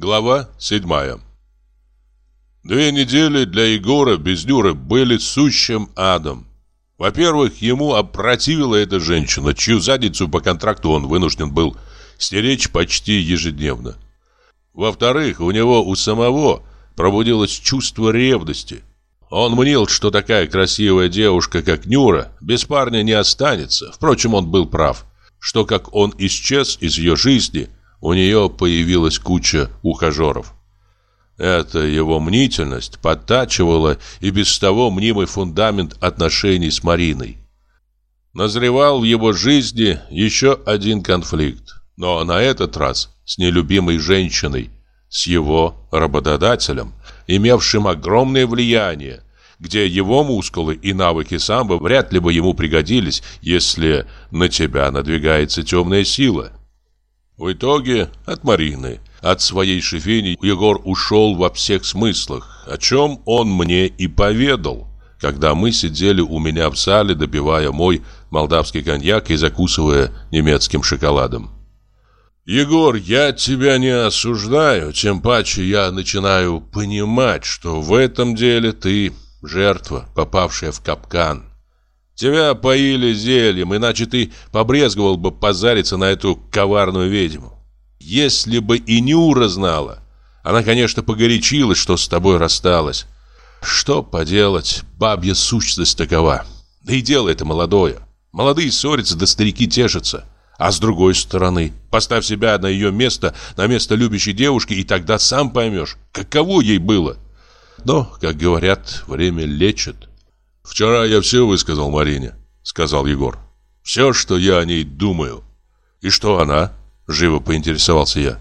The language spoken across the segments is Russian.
Глава седьмая Две недели для Егора без Нюры были сущим адом. Во-первых, ему опротивила эта женщина, чью задницу по контракту он вынужден был стеречь почти ежедневно. Во-вторых, у него у самого пробудилось чувство ревности. Он мнил, что такая красивая девушка, как Нюра, без парня не останется. Впрочем, он был прав, что как он исчез из ее жизни, у нее появилась куча ухажеров. Эта его мнительность подтачивала и без того мнимый фундамент отношений с Мариной. Назревал в его жизни еще один конфликт, но на этот раз с нелюбимой женщиной, с его работодателем, имевшим огромное влияние, где его мускулы и навыки самбо вряд ли бы ему пригодились, если на тебя надвигается темная сила. В итоге от Марины от своей шефини Егор ушел во всех смыслах, о чем он мне и поведал, когда мы сидели у меня в зале, допивая мой молдавский коньяк и закусывая немецким шоколадом. «Егор, я тебя не осуждаю, тем паче я начинаю понимать, что в этом деле ты жертва, попавшая в капкан. Тебя поили зельем, иначе ты побрезговал бы позариться на эту коварную ведьму. Если бы и Нюра знала, она, конечно, погорячилась, что с тобой рассталась. Что поделать, бабья сущность такова. Да и дело это молодое. Молодые ссорятся, да старики тешатся. А с другой стороны, поставь себя на ее место, на место любящей девушки, и тогда сам поймешь, каково ей было. Но, как говорят, время лечит. «Вчера я все высказал Марине», — сказал Егор. «Все, что я о ней думаю». «И что она?» Живо поинтересовался я.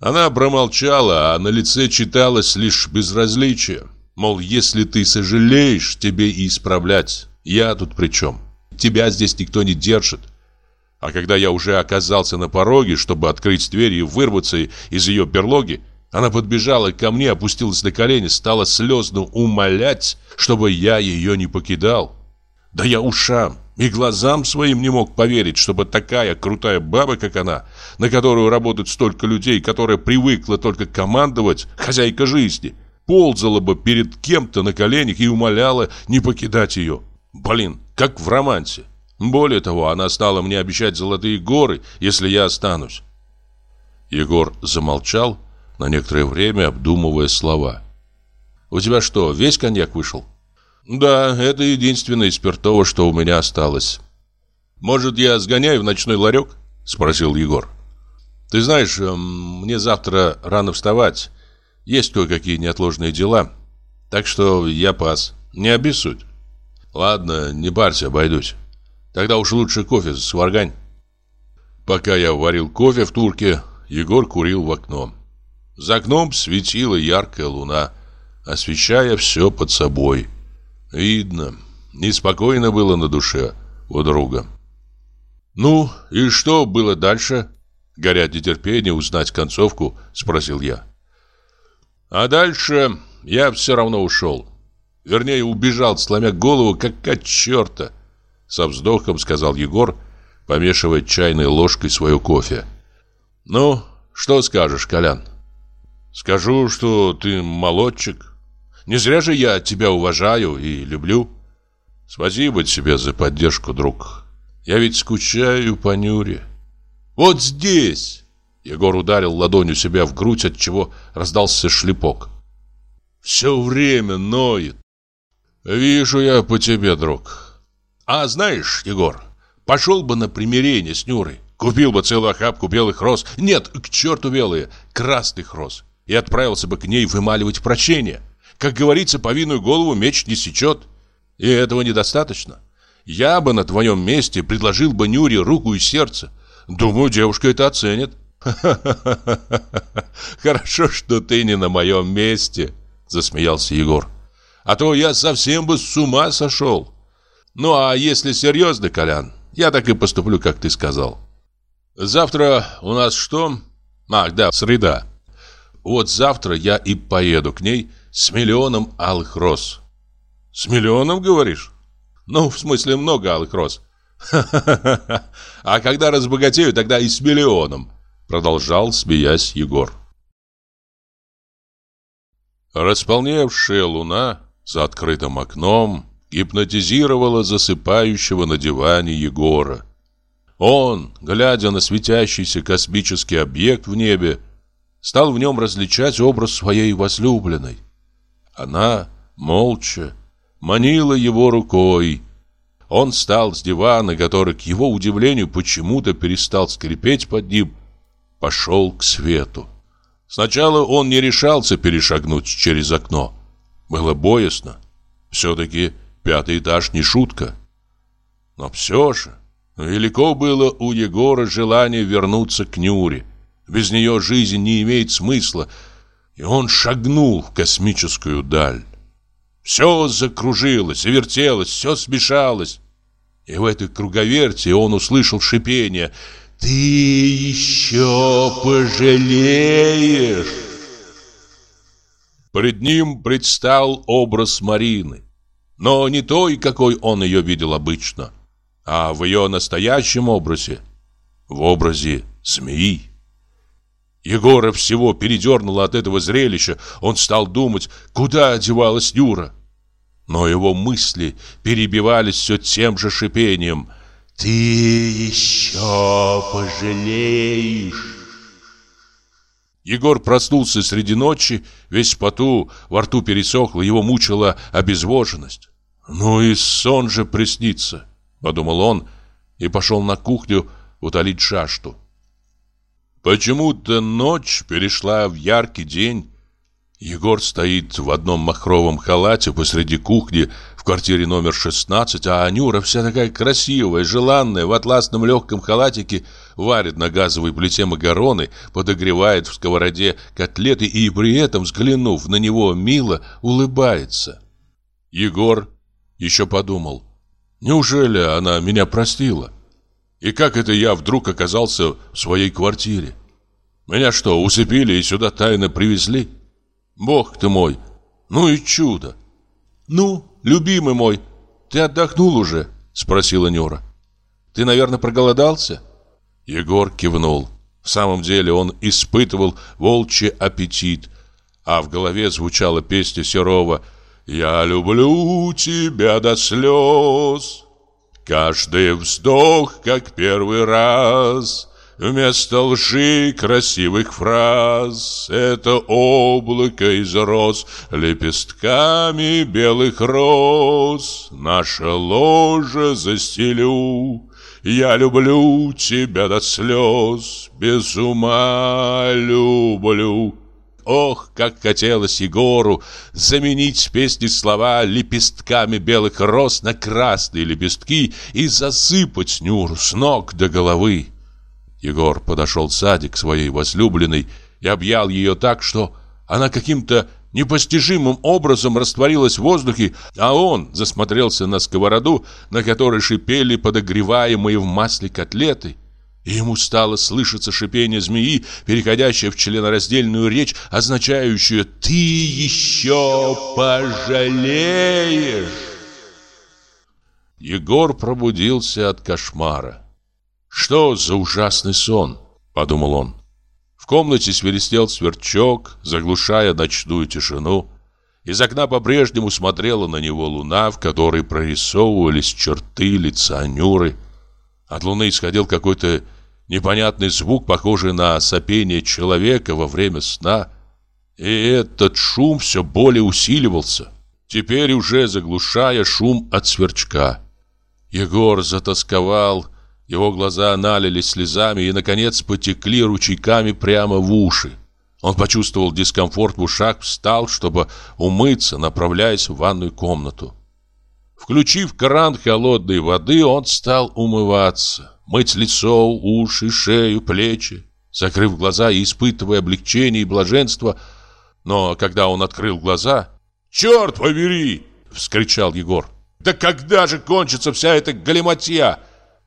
Она промолчала, а на лице читалось лишь безразличие. Мол, если ты сожалеешь, тебе и исправлять. Я тут при чем? Тебя здесь никто не держит. А когда я уже оказался на пороге, чтобы открыть дверь и вырваться из ее берлоги, она подбежала ко мне, опустилась на колени, стала слезно умолять, чтобы я ее не покидал. Да я ушам и глазам своим не мог поверить, чтобы такая крутая баба, как она, на которую работают столько людей, которая привыкла только командовать, хозяйка жизни, ползала бы перед кем-то на коленях и умоляла не покидать ее. Блин, как в романсе. Более того, она стала мне обещать золотые горы, если я останусь. Егор замолчал, на некоторое время обдумывая слова. «У тебя что, весь коньяк вышел?» Да, это единственное спиртово, что у меня осталось. Может, я сгоняю в ночной ларек? Спросил Егор. Ты знаешь, эм, мне завтра рано вставать. Есть кое-какие неотложные дела. Так что я пас. Не обессудь. Ладно, не парься, обойдусь. Тогда уж лучше кофе сваргань. Пока я варил кофе в турке, Егор курил в окно. За окном светила яркая луна, освещая все под собой. Видно, неспокойно было на душе у друга. «Ну, и что было дальше?» Горя от узнать концовку, спросил я. А дальше я все равно ушел. Вернее, убежал, сломя голову, как от черта. Со вздохом сказал Егор, помешивая чайной ложкой свое кофе. «Ну, что скажешь, Колян?» «Скажу, что ты молодчик, не зря же я тебя уважаю и люблю. Спасибо тебе за поддержку, друг. Я ведь скучаю по Нюре. Вот здесь!» Егор ударил ладонью себя в грудь, от чего раздался шлепок. «Все время ноет. Вижу я по тебе, друг. А знаешь, Егор, пошел бы на примирение с Нюрой. Купил бы целую охапку белых роз. Нет, к черту белые, красных роз. И отправился бы к ней вымаливать прощение. Как говорится, повинную голову меч не сечет. И этого недостаточно. Я бы на твоем месте предложил бы Нюре руку и сердце. Думаю, девушка это оценит. Хорошо, что ты не на моем месте, засмеялся Егор. А то я совсем бы с ума сошел. Ну а если серьезно, Колян, я так и поступлю, как ты сказал. Завтра у нас что? Ах, да, среда. Вот завтра я и поеду к ней с миллионом алых роз. С миллионом, говоришь? Ну, в смысле, много алых роз. Ха-ха-ха. А когда разбогатею, тогда и с миллионом, продолжал, смеясь Егор. Располневшая луна за открытым окном гипнотизировала засыпающего на диване Егора. Он, глядя на светящийся космический объект в небе, стал в нем различать образ своей возлюбленной. Она, молча, манила его рукой. Он встал с дивана, который, к его удивлению, почему-то перестал скрипеть под ним, пошел к свету. Сначала он не решался перешагнуть через окно. Было боязно. Все-таки пятый этаж не шутка. Но все же, велико было у Егора желание вернуться к Нюре. Без нее жизнь не имеет смысла, и он шагнул в космическую даль. Все закружилось, завертелось, все смешалось. И в этой круговерти он услышал шипение «Ты еще пожалеешь!» Пред ним предстал образ Марины, но не той, какой он ее видел обычно, а в ее настоящем образе, в образе змеи. Егора всего передернуло от этого зрелища. Он стал думать, куда одевалась Нюра. Но его мысли перебивались все тем же шипением. «Ты еще пожалеешь!» Егор проснулся среди ночи, весь поту, во рту пересохло, его мучила обезвоженность. «Ну и сон же приснится», — подумал он и пошел на кухню утолить жажду. Почему-то ночь перешла в яркий день. Егор стоит в одном махровом халате посреди кухни в квартире номер 16, а Анюра вся такая красивая, желанная, в атласном легком халатике, варит на газовой плите макароны, подогревает в сковороде котлеты и при этом, взглянув на него мило, улыбается. Егор еще подумал, неужели она меня простила? И как это я вдруг оказался в своей квартире? Меня что, усыпили и сюда тайно привезли? Бог ты мой, ну и чудо. Ну, любимый мой, ты отдохнул уже? Спросила Нюра. Ты, наверное, проголодался? Егор кивнул. В самом деле он испытывал волчий аппетит, а в голове звучала песня Серова «Я люблю тебя до слез». Каждый вздох, как первый раз, Вместо лжи красивых фраз. Это облако из роз Лепестками белых роз. Наше ложе застелю Я люблю тебя до слез. Без ума люблю Ох, как хотелось Егору заменить в песне слова лепестками белых роз на красные лепестки и засыпать Нюру с ног до головы. Егор подошел в садик своей возлюбленной и объял ее так, что она каким-то непостижимым образом растворилась в воздухе, а он засмотрелся на сковороду, на которой шипели подогреваемые в масле котлеты ему стало слышаться шипение змеи, переходящее в членораздельную речь, означающую «Ты еще пожалеешь!» Егор пробудился от кошмара. «Что за ужасный сон?» – подумал он. В комнате свиристел сверчок, заглушая ночную тишину. Из окна по-прежнему смотрела на него луна, в которой прорисовывались черты лица Нюры. От луны исходил какой-то непонятный звук, похожий на сопение человека во время сна. И этот шум все более усиливался, теперь уже заглушая шум от сверчка. Егор затасковал, его глаза налились слезами и, наконец, потекли ручейками прямо в уши. Он почувствовал дискомфорт в ушах, встал, чтобы умыться, направляясь в ванную комнату. Включив кран холодной воды, он стал умываться мыть лицо, уши, шею, плечи, закрыв глаза и испытывая облегчение и блаженство. Но когда он открыл глаза... «Черт побери!» — вскричал Егор. «Да когда же кончится вся эта галиматья?»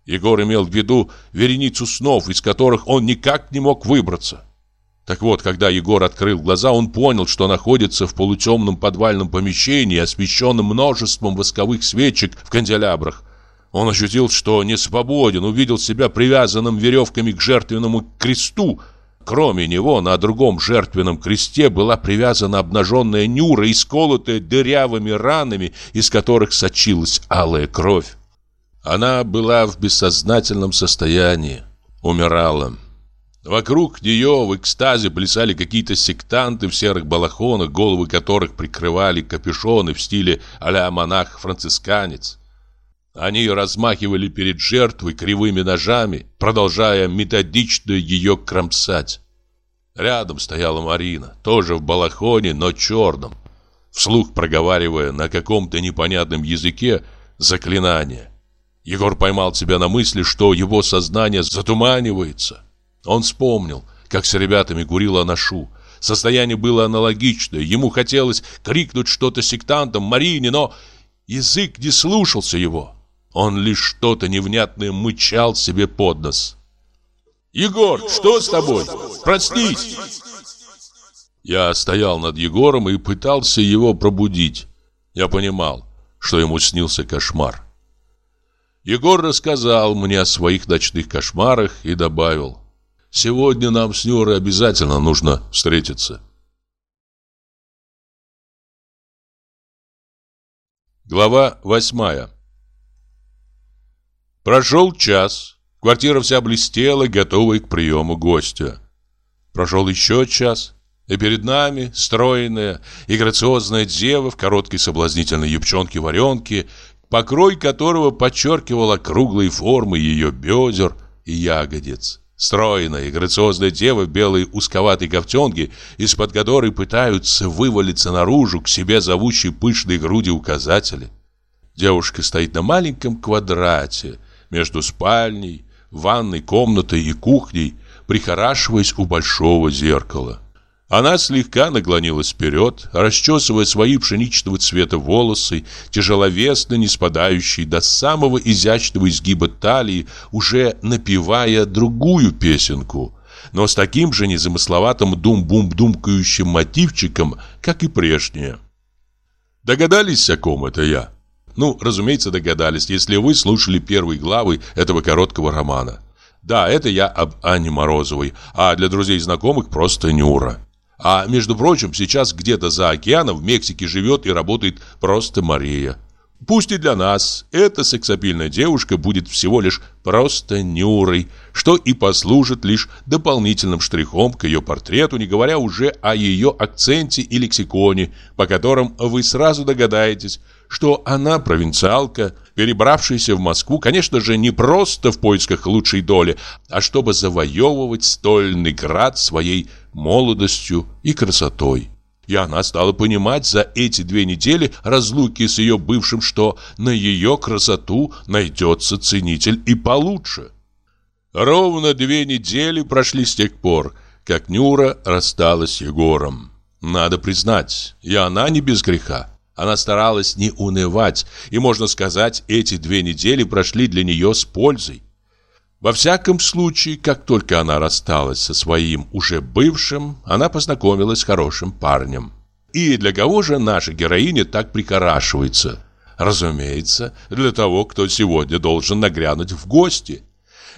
Егор имел в виду вереницу снов, из которых он никак не мог выбраться. Так вот, когда Егор открыл глаза, он понял, что находится в полутемном подвальном помещении, освещенном множеством восковых свечек в канделябрах. Он ощутил, что не свободен, увидел себя привязанным веревками к жертвенному кресту. кроме него, на другом жертвенном кресте была привязана обнаженная Нюра, исколотая дырявыми ранами, из которых сочилась алая кровь. Она была в бессознательном состоянии, умирала. Вокруг нее в экстазе плясали какие-то сектанты в серых балахонах, головы которых прикрывали капюшоны в стиле а-ля монах-францисканец. Они размахивали перед жертвой кривыми ножами, продолжая методично ее кромсать. Рядом стояла Марина, тоже в балахоне, но черном, вслух проговаривая на каком-то непонятном языке заклинание. Егор поймал себя на мысли, что его сознание затуманивается. Он вспомнил, как с ребятами курила Анашу. Состояние было аналогичное. Ему хотелось крикнуть что-то сектантам Марине, но язык не слушался его. Он лишь что-то невнятное мычал себе под нос. «Егор, что с тобой? Проснись!» Я стоял над Егором и пытался его пробудить. Я понимал, что ему снился кошмар. Егор рассказал мне о своих ночных кошмарах и добавил. «Сегодня нам с Нюрой обязательно нужно встретиться». Глава восьмая Прошел час. Квартира вся блестела, готовая к приему гостя. Прошел еще час, и перед нами стройная и грациозная дева в короткой соблазнительной юбчонке-варенке, покрой которого подчеркивала круглые формы ее бедер и ягодиц. Стройная и грациозная дева в белой узковатой ковтенке, из-под которой пытаются вывалиться наружу к себе зовущие пышные груди указатели. Девушка стоит на маленьком квадрате, между спальней, ванной комнатой и кухней, прихорашиваясь у большого зеркала. Она слегка наклонилась вперед, расчесывая свои пшеничного цвета волосы, тяжеловесно не спадающие до самого изящного изгиба талии, уже напевая другую песенку, но с таким же незамысловатым дум-бум-думкающим мотивчиком, как и прежняя. Догадались, о ком это я? Ну, разумеется, догадались, если вы слушали первые главы этого короткого романа. Да, это я об Анне Морозовой, а для друзей и знакомых просто Нюра. А между прочим, сейчас где-то за океаном в Мексике живет и работает просто Мария. Пусть и для нас эта сексапильная девушка будет всего лишь просто Нюрой, что и послужит лишь дополнительным штрихом к ее портрету, не говоря уже о ее акценте и лексиконе, по которым вы сразу догадаетесь, что она провинциалка, перебравшаяся в Москву, конечно же, не просто в поисках лучшей доли, а чтобы завоевывать стольный град своей молодостью и красотой. И она стала понимать за эти две недели разлуки с ее бывшим, что на ее красоту найдется ценитель и получше. Ровно две недели прошли с тех пор, как Нюра рассталась с Егором. Надо признать, и она не без греха. Она старалась не унывать, и, можно сказать, эти две недели прошли для нее с пользой. Во всяком случае, как только она рассталась со своим уже бывшим, она познакомилась с хорошим парнем. И для кого же наша героиня так прихорашивается? Разумеется, для того, кто сегодня должен нагрянуть в гости.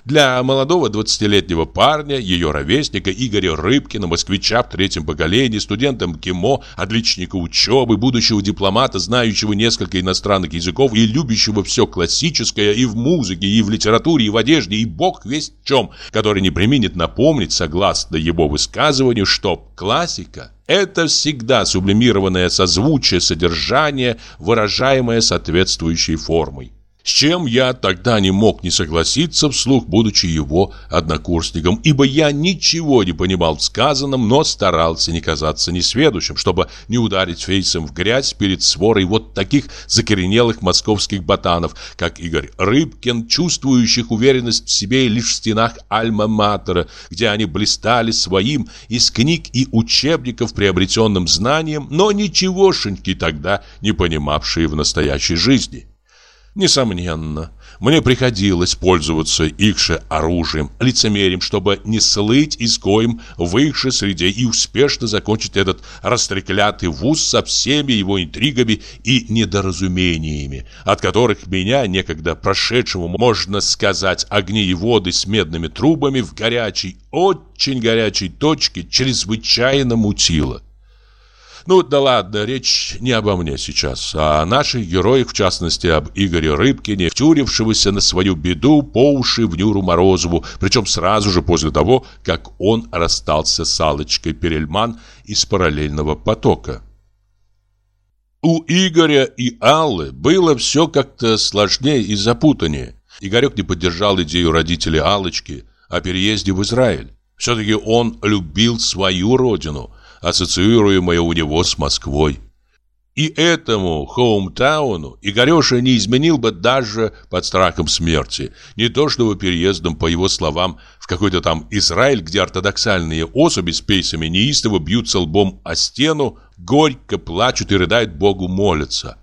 Для молодого 20-летнего парня, ее ровесника Игоря Рыбкина, москвича в третьем поколении, студента МГИМО, отличника учебы, будущего дипломата, знающего несколько иностранных языков и любящего все классическое и в музыке, и в литературе, и в одежде, и бог весть в чем, который не применит напомнить, согласно его высказыванию, что классика – это всегда сублимированное созвучие содержания, выражаемое соответствующей формой. С чем я тогда не мог не согласиться вслух, будучи его однокурсником, ибо я ничего не понимал в сказанном, но старался не казаться несведущим, чтобы не ударить фейсом в грязь перед сворой вот таких закоренелых московских ботанов, как Игорь Рыбкин, чувствующих уверенность в себе лишь в стенах Альма-Матера, где они блистали своим из книг и учебников приобретенным знанием, но ничегошеньки тогда не понимавшие в настоящей жизни. Несомненно, мне приходилось пользоваться их же оружием, лицемерием, чтобы не слыть изгоем в их же среде и успешно закончить этот растреклятый вуз со всеми его интригами и недоразумениями, от которых меня, некогда прошедшего, можно сказать, огни и воды с медными трубами в горячей, очень горячей точке чрезвычайно мутило. Ну да ладно, речь не обо мне сейчас, а о наших героях, в частности об Игоре Рыбкине, втюрившегося на свою беду по уши в Нюру Морозову, причем сразу же после того, как он расстался с Аллочкой Перельман из параллельного потока. У Игоря и Аллы было все как-то сложнее и запутаннее. Игорек не поддержал идею родителей Аллочки о переезде в Израиль. Все-таки он любил свою родину – ассоциируемое у него с Москвой. И этому хоумтауну Игореша не изменил бы даже под страхом смерти. Не то чтобы переездом, по его словам, в какой-то там Израиль, где ортодоксальные особи с пейсами неистово бьются лбом о стену, горько плачут и рыдают Богу молятся.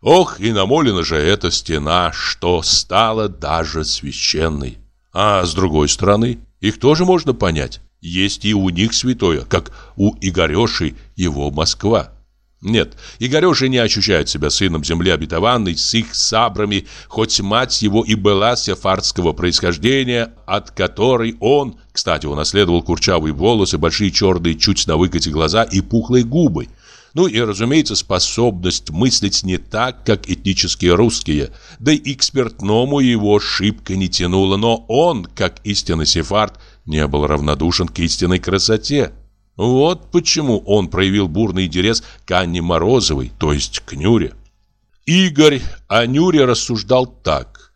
Ох, и намолена же эта стена, что стала даже священной. А с другой стороны, их тоже можно понять. Есть и у них святое, как у Игореши его Москва. Нет, Игореша не ощущает себя сыном земли обетованной с их сабрами, хоть мать его и была сефардского происхождения, от которой он, кстати, унаследовал курчавые волосы, большие черные чуть на выкате глаза и пухлые губы. Ну и, разумеется, способность мыслить не так, как этнические русские, да и к спиртному его шибко не тянуло, но он, как истинный сефард, не был равнодушен к истинной красоте. Вот почему он проявил бурный интерес к Анне Морозовой, то есть к Нюре. Игорь о Нюре рассуждал так.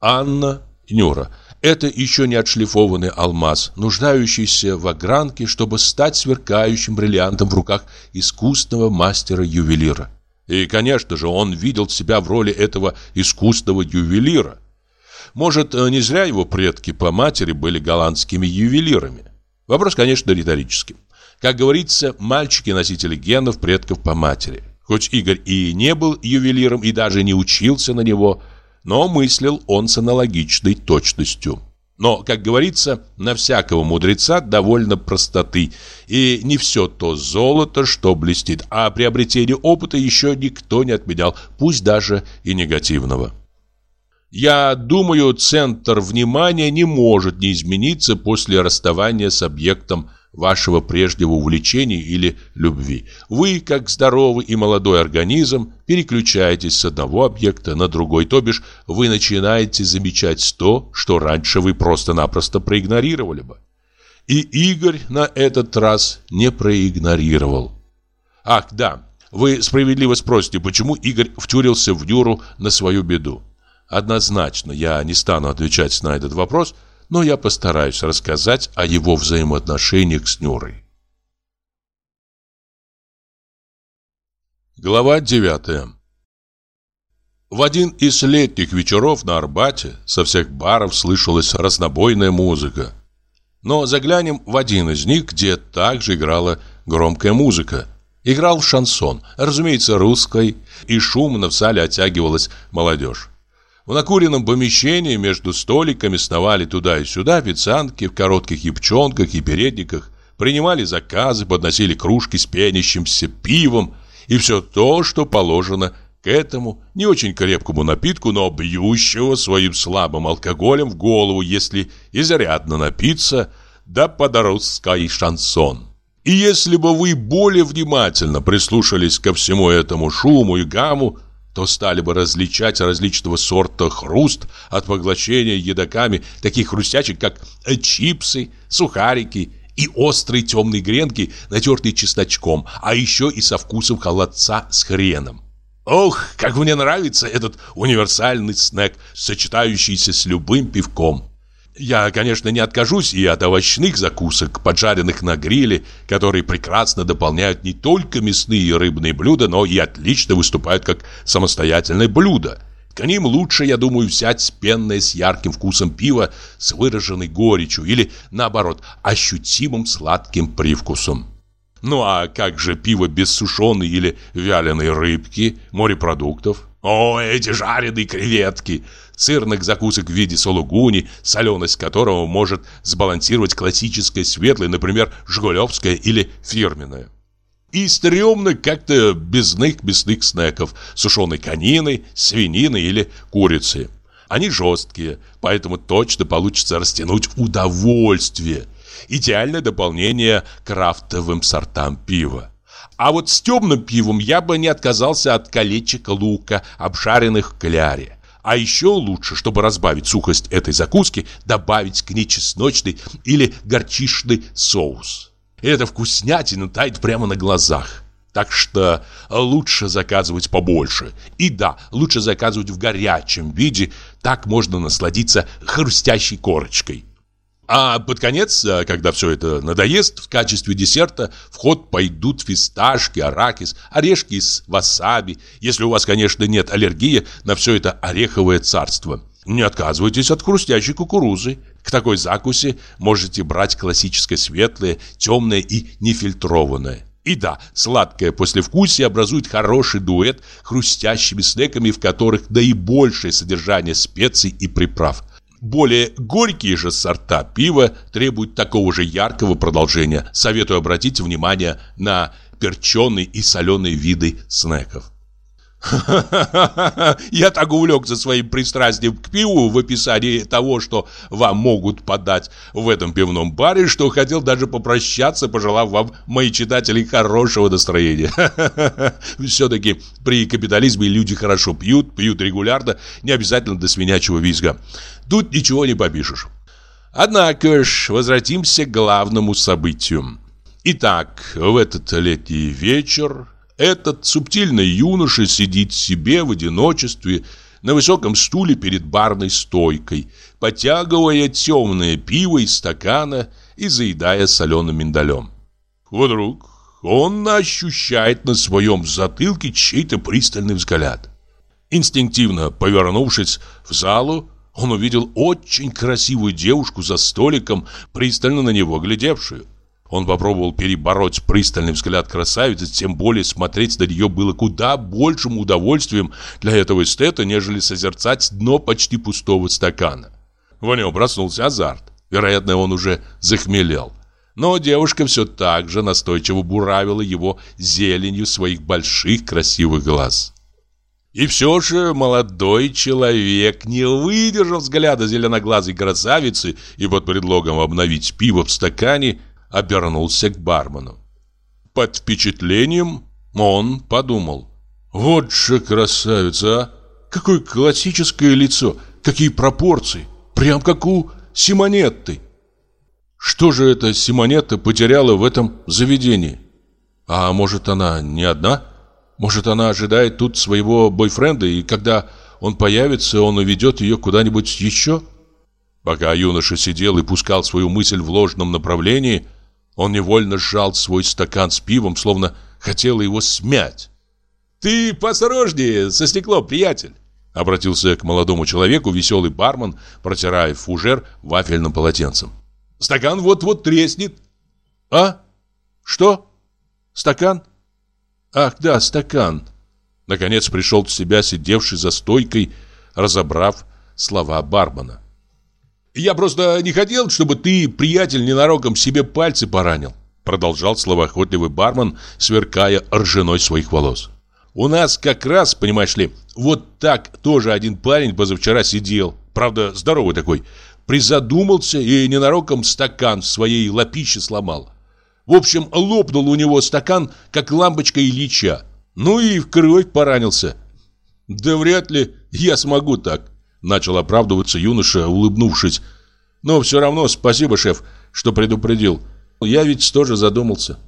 Анна, Нюра, это еще не отшлифованный алмаз, нуждающийся в огранке, чтобы стать сверкающим бриллиантом в руках искусного мастера-ювелира. И, конечно же, он видел себя в роли этого искусного ювелира. Может, э, не зря его предки по матери были голландскими ювелирами. Вопрос, конечно, риторический. Как говорится, мальчики носители генов предков по матери. Хоть Игорь и не был ювелиром и даже не учился на него, но мыслил он с аналогичной точностью. Но, как говорится, на всякого мудреца довольно простоты, и не все то золото, что блестит, а приобретение опыта еще никто не отменял, пусть даже и негативного. Я думаю, центр внимания не может не измениться после расставания с объектом вашего прежнего увлечения или любви. Вы, как здоровый и молодой организм, переключаетесь с одного объекта на другой, то бишь вы начинаете замечать то, что раньше вы просто-напросто проигнорировали бы. И Игорь на этот раз не проигнорировал. Ах, да, вы справедливо спросите, почему Игорь втюрился в Нюру на свою беду. Однозначно я не стану отвечать на этот вопрос, но я постараюсь рассказать о его взаимоотношениях с Нюрой. Глава 9 В один из летних вечеров на Арбате со всех баров слышалась разнобойная музыка. Но заглянем в один из них, где также играла громкая музыка. Играл шансон, разумеется, русской, и шумно в зале оттягивалась молодежь. В накуренном помещении между столиками сновали туда и сюда официантки в коротких юбчонках и передниках, принимали заказы, подносили кружки с пенящимся пивом и все то, что положено к этому не очень крепкому напитку, но бьющего своим слабым алкоголем в голову, если изрядно напиться, да подорожский шансон. И если бы вы более внимательно прислушались ко всему этому шуму и гамму, то стали бы различать различного сорта хруст от поглощения едоками таких хрустячек, как чипсы, сухарики и острые темные гренки, натертые чесночком, а еще и со вкусом холодца с хреном. Ох, как мне нравится этот универсальный снэк, сочетающийся с любым пивком. Я, конечно, не откажусь и от овощных закусок, поджаренных на гриле, которые прекрасно дополняют не только мясные и рыбные блюда, но и отлично выступают как самостоятельное блюдо. К ним лучше, я думаю, взять пенное с ярким вкусом пива с выраженной горечью или, наоборот, ощутимым сладким привкусом. Ну а как же пиво без сушеной или вяленой рыбки, морепродуктов? О, эти жареные креветки! Сырных закусок в виде сулугуни, соленость которого может сбалансировать классическое светлое, например, жгулевское или фирменное. И стрёмно как-то безных мясных снеков, сушеной конины, свинины или курицы. Они жесткие, поэтому точно получится растянуть удовольствие. Идеальное дополнение крафтовым сортам пива. А вот с темным пивом я бы не отказался от колечек лука, обжаренных в кляре. А еще лучше, чтобы разбавить сухость этой закуски, добавить к ней чесночный или горчичный соус. Эта вкуснятина тает прямо на глазах. Так что лучше заказывать побольше. И да, лучше заказывать в горячем виде, так можно насладиться хрустящей корочкой. А под конец, э, когда все это надоест, в качестве десерта в ход пойдут фисташки, аракис, орешки из васаби, если у вас, конечно, нет аллергии на все это ореховое царство. Не отказывайтесь от хрустящей кукурузы. К такой закуси можете брать классическое светлое, темное и нефильтрованное. И да, сладкое послевкусие образует хороший дуэт хрустящими снеками, в которых наибольшее содержание специй и приправ. Более горькие же сорта пива требуют такого же яркого продолжения. Советую обратить внимание на перченые и соленые виды снеков. Я так увлекся своим пристрастием к пиву в описании того, что вам могут подать в этом пивном баре, что хотел даже попрощаться, пожелав вам, мои читатели, хорошего настроения. Все-таки при капитализме люди хорошо пьют, пьют регулярно, не обязательно до свинячего визга. Тут ничего не попишешь. Однако ж, возвратимся к главному событию. Итак, в этот летний вечер этот субтильный юноша сидит себе в одиночестве на высоком стуле перед барной стойкой, потягивая темное пиво из стакана и заедая соленым миндалем. Вдруг он ощущает на своем затылке чей-то пристальный взгляд. Инстинктивно повернувшись в залу, он увидел очень красивую девушку за столиком, пристально на него глядевшую. Он попробовал перебороть пристальный взгляд красавицы, тем более смотреть на нее было куда большим удовольствием для этого эстета, нежели созерцать дно почти пустого стакана. В нем проснулся азарт. Вероятно, он уже захмелел. Но девушка все так же настойчиво буравила его зеленью своих больших красивых глаз. И все же молодой человек не выдержал взгляда зеленоглазой красавицы и под предлогом обновить пиво в стакане – обернулся к бармену. Под впечатлением он подумал. Вот же красавица, а! Какое классическое лицо, какие пропорции, прям как у Симонетты. Что же эта Симонетта потеряла в этом заведении? А может она не одна? Может она ожидает тут своего бойфренда, и когда он появится, он уведет ее куда-нибудь еще? Пока юноша сидел и пускал свою мысль в ложном направлении, он невольно сжал свой стакан с пивом, словно хотел его смять. «Ты посторожнее со стеклом, приятель!» Обратился к молодому человеку веселый бармен, протирая фужер вафельным полотенцем. «Стакан вот-вот треснет!» «А? Что? Стакан? Ах, да, стакан!» Наконец пришел в себя сидевший за стойкой, разобрав слова бармена. Я просто не хотел, чтобы ты, приятель, ненароком себе пальцы поранил Продолжал словоохотливый бармен, сверкая ржаной своих волос. У нас как раз, понимаешь ли, вот так тоже один парень позавчера сидел Правда, здоровый такой Призадумался и ненароком стакан в своей лапище сломал. В общем, лопнул у него стакан, как лампочка Ильича. Ну и в кровь поранился. Да вряд ли я смогу так Начал оправдываться юноша, улыбнувшись. «Но все равно спасибо, шеф, что предупредил. Я ведь тоже задумался».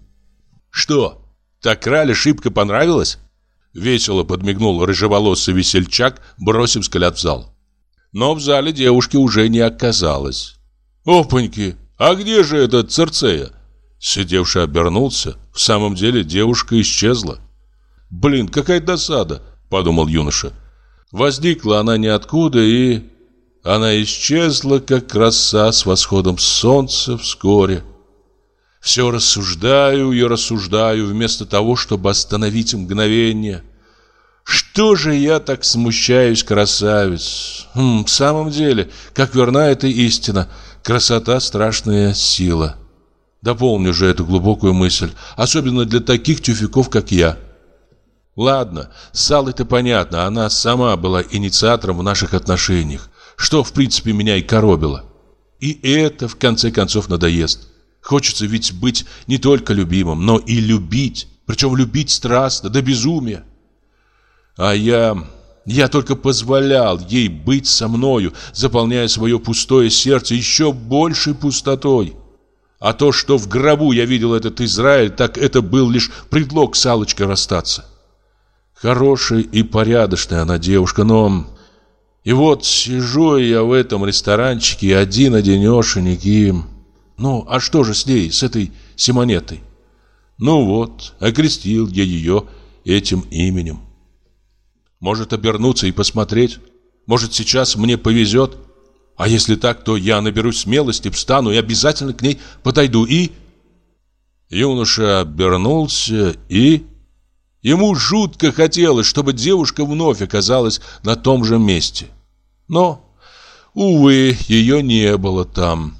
«Что, так крале шибко понравилось?» Весело подмигнул рыжеволосый весельчак, бросив взгляд в зал. Но в зале девушки уже не оказалось. «Опаньки, а где же этот Церцея?» Сидевший обернулся. В самом деле девушка исчезла. «Блин, какая досада!» – подумал юноша. Возникла она ниоткуда, и она исчезла, как роса с восходом солнца вскоре. Все рассуждаю и рассуждаю, вместо того, чтобы остановить мгновение. Что же я так смущаюсь, красавец? Хм, в самом деле, как верна эта истина, красота – страшная сила. Дополню же эту глубокую мысль, особенно для таких тюфяков, как я. Ладно, с Аллой-то понятно, она сама была инициатором в наших отношениях, что, в принципе, меня и коробило. И это, в конце концов, надоест. Хочется ведь быть не только любимым, но и любить, причем любить страстно, до безумия. А я... Я только позволял ей быть со мною, заполняя свое пустое сердце еще большей пустотой. А то, что в гробу я видел этот Израиль, так это был лишь предлог с расстаться. Хорошая и порядочная она девушка, но... И вот сижу я в этом ресторанчике один-одинешенек и... Ну, а что же с ней, с этой Симонетой? Ну вот, окрестил я ее этим именем. Может обернуться и посмотреть? Может сейчас мне повезет? А если так, то я наберусь смелости, встану и обязательно к ней подойду и... Юноша обернулся и... Ему жутко хотелось, чтобы девушка вновь оказалась на том же месте. Но, увы, ее не было там.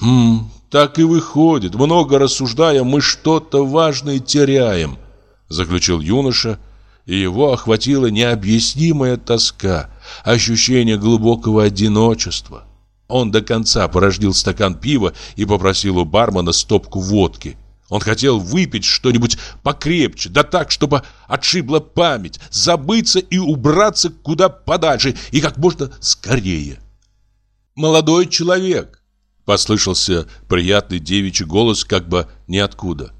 Хм, так и выходит. Много рассуждая, мы что-то важное теряем, заключил юноша, и его охватила необъяснимая тоска, ощущение глубокого одиночества. Он до конца порождил стакан пива и попросил у бармена стопку водки. Он хотел выпить что-нибудь покрепче, да так, чтобы отшибла память, забыться и убраться куда подальше и как можно скорее. «Молодой человек!» Послышался приятный девичий голос как бы ниоткуда.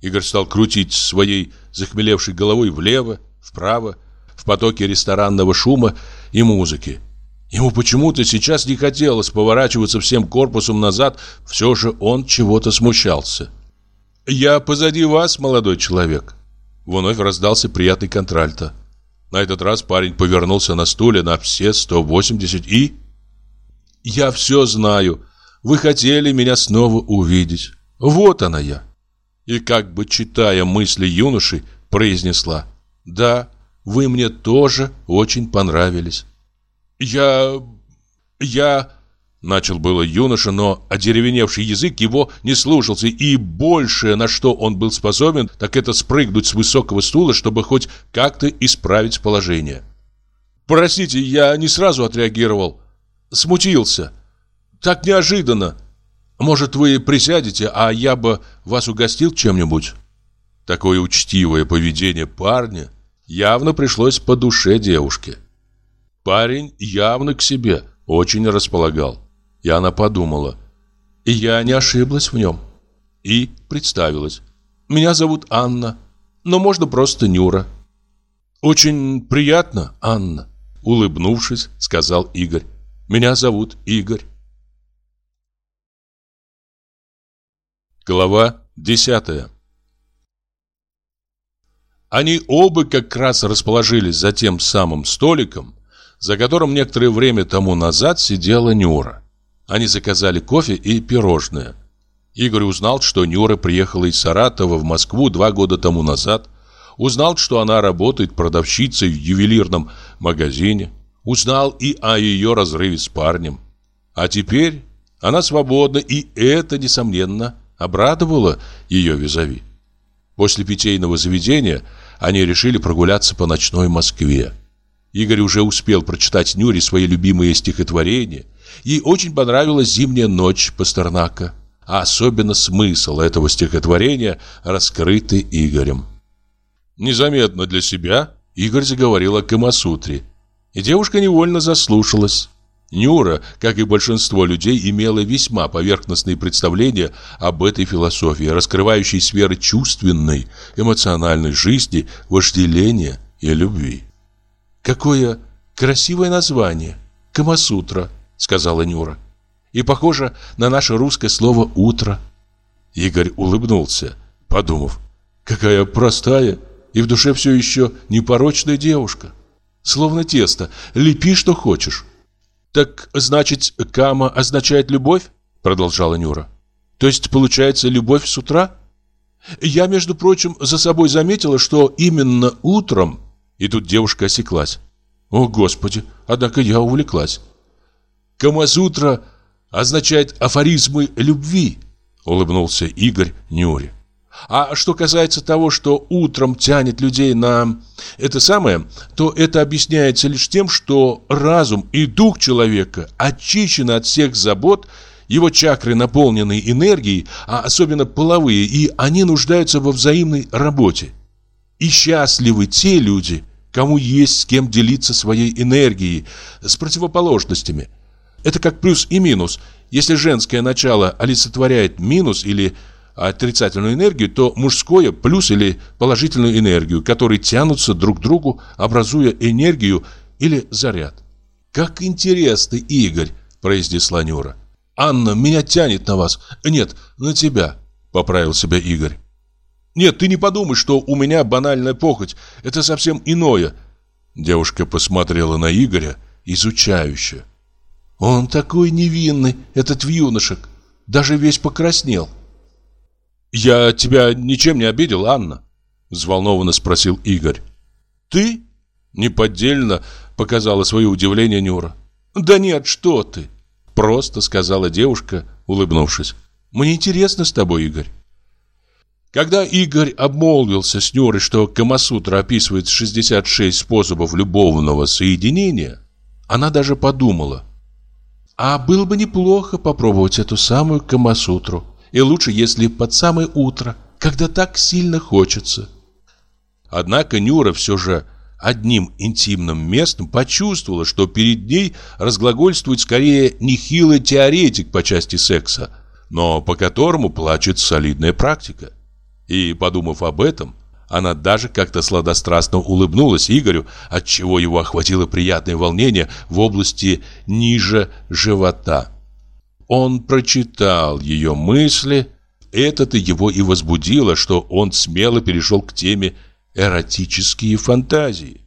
Игорь стал крутить своей захмелевшей головой влево, вправо, в потоке ресторанного шума и музыки. Ему почему-то сейчас не хотелось поворачиваться всем корпусом назад, все же он чего-то смущался. «Я позади вас, молодой человек!» Вновь раздался приятный контральто. На этот раз парень повернулся на стуле на все 180 и... «Я все знаю!» Вы хотели меня снова увидеть. Вот она я. И как бы читая мысли юноши, произнесла. Да, вы мне тоже очень понравились. Я... я... Начал было юноша, но одеревеневший язык его не слушался, и большее, на что он был способен, так это спрыгнуть с высокого стула, чтобы хоть как-то исправить положение. «Простите, я не сразу отреагировал. Смутился. Так неожиданно. Может, вы присядете, а я бы вас угостил чем-нибудь?» Такое учтивое поведение парня явно пришлось по душе девушке. Парень явно к себе очень располагал. И она подумала. И я не ошиблась в нем. И представилась. «Меня зовут Анна, но можно просто Нюра». «Очень приятно, Анна», — улыбнувшись, сказал Игорь. «Меня зовут Игорь». Глава 10 Они оба как раз расположились за тем самым столиком, за которым некоторое время тому назад сидела Нюра. Они заказали кофе и пирожное. Игорь узнал, что Нюра приехала из Саратова в Москву два года тому назад, узнал, что она работает продавщицей в ювелирном магазине, узнал и о ее разрыве с парнем. А теперь она свободна, и это, несомненно, обрадовало ее визави. После питейного заведения они решили прогуляться по ночной Москве. Игорь уже успел прочитать Нюре свои любимые стихотворения. Ей очень понравилась «Зимняя ночь» Пастернака, а особенно смысл этого стихотворения, раскрытый Игорем. Незаметно для себя Игорь заговорил о Камасутре, и девушка невольно заслушалась. Нюра, как и большинство людей, имела весьма поверхностные представления об этой философии, раскрывающей сферы чувственной, эмоциональной жизни, вожделения и любви. «Какое красивое название! Камасутра!» — сказала Нюра. «И похоже на наше русское слово «утро». Игорь улыбнулся, подумав, какая простая и в душе все еще непорочная девушка. Словно тесто, лепи, что хочешь. «Так, значит, кама означает любовь?» Продолжала Нюра. «То есть, получается, любовь с утра?» «Я, между прочим, за собой заметила, что именно утром И тут девушка осеклась. О, Господи, однако я увлеклась. Камасутра означает афоризмы любви, улыбнулся Игорь Нюри. А что касается того, что утром тянет людей на это самое, то это объясняется лишь тем, что разум и дух человека очищены от всех забот, его чакры наполнены энергией, а особенно половые, и они нуждаются во взаимной работе. И счастливы те люди, кому есть с кем делиться своей энергией, с противоположностями. Это как плюс и минус. Если женское начало олицетворяет минус или отрицательную энергию, то мужское плюс или положительную энергию, которые тянутся друг к другу, образуя энергию или заряд. «Как интересно, Игорь!» – произнесла Нюра. «Анна, меня тянет на вас. Нет, на тебя», – поправил себя Игорь. «Нет, ты не подумай, что у меня банальная похоть. Это совсем иное». Девушка посмотрела на Игоря, изучающе. «Он такой невинный, этот юношек. Даже весь покраснел». «Я тебя ничем не обидел, Анна?» Взволнованно спросил Игорь. «Ты?» Неподдельно показала свое удивление Нюра. «Да нет, что ты!» Просто сказала девушка, улыбнувшись. «Мне интересно с тобой, Игорь». Когда Игорь обмолвился с Нюрой, что Камасутра описывает 66 способов любовного соединения, она даже подумала. А было бы неплохо попробовать эту самую Камасутру. И лучше, если под самое утро, когда так сильно хочется. Однако Нюра все же одним интимным местом почувствовала, что перед ней разглагольствует скорее нехилый теоретик по части секса, но по которому плачет солидная практика. И, подумав об этом, она даже как-то сладострастно улыбнулась Игорю, отчего его охватило приятное волнение в области ниже живота. Он прочитал ее мысли. Это-то его и возбудило, что он смело перешел к теме эротические фантазии.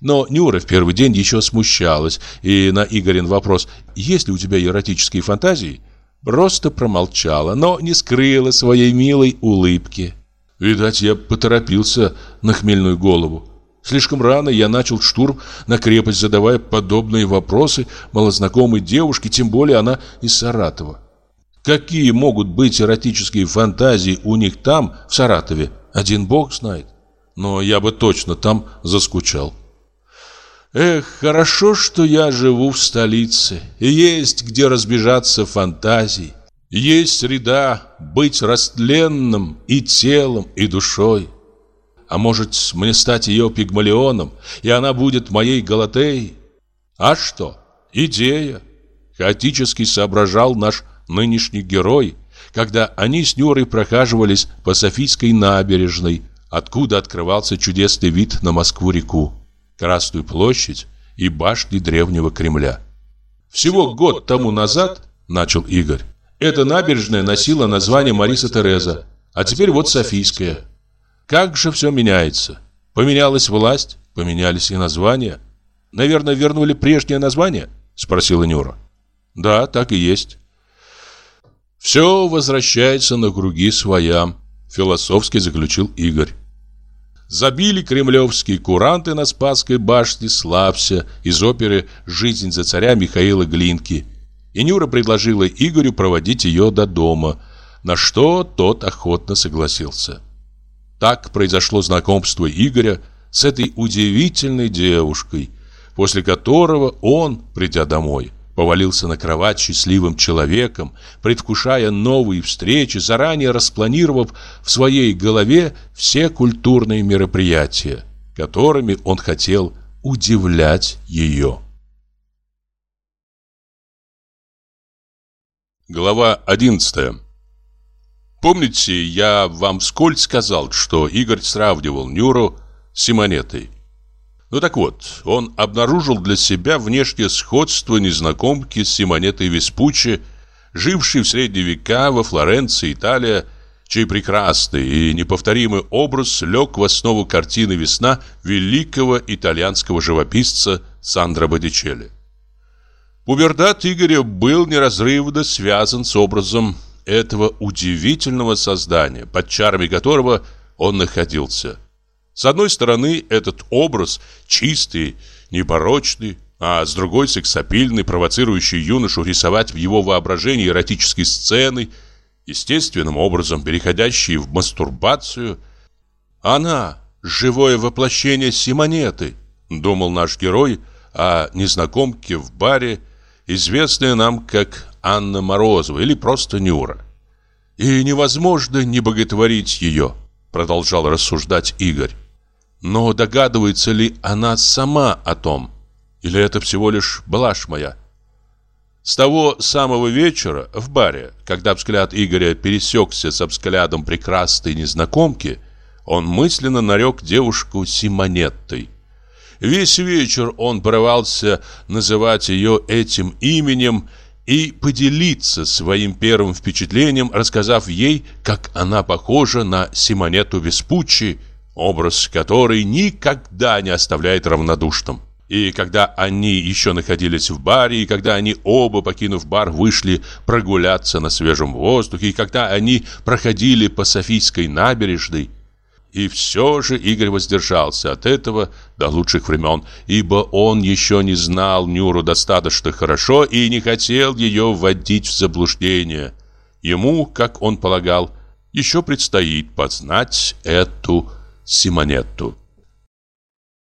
Но Нюра в первый день еще смущалась, и на Игорин вопрос «Есть ли у тебя эротические фантазии?» просто промолчала, но не скрыла своей милой улыбки. Видать, я поторопился на хмельную голову. Слишком рано я начал штурм на крепость, задавая подобные вопросы малознакомой девушке, тем более она из Саратова. Какие могут быть эротические фантазии у них там, в Саратове, один бог знает. Но я бы точно там заскучал. Эх, хорошо, что я живу в столице, и есть где разбежаться фантазий. Есть среда быть растленным и телом, и душой. А может, мне стать ее пигмалионом, и она будет моей Галатеей? А что? Идея. Хаотически соображал наш нынешний герой, когда они с Нюрой прохаживались по Софийской набережной, откуда открывался чудесный вид на Москву-реку, Красную площадь и башни древнего Кремля. Всего год тому назад, начал Игорь, эта набережная носила название Мариса Тереза, а теперь вот Софийская. Как же все меняется. Поменялась власть, поменялись и названия. Наверное, вернули прежнее название? Спросила Нюра. Да, так и есть. Все возвращается на круги своя, философски заключил Игорь. Забили кремлевские куранты на Спасской башне «Славься» из оперы «Жизнь за царя» Михаила Глинки. И Нюра предложила Игорю проводить ее до дома, на что тот охотно согласился. Так произошло знакомство Игоря с этой удивительной девушкой, после которого он, придя домой, повалился на кровать счастливым человеком, предвкушая новые встречи, заранее распланировав в своей голове все культурные мероприятия, которыми он хотел удивлять ее. Глава одиннадцатая Помните, я вам вскользь сказал, что Игорь сравнивал Нюру с Симонетой? Ну так вот, он обнаружил для себя внешнее сходство незнакомки с Симонетой Веспуччи, жившей в средние века во Флоренции, Италия, чей прекрасный и неповторимый образ лег в основу картины «Весна» великого итальянского живописца Сандро Боттичелли. Пубердат Игоря был неразрывно связан с образом этого удивительного создания, под чарами которого он находился. С одной стороны, этот образ чистый, непорочный, а с другой сексапильный, провоцирующий юношу рисовать в его воображении эротические сцены, естественным образом переходящие в мастурбацию. Она – живое воплощение Симонеты, думал наш герой о незнакомке в баре, известная нам как Анна Морозова или просто Нюра. И невозможно не боготворить ее, продолжал рассуждать Игорь. Но догадывается ли она сама о том? Или это всего лишь блажь моя? С того самого вечера в баре, когда взгляд Игоря пересекся со взглядом прекрасной незнакомки, он мысленно нарек девушку Симонеттой. Весь вечер он порывался называть ее этим именем и поделиться своим первым впечатлением, рассказав ей, как она похожа на Симонету Веспуччи, образ которой никогда не оставляет равнодушным. И когда они еще находились в баре, и когда они оба, покинув бар, вышли прогуляться на свежем воздухе, и когда они проходили по Софийской набережной, и все же Игорь воздержался от этого до лучших времен, ибо он еще не знал Нюру достаточно хорошо и не хотел ее вводить в заблуждение. Ему, как он полагал, еще предстоит познать эту Симонетту.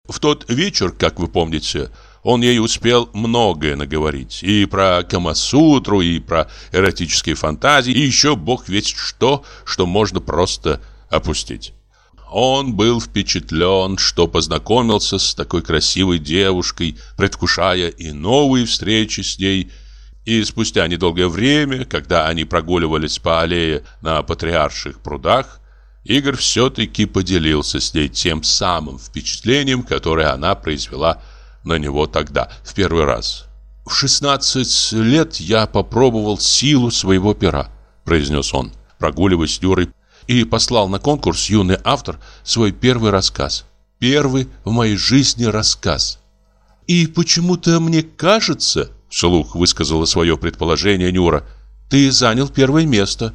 В тот вечер, как вы помните, он ей успел многое наговорить. И про Камасутру, и про эротические фантазии, и еще бог весть что, что можно просто опустить. Он был впечатлен, что познакомился с такой красивой девушкой, предвкушая и новые встречи с ней. И спустя недолгое время, когда они прогуливались по аллее на Патриарших прудах, Игорь все-таки поделился с ней тем самым впечатлением, которое она произвела на него тогда, в первый раз. «В 16 лет я попробовал силу своего пера», – произнес он, прогуливаясь с Дюрой, и послал на конкурс юный автор свой первый рассказ. Первый в моей жизни рассказ. «И почему-то мне кажется», – вслух высказала свое предположение Нюра, – «ты занял первое место»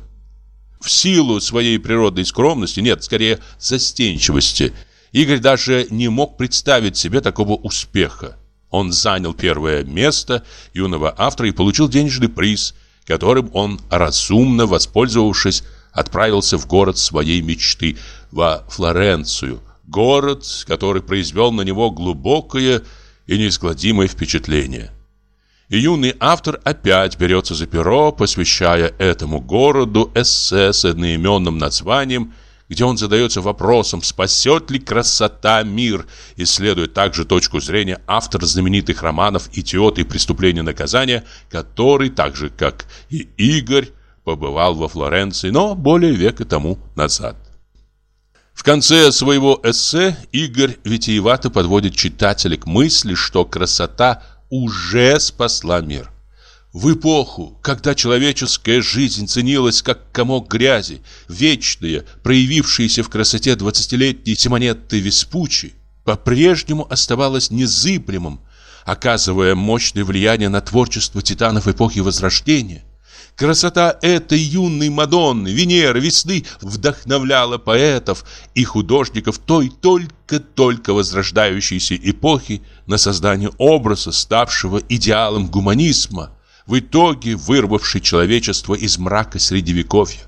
в силу своей природной скромности, нет, скорее застенчивости, Игорь даже не мог представить себе такого успеха. Он занял первое место юного автора и получил денежный приз, которым он, разумно воспользовавшись, отправился в город своей мечты, во Флоренцию, город, который произвел на него глубокое и неизгладимое впечатление. И юный автор опять берется за перо, посвящая этому городу эссе с одноименным названием, где он задается вопросом, спасет ли красота мир, исследует также точку зрения автора знаменитых романов «Идиот и преступление наказания», который, так же как и Игорь, побывал во Флоренции, но более века тому назад. В конце своего эссе Игорь витиевато подводит читателя к мысли, что красота уже спасла мир. В эпоху, когда человеческая жизнь ценилась как комок грязи, вечная, проявившаяся в красоте двадцатилетней Симонетты Веспуччи, по-прежнему оставалась незыблемым, оказывая мощное влияние на творчество титанов эпохи Возрождения. Красота этой юной Мадонны, Венеры, весны вдохновляла поэтов и художников той только-только возрождающейся эпохи на создание образа, ставшего идеалом гуманизма, в итоге вырвавший человечество из мрака Средневековья.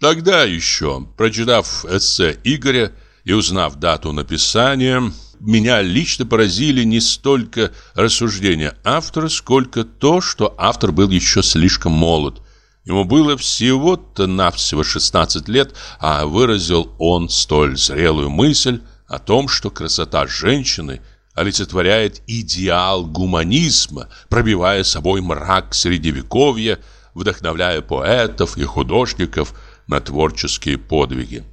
Тогда еще, прочитав эссе Игоря и узнав дату написания, меня лично поразили не столько рассуждения автора, сколько то, что автор был еще слишком молод. Ему было всего-то навсего 16 лет, а выразил он столь зрелую мысль о том, что красота женщины олицетворяет идеал гуманизма, пробивая собой мрак средневековья, вдохновляя поэтов и художников на творческие подвиги.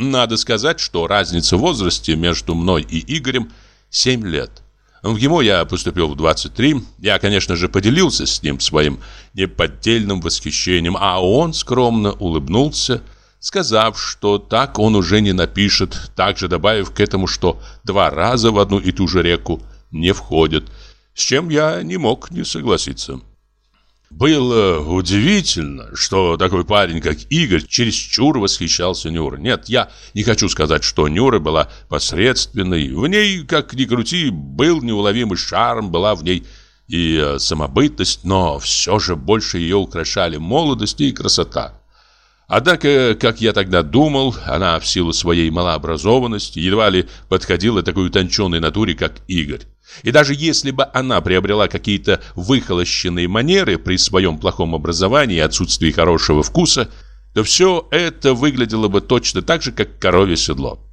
Надо сказать, что разница в возрасте между мной и Игорем 7 лет. В ГИМО я поступил в 23. Я, конечно же, поделился с ним своим неподдельным восхищением, а он скромно улыбнулся, сказав, что так он уже не напишет, также добавив к этому, что два раза в одну и ту же реку не входит, с чем я не мог не согласиться. Было удивительно, что такой парень, как Игорь, чересчур восхищался Нюрой. Нет, я не хочу сказать, что Нюра была посредственной. В ней, как ни крути, был неуловимый шарм, была в ней и э, самобытность, но все же больше ее украшали молодость и красота. Однако, как я тогда думал, она в силу своей малообразованности едва ли подходила такой утонченной натуре, как Игорь. И даже если бы она приобрела какие-то выхолощенные манеры при своем плохом образовании и отсутствии хорошего вкуса, то все это выглядело бы точно так же, как коровье седло.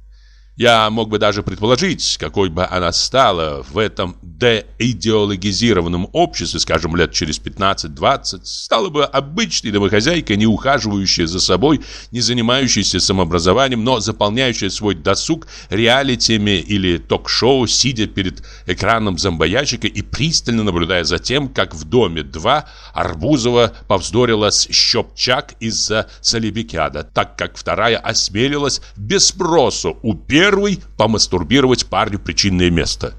Я мог бы даже предположить, какой бы она стала в этом деидеологизированном обществе, скажем, лет через 15-20, стала бы обычной домохозяйкой, не ухаживающая за собой, не занимающаяся самообразованием, но заполняющая свой досуг реалитиями или ток-шоу, сидя перед экраном зомбоящика и пристально наблюдая за тем, как в доме 2 Арбузова повздорила с Щопчак из-за Салибикяда, так как вторая осмелилась без спросу у первой первый помастурбировать парню причинное место.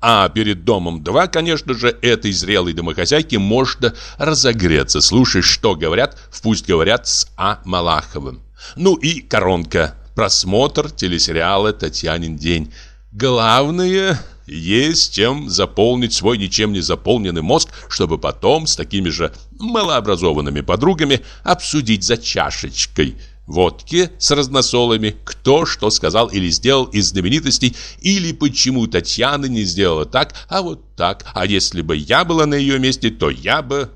А перед домом 2, конечно же, этой зрелой домохозяйке можно разогреться, слушать, что говорят «Пусть говорят» с А. Малаховым. Ну и коронка. Просмотр телесериала «Татьянин день». Главное, есть чем заполнить свой ничем не заполненный мозг, чтобы потом с такими же малообразованными подругами обсудить за чашечкой – водки с разносолами, кто что сказал или сделал из знаменитостей, или почему Татьяна не сделала так, а вот так. А если бы я была на ее месте, то я бы...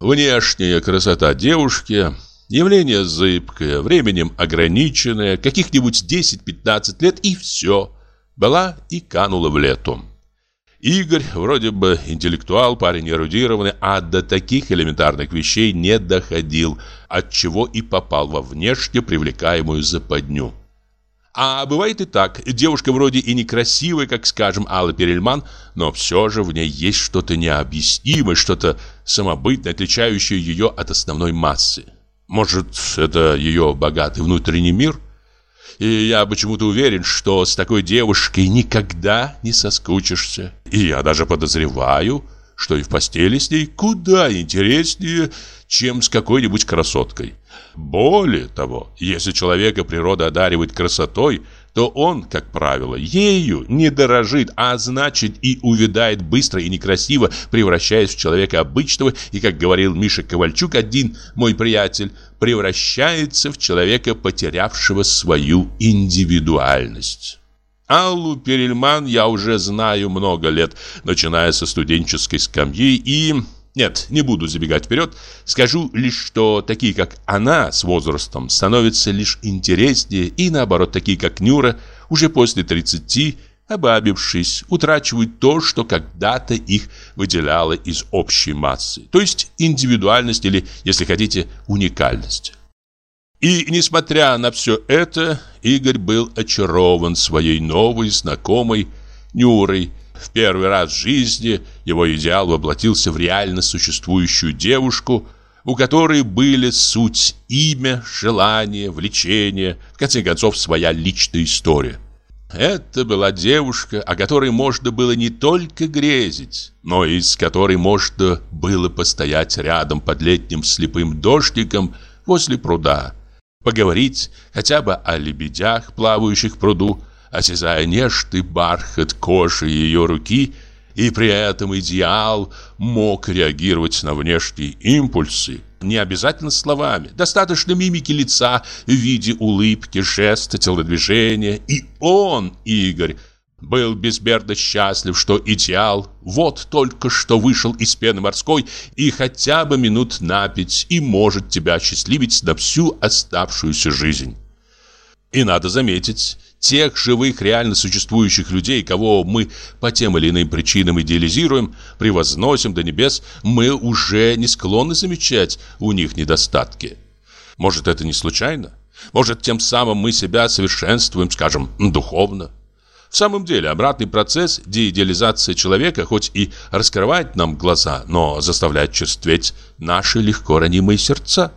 Внешняя красота девушки Явление зыбкое, временем ограниченное, каких-нибудь 10-15 лет и все. Была и канула в лету. Игорь вроде бы интеллектуал, парень эрудированный, а до таких элементарных вещей не доходил, от чего и попал во внешне привлекаемую западню. А бывает и так. Девушка вроде и некрасивая, как, скажем, Алла Перельман, но все же в ней есть что-то необъяснимое, что-то самобытное, отличающее ее от основной массы. Может, это ее богатый внутренний мир? И я почему-то уверен, что с такой девушкой никогда не соскучишься. И я даже подозреваю, что и в постели с ней куда интереснее, чем с какой-нибудь красоткой. Более того, если человека природа одаривает красотой, то он, как правило, ею не дорожит, а значит и увядает быстро и некрасиво, превращаясь в человека обычного и, как говорил Миша Ковальчук, один мой приятель, превращается в человека, потерявшего свою индивидуальность. Аллу Перельман я уже знаю много лет, начиная со студенческой скамьи и... Нет, не буду забегать вперед. Скажу лишь, что такие, как она, с возрастом, становятся лишь интереснее, и наоборот, такие, как Нюра, уже после 30, обабившись, утрачивают то, что когда-то их выделяло из общей массы. То есть индивидуальность или, если хотите, уникальность. И, несмотря на все это, Игорь был очарован своей новой, знакомой Нюрой, в первый раз в жизни его идеал воплотился в реально существующую девушку, у которой были суть имя, желание, влечение, в конце концов, своя личная история. Это была девушка, о которой можно было не только грезить, но и с которой можно было постоять рядом под летним слепым дождиком возле пруда, поговорить хотя бы о лебедях, плавающих в пруду, осязая нежный бархат кожи ее руки, и при этом идеал мог реагировать на внешние импульсы, не обязательно словами, достаточно мимики лица в виде улыбки, жеста, телодвижения. И он, Игорь, был безмерно счастлив, что идеал вот только что вышел из пены морской и хотя бы минут на пять и может тебя счастливить на всю оставшуюся жизнь. И надо заметить, тех живых, реально существующих людей, кого мы по тем или иным причинам идеализируем, превозносим до небес, мы уже не склонны замечать у них недостатки. Может, это не случайно? Может, тем самым мы себя совершенствуем, скажем, духовно? В самом деле, обратный процесс деидеализации человека хоть и раскрывает нам глаза, но заставляет черстветь наши легко ранимые сердца.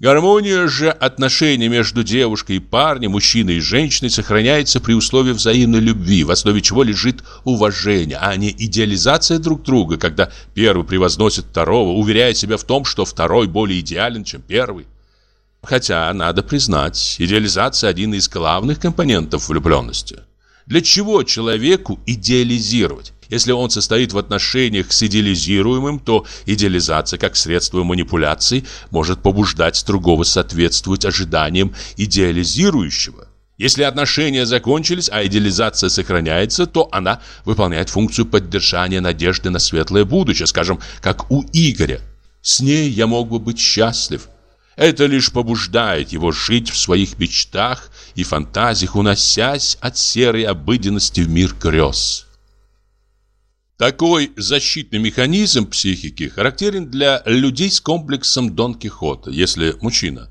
Гармония же отношений между девушкой и парнем, мужчиной и женщиной сохраняется при условии взаимной любви, в основе чего лежит уважение, а не идеализация друг друга, когда первый превозносит второго, уверяя себя в том, что второй более идеален, чем первый. Хотя, надо признать, идеализация – один из главных компонентов влюбленности. Для чего человеку идеализировать? Если он состоит в отношениях с идеализируемым, то идеализация как средство манипуляции может побуждать другого соответствовать ожиданиям идеализирующего. Если отношения закончились, а идеализация сохраняется, то она выполняет функцию поддержания надежды на светлое будущее, скажем, как у Игоря. С ней я мог бы быть счастлив. Это лишь побуждает его жить в своих мечтах и фантазиях, уносясь от серой обыденности в мир грез. Такой защитный механизм психики характерен для людей с комплексом Дон Кихота, если мужчина,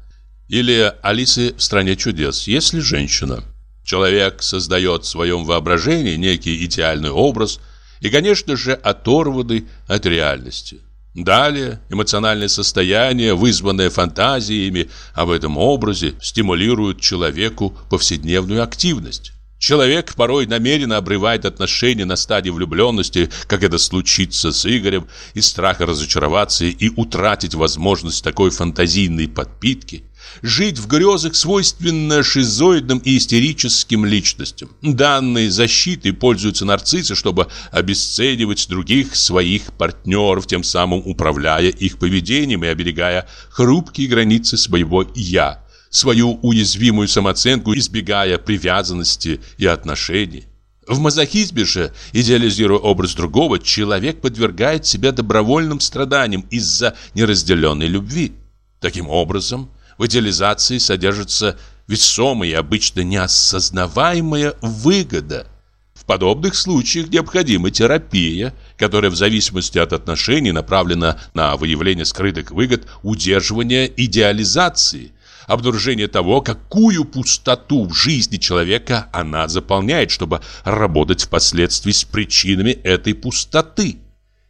или Алисы в «Стране чудес», если женщина. Человек создает в своем воображении некий идеальный образ и, конечно же, оторванный от реальности. Далее эмоциональное состояние, вызванное фантазиями об этом образе, стимулирует человеку повседневную активность. Человек порой намеренно обрывает отношения на стадии влюбленности, как это случится с Игорем, из страха разочароваться и утратить возможность такой фантазийной подпитки. Жить в грезах свойственно шизоидным и истерическим личностям. Данной защитой пользуются нарциссы, чтобы обесценивать других своих партнеров, тем самым управляя их поведением и оберегая хрупкие границы своего «я» свою уязвимую самооценку, избегая привязанности и отношений. В мазохизме же, идеализируя образ другого, человек подвергает себя добровольным страданиям из-за неразделенной любви. Таким образом, в идеализации содержится весомая и обычно неосознаваемая выгода. В подобных случаях необходима терапия, которая в зависимости от отношений направлена на выявление скрытых выгод удерживания идеализации – обнаружение того, какую пустоту в жизни человека она заполняет, чтобы работать впоследствии с причинами этой пустоты.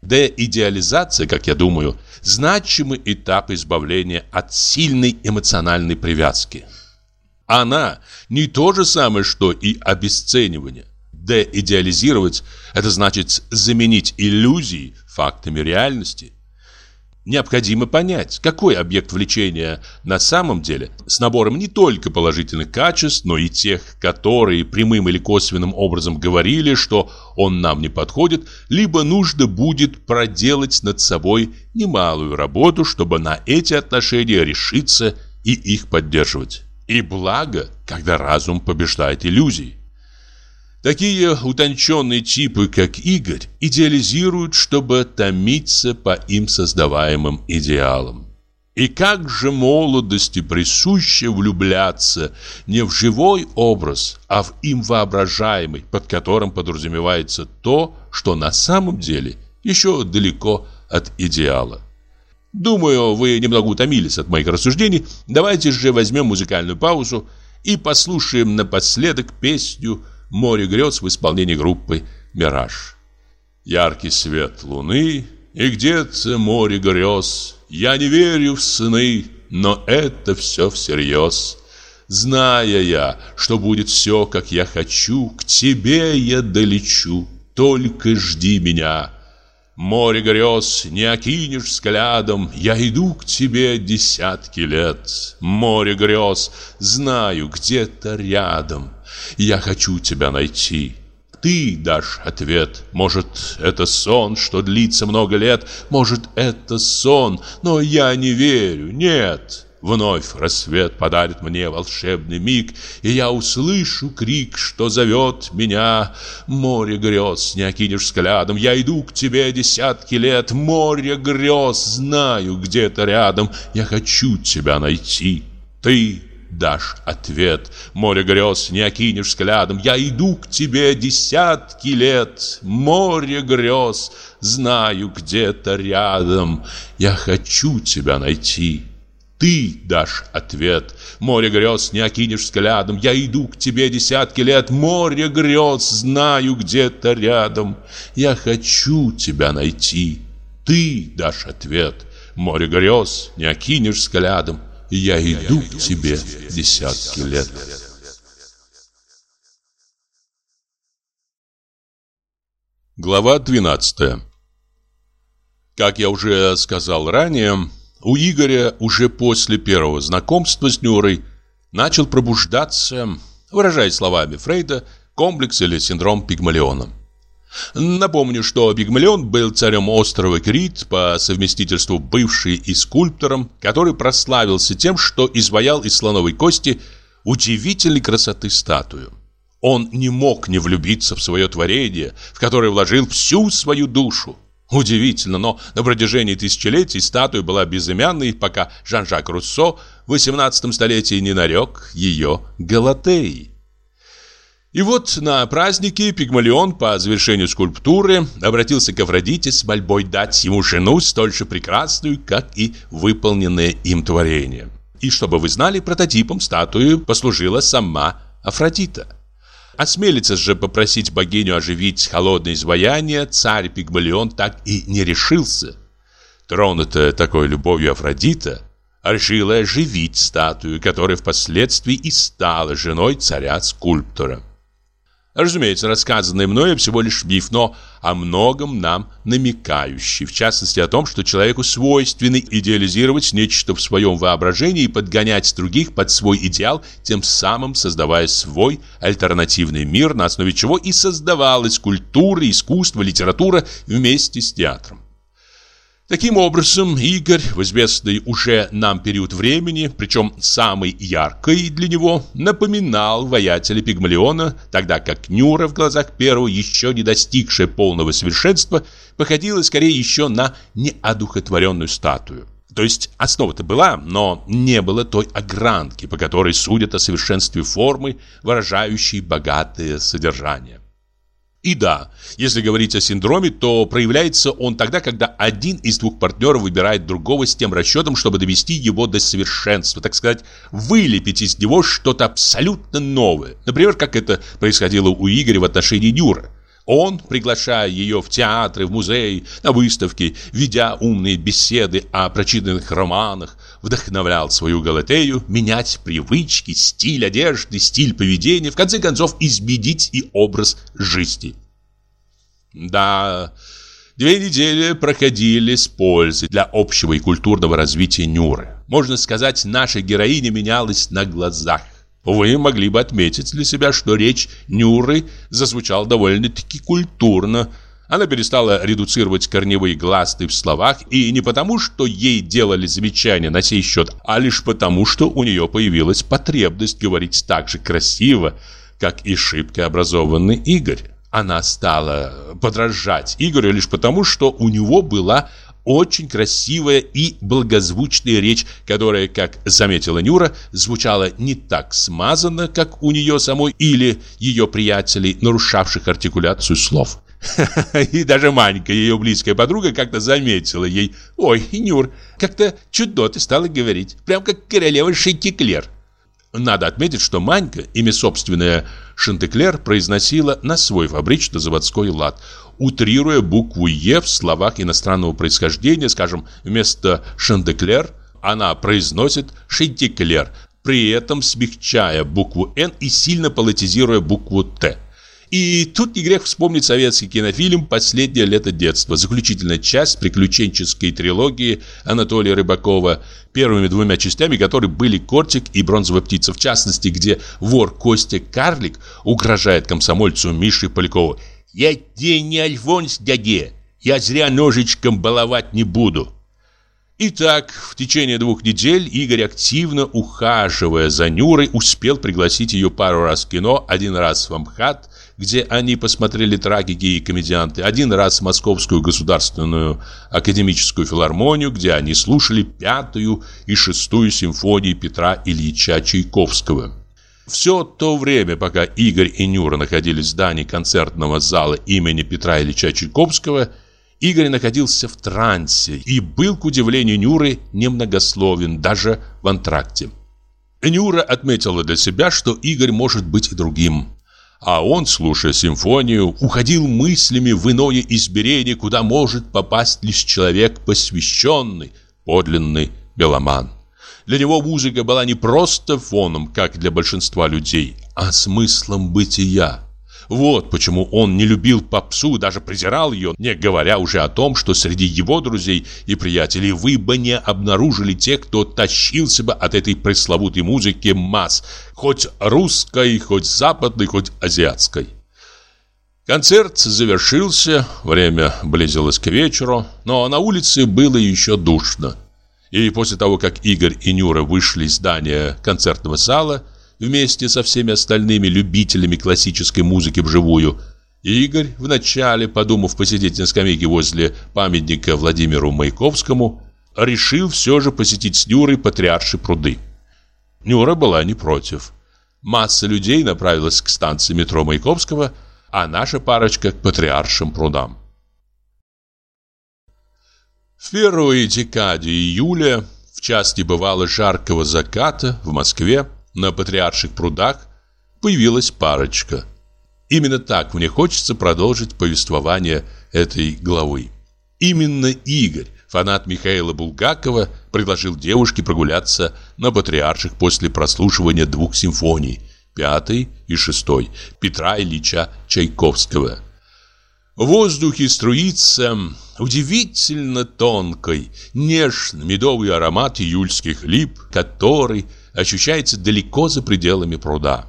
Деидеализация, как я думаю, значимый этап избавления от сильной эмоциональной привязки. Она не то же самое, что и обесценивание. Деидеализировать – это значит заменить иллюзии фактами реальности – Необходимо понять, какой объект влечения на самом деле с набором не только положительных качеств, но и тех, которые прямым или косвенным образом говорили, что он нам не подходит, либо нужно будет проделать над собой немалую работу, чтобы на эти отношения решиться и их поддерживать. И благо, когда разум побеждает иллюзии. Такие утонченные типы, как Игорь, идеализируют, чтобы томиться по им создаваемым идеалам. И как же молодости присуще влюбляться не в живой образ, а в им воображаемый, под которым подразумевается то, что на самом деле еще далеко от идеала. Думаю, вы немного утомились от моих рассуждений. Давайте же возьмем музыкальную паузу и послушаем напоследок песню «Море грез» в исполнении группы «Мираж». Яркий свет луны и где-то море грез. Я не верю в сны, но это все всерьез. Зная я, что будет все, как я хочу, К тебе я долечу, только жди меня. Море грез не окинешь взглядом, Я иду к тебе десятки лет. Море грез, знаю, где-то рядом, Я хочу тебя найти. Ты дашь ответ. Может, это сон, что длится много лет, Может, это сон, но я не верю, нет. Вновь рассвет подарит мне волшебный миг, И я услышу крик, что зовет меня. Море грез не окинешь взглядом, Я иду к тебе десятки лет. Море грез, знаю, где-то рядом, Я хочу тебя найти. Ты дашь ответ. Море грез не окинешь взглядом. Я иду к тебе десятки лет. Море грез, знаю, где-то рядом. Я хочу тебя найти. Ты дашь ответ. Море грез не окинешь взглядом. Я иду к тебе десятки лет. Море грез, знаю, где-то рядом. Я хочу тебя найти. Ты дашь ответ. Море грез не окинешь взглядом. Я иду к тебе десятки лет. Глава 12 Как я уже сказал ранее, у Игоря уже после первого знакомства с Нюрой начал пробуждаться, выражаясь словами Фрейда, комплекс или синдром Пигмалиона. Напомню, что Пигмалион был царем острова Крит, по совместительству бывший и скульптором, который прославился тем, что изваял из слоновой кости удивительной красоты статую. Он не мог не влюбиться в свое творение, в которое вложил всю свою душу. Удивительно, но на протяжении тысячелетий статуя была безымянной, пока Жан-Жак Руссо в 18 столетии не нарек ее Галатеей. И вот на празднике Пигмалион по завершению скульптуры обратился к Афродите с мольбой дать ему жену столь же прекрасную, как и выполненное им творение. И чтобы вы знали, прототипом статуи послужила сама Афродита. Осмелится же попросить богиню оживить холодное изваяние, царь Пигмалион так и не решился. Тронутая такой любовью Афродита, решила оживить статую, которая впоследствии и стала женой царя-скульптора. Разумеется, рассказанное мною всего лишь миф, но о многом нам намекающий, в частности о том, что человеку свойственно идеализировать нечто в своем воображении и подгонять других под свой идеал, тем самым создавая свой альтернативный мир, на основе чего и создавалась культура, искусство, литература вместе с театром. Таким образом, Игорь в известный уже нам период времени, причем самый яркий для него, напоминал воятеля Пигмалиона, тогда как Нюра в глазах первого, еще не достигшая полного совершенства, походила скорее еще на неодухотворенную статую. То есть основа-то была, но не было той огранки, по которой судят о совершенстве формы, выражающей богатое содержание. И да, если говорить о синдроме, то проявляется он тогда, когда один из двух партнеров выбирает другого с тем расчетом, чтобы довести его до совершенства, так сказать, вылепить из него что-то абсолютно новое. Например, как это происходило у Игоря в отношении Нюры. Он, приглашая ее в театры, в музеи, на выставки, ведя умные беседы о прочитанных романах, вдохновлял свою Галатею менять привычки, стиль одежды, стиль поведения, в конце концов изменить и образ жизни. Да, две недели проходили с пользой для общего и культурного развития Нюры. Можно сказать, наша героиня менялась на глазах. Вы могли бы отметить для себя, что речь Нюры зазвучала довольно-таки культурно, она перестала редуцировать корневые гласные в словах, и не потому, что ей делали замечания на сей счет, а лишь потому, что у нее появилась потребность говорить так же красиво, как и шибко образованный Игорь. Она стала подражать Игорю лишь потому, что у него была очень красивая и благозвучная речь, которая, как заметила Нюра, звучала не так смазанно, как у нее самой или ее приятелей, нарушавших артикуляцию слов. И даже Манька, ее близкая подруга, как-то заметила ей. «Ой, Нюр, как-то чудно ты стала говорить, прям как королева Шантеклер». Надо отметить, что Манька, имя собственное Шантеклер, произносила на свой фабрично-заводской лад, утрируя букву «Е» в словах иностранного происхождения, скажем, вместо «Шантеклер» она произносит «Шантеклер», при этом смягчая букву «Н» и сильно политизируя букву «Т». И тут не грех вспомнить советский кинофильм «Последнее лето детства», заключительная часть приключенческой трилогии Анатолия Рыбакова, первыми двумя частями которой были «Кортик» и «Бронзовая птица», в частности, где вор Костя Карлик угрожает комсомольцу Мише Полякову. «Я тебе не Альфонс, дяде, я зря ножичком баловать не буду». Итак, в течение двух недель Игорь, активно ухаживая за Нюрой, успел пригласить ее пару раз в кино, один раз в Амхат, где они посмотрели трагики и комедианты, один раз Московскую государственную академическую филармонию, где они слушали пятую и шестую симфонии Петра Ильича Чайковского. Все то время, пока Игорь и Нюра находились в здании концертного зала имени Петра Ильича Чайковского, Игорь находился в трансе и был, к удивлению Нюры, немногословен даже в антракте. Нюра отметила для себя, что Игорь может быть и другим. А он, слушая симфонию, уходил мыслями в иное измерение, куда может попасть лишь человек посвященный, подлинный меломан. Для него музыка была не просто фоном, как для большинства людей, а смыслом бытия. Вот почему он не любил попсу, даже презирал ее, не говоря уже о том, что среди его друзей и приятелей вы бы не обнаружили тех, кто тащился бы от этой пресловутой музыки масс, хоть русской, хоть западной, хоть азиатской. Концерт завершился, время близилось к вечеру, но на улице было еще душно. И после того, как Игорь и Нюра вышли из здания концертного зала, вместе со всеми остальными любителями классической музыки вживую, Игорь, вначале подумав посидеть на скамейке возле памятника Владимиру Маяковскому, решил все же посетить с Нюрой Патриарши пруды. Нюра была не против. Масса людей направилась к станции метро Маяковского – а наша парочка к патриаршим прудам. В первой декаде июля, в части бывало жаркого заката в Москве, на патриарших прудах появилась парочка. Именно так мне хочется продолжить повествование этой главы. Именно Игорь, фанат Михаила Булгакова, предложил девушке прогуляться на патриарших после прослушивания двух симфоний – пятый и шестой Петра Ильича Чайковского. В воздухе струится удивительно тонкий, нежный медовый аромат июльских лип, который ощущается далеко за пределами пруда.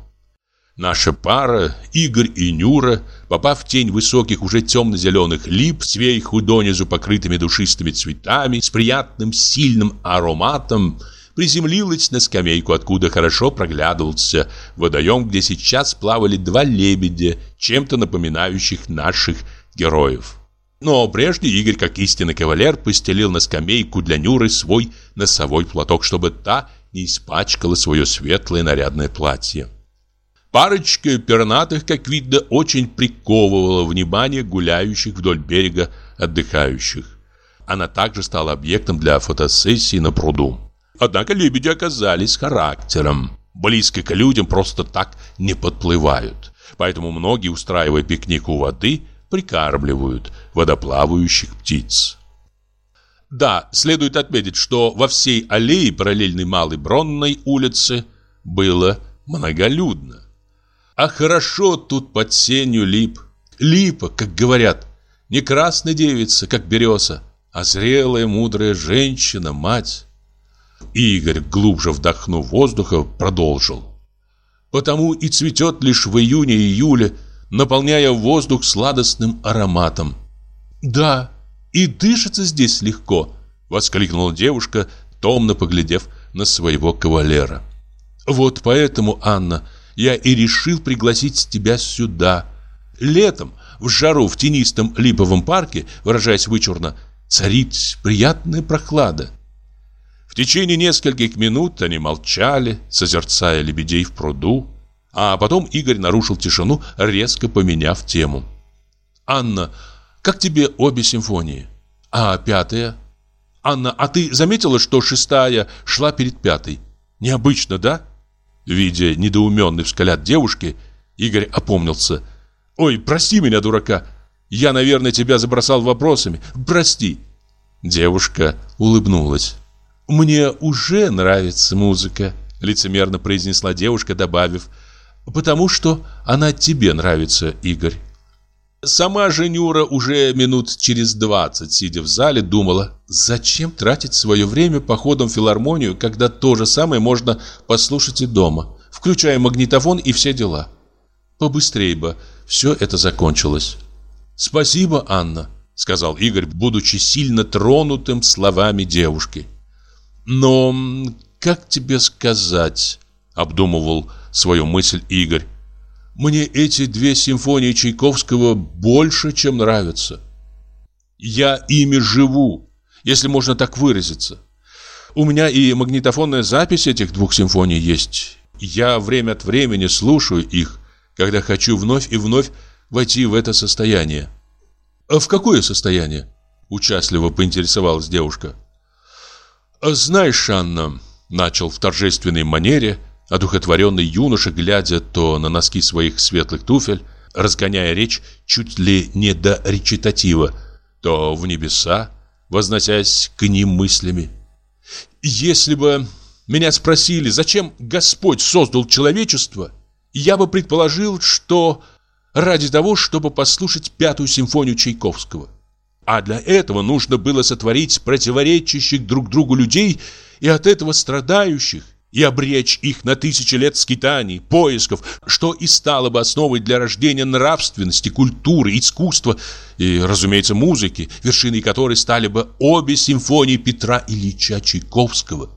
Наша пара, Игорь и Нюра, попав в тень высоких уже темно-зеленых лип, сверху донизу покрытыми душистыми цветами, с приятным сильным ароматом, приземлилась на скамейку, откуда хорошо проглядывался водоем, где сейчас плавали два лебедя, чем-то напоминающих наших героев. Но прежде Игорь, как истинный кавалер, постелил на скамейку для Нюры свой носовой платок, чтобы та не испачкала свое светлое нарядное платье. Парочка пернатых, как видно, очень приковывала внимание гуляющих вдоль берега отдыхающих. Она также стала объектом для фотосессии на пруду. Однако лебеди оказались характером. Близко к людям просто так не подплывают. Поэтому многие, устраивая пикник у воды, прикармливают водоплавающих птиц. Да, следует отметить, что во всей аллее параллельной Малой Бронной улице было многолюдно. А хорошо тут под сенью лип. Липа, как говорят, не красная девица, как береза, а зрелая, мудрая женщина, мать. Игорь, глубже вдохнув воздуха, продолжил. Потому и цветет лишь в июне-июле, наполняя воздух сладостным ароматом. «Да, и дышится здесь легко», — воскликнула девушка, томно поглядев на своего кавалера. «Вот поэтому, Анна, я и решил пригласить тебя сюда. Летом, в жару в тенистом липовом парке, выражаясь вычурно, царит приятная прохлада. В течение нескольких минут они молчали, созерцая лебедей в пруду, а потом Игорь нарушил тишину, резко поменяв тему. «Анна, как тебе обе симфонии? А пятая?» «Анна, а ты заметила, что шестая шла перед пятой? Необычно, да?» Видя недоуменный взгляд девушки, Игорь опомнился. «Ой, прости меня, дурака. Я, наверное, тебя забросал вопросами. Прости». Девушка улыбнулась. «Мне уже нравится музыка», — лицемерно произнесла девушка, добавив, «потому что она тебе нравится, Игорь». Сама же Нюра уже минут через двадцать, сидя в зале, думала, зачем тратить свое время походом в филармонию, когда то же самое можно послушать и дома, включая магнитофон и все дела. Побыстрее бы все это закончилось. «Спасибо, Анна», — сказал Игорь, будучи сильно тронутым словами девушки. Но, как тебе сказать, обдумывал свою мысль Игорь. Мне эти две симфонии Чайковского больше, чем нравятся. Я ими живу, если можно так выразиться. У меня и магнитофонная запись этих двух симфоний есть. Я время от времени слушаю их, когда хочу вновь и вновь войти в это состояние. А в какое состояние? Участливо поинтересовалась девушка. «Знаешь, Анна», — начал в торжественной манере, одухотворенный юноша, глядя то на носки своих светлых туфель, разгоняя речь чуть ли не до речитатива, то в небеса, возносясь к ним мыслями. «Если бы меня спросили, зачем Господь создал человечество, я бы предположил, что ради того, чтобы послушать пятую симфонию Чайковского. А для этого нужно было сотворить противоречащих друг другу людей и от этого страдающих, и обречь их на тысячи лет скитаний, поисков, что и стало бы основой для рождения нравственности, культуры, искусства и, разумеется, музыки, вершиной которой стали бы обе симфонии Петра Ильича Чайковского.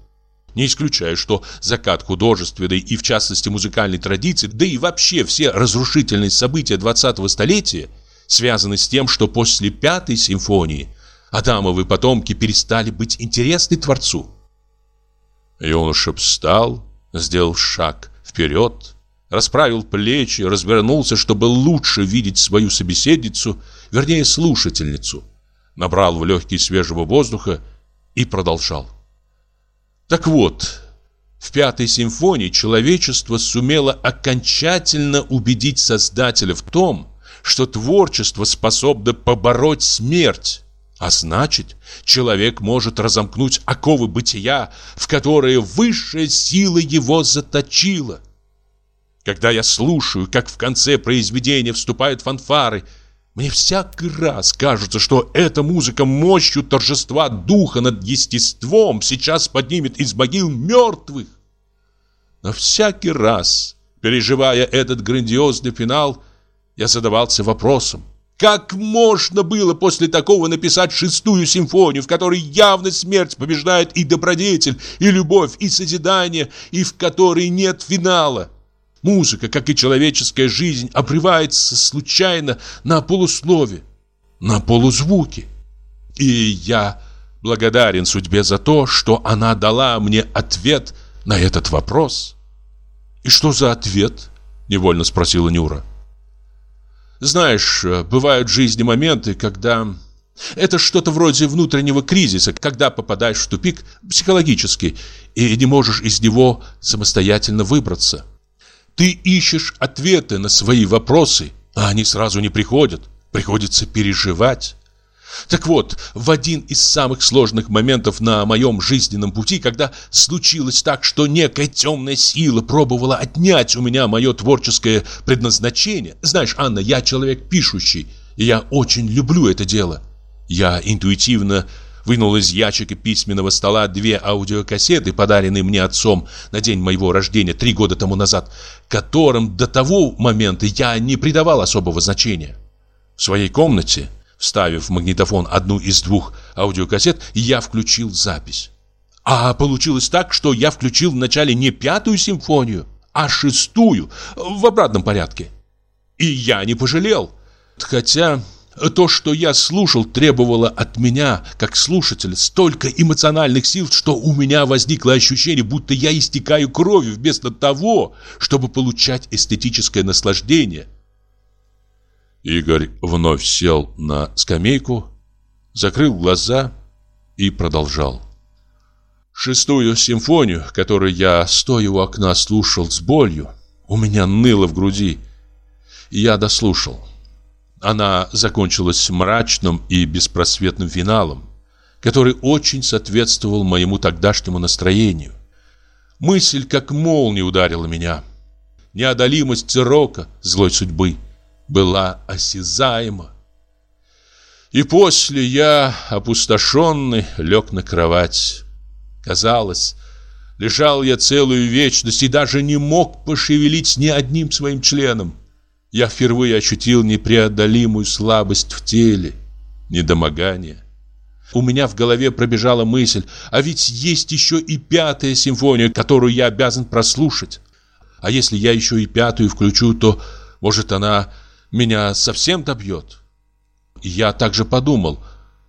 Не исключаю, что закат художественной и, в частности, музыкальной традиции, да и вообще все разрушительные события 20-го столетия связаны с тем, что после пятой симфонии Адамовы потомки перестали быть интересны Творцу. Юноша встал, сделал шаг вперед, расправил плечи, развернулся, чтобы лучше видеть свою собеседницу, вернее, слушательницу. Набрал в легкие свежего воздуха и продолжал. Так вот, в пятой симфонии человечество сумело окончательно убедить Создателя в том, что творчество способно побороть смерть. А значит, человек может разомкнуть оковы бытия, в которые высшая сила его заточила. Когда я слушаю, как в конце произведения вступают фанфары – мне всякий раз кажется, что эта музыка мощью торжества духа над естеством сейчас поднимет из могил мертвых. Но всякий раз, переживая этот грандиозный финал, я задавался вопросом, как можно было после такого написать шестую симфонию, в которой явно смерть побеждает и добродетель, и любовь, и созидание, и в которой нет финала? Музыка, как и человеческая жизнь, обрывается случайно на полуслове, на полузвуке. И я благодарен судьбе за то, что она дала мне ответ на этот вопрос. «И что за ответ?» – невольно спросила Нюра. «Знаешь, бывают в жизни моменты, когда...» Это что-то вроде внутреннего кризиса, когда попадаешь в тупик психологический и не можешь из него самостоятельно выбраться. Ты ищешь ответы на свои вопросы, а они сразу не приходят. Приходится переживать. Так вот, в один из самых сложных моментов на моем жизненном пути, когда случилось так, что некая темная сила пробовала отнять у меня мое творческое предназначение. Знаешь, Анна, я человек пишущий, и я очень люблю это дело. Я интуитивно вынул из ящика письменного стола две аудиокассеты, подаренные мне отцом на день моего рождения три года тому назад, которым до того момента я не придавал особого значения. В своей комнате, вставив в магнитофон одну из двух аудиокассет, я включил запись. А получилось так, что я включил вначале не пятую симфонию, а шестую, в обратном порядке. И я не пожалел. Хотя то, что я слушал, требовало от меня, как слушателя, столько эмоциональных сил, что у меня возникло ощущение, будто я истекаю кровью вместо того, чтобы получать эстетическое наслаждение. Игорь вновь сел на скамейку, закрыл глаза и продолжал. Шестую симфонию, которую я, стоя у окна, слушал с болью, у меня ныло в груди, я дослушал. Она закончилась мрачным и беспросветным финалом, который очень соответствовал моему тогдашнему настроению. Мысль, как молния, ударила меня. Неодолимость рока, злой судьбы, была осязаема. И после я, опустошенный, лег на кровать. Казалось, лежал я целую вечность и даже не мог пошевелить ни одним своим членом я впервые ощутил непреодолимую слабость в теле, недомогание. У меня в голове пробежала мысль, а ведь есть еще и пятая симфония, которую я обязан прослушать. А если я еще и пятую включу, то, может, она меня совсем добьет? Я также подумал,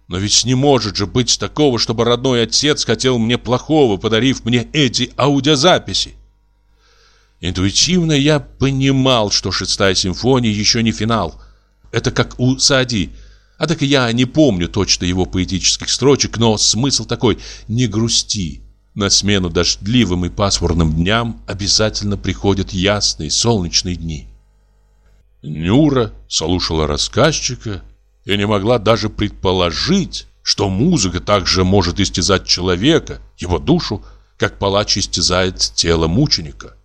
но ведь не может же быть такого, чтобы родной отец хотел мне плохого, подарив мне эти аудиозаписи. Интуитивно я понимал, что шестая симфония еще не финал. Это как у Сади. А так я не помню точно его поэтических строчек, но смысл такой «не грусти». На смену дождливым и пасмурным дням обязательно приходят ясные солнечные дни. Нюра слушала рассказчика и не могла даже предположить, что музыка также может истязать человека, его душу, как палач истязает тело мученика.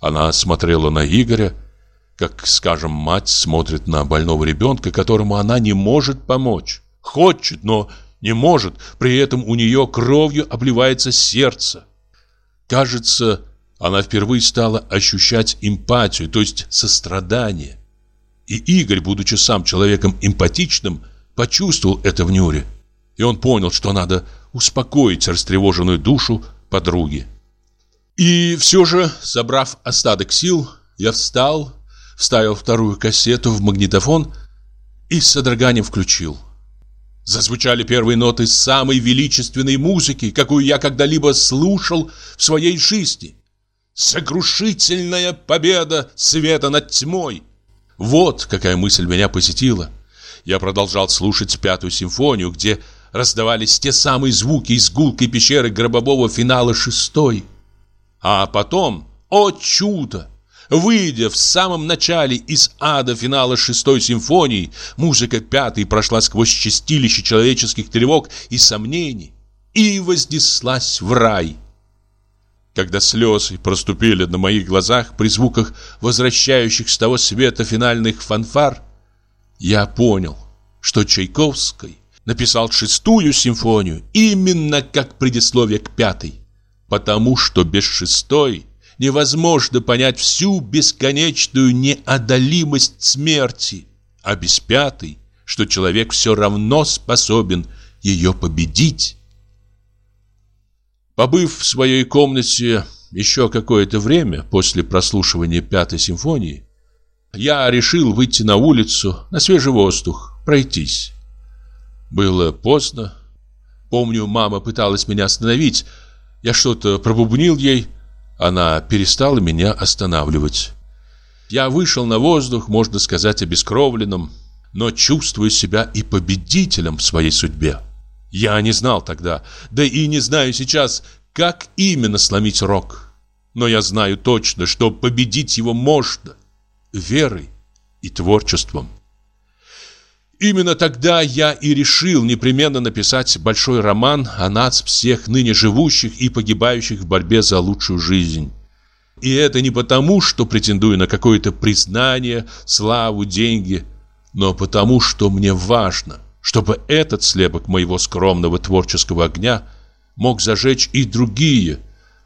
Она смотрела на Игоря, как, скажем, мать смотрит на больного ребенка, которому она не может помочь. Хочет, но не может, при этом у нее кровью обливается сердце. Кажется, она впервые стала ощущать эмпатию, то есть сострадание. И Игорь, будучи сам человеком эмпатичным, почувствовал это в Нюре. И он понял, что надо успокоить растревоженную душу подруги. И все же, собрав остаток сил, я встал, вставил вторую кассету в магнитофон и с содроганием включил. Зазвучали первые ноты самой величественной музыки, какую я когда-либо слушал в своей жизни. Сокрушительная победа света над тьмой. Вот какая мысль меня посетила. Я продолжал слушать пятую симфонию, где раздавались те самые звуки из гулкой пещеры гробового финала шестой. А потом, о чудо! Выйдя в самом начале из ада финала шестой симфонии, музыка пятой прошла сквозь чистилище человеческих тревог и сомнений и вознеслась в рай. Когда слезы проступили на моих глазах при звуках возвращающих с того света финальных фанфар, я понял, что Чайковский написал шестую симфонию именно как предисловие к пятой, потому что без шестой невозможно понять всю бесконечную неодолимость смерти, а без пятой, что человек все равно способен ее победить. Побыв в своей комнате еще какое-то время после прослушивания пятой симфонии, я решил выйти на улицу, на свежий воздух, пройтись. Было поздно. Помню, мама пыталась меня остановить. Я что-то пробубнил ей. Она перестала меня останавливать. Я вышел на воздух, можно сказать, обескровленным, но чувствую себя и победителем в своей судьбе. Я не знал тогда, да и не знаю сейчас, как именно сломить рок. Но я знаю точно, что победить его можно верой и творчеством. Именно тогда я и решил непременно написать большой роман о нас всех ныне живущих и погибающих в борьбе за лучшую жизнь. И это не потому, что претендую на какое-то признание, славу, деньги, но потому, что мне важно – чтобы этот слепок моего скромного творческого огня мог зажечь и другие,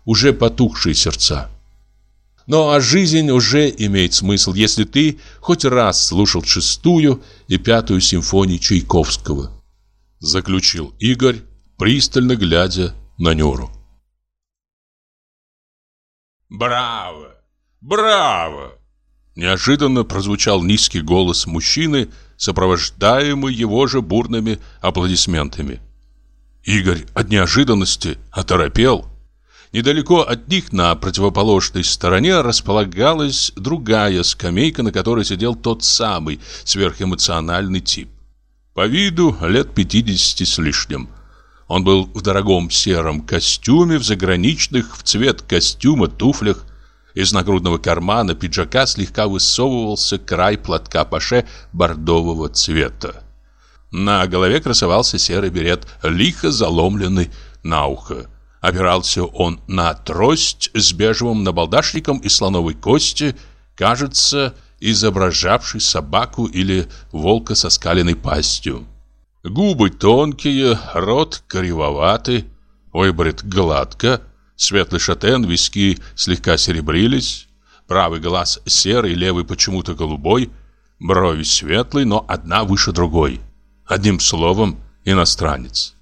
уже потухшие сердца. Но а жизнь уже имеет смысл, если ты хоть раз слушал шестую и пятую симфонии Чайковского. Заключил Игорь, пристально глядя на Нюру. «Браво! Браво!» Неожиданно прозвучал низкий голос мужчины, сопровождаемый его же бурными аплодисментами. Игорь от неожиданности оторопел. Недалеко от них на противоположной стороне располагалась другая скамейка, на которой сидел тот самый сверхэмоциональный тип. По виду лет 50 с лишним. Он был в дорогом сером костюме, в заграничных, в цвет костюма, туфлях, из нагрудного кармана пиджака слегка высовывался край платка паше бордового цвета. На голове красовался серый берет, лихо заломленный на ухо. Опирался он на трость с бежевым набалдашником из слоновой кости, кажется, изображавший собаку или волка со скаленной пастью. Губы тонкие, рот кривоватый, выбрит гладко, Светлый шатен, виски слегка серебрились, правый глаз серый, левый почему-то голубой, брови светлые, но одна выше другой. Одним словом, иностранец.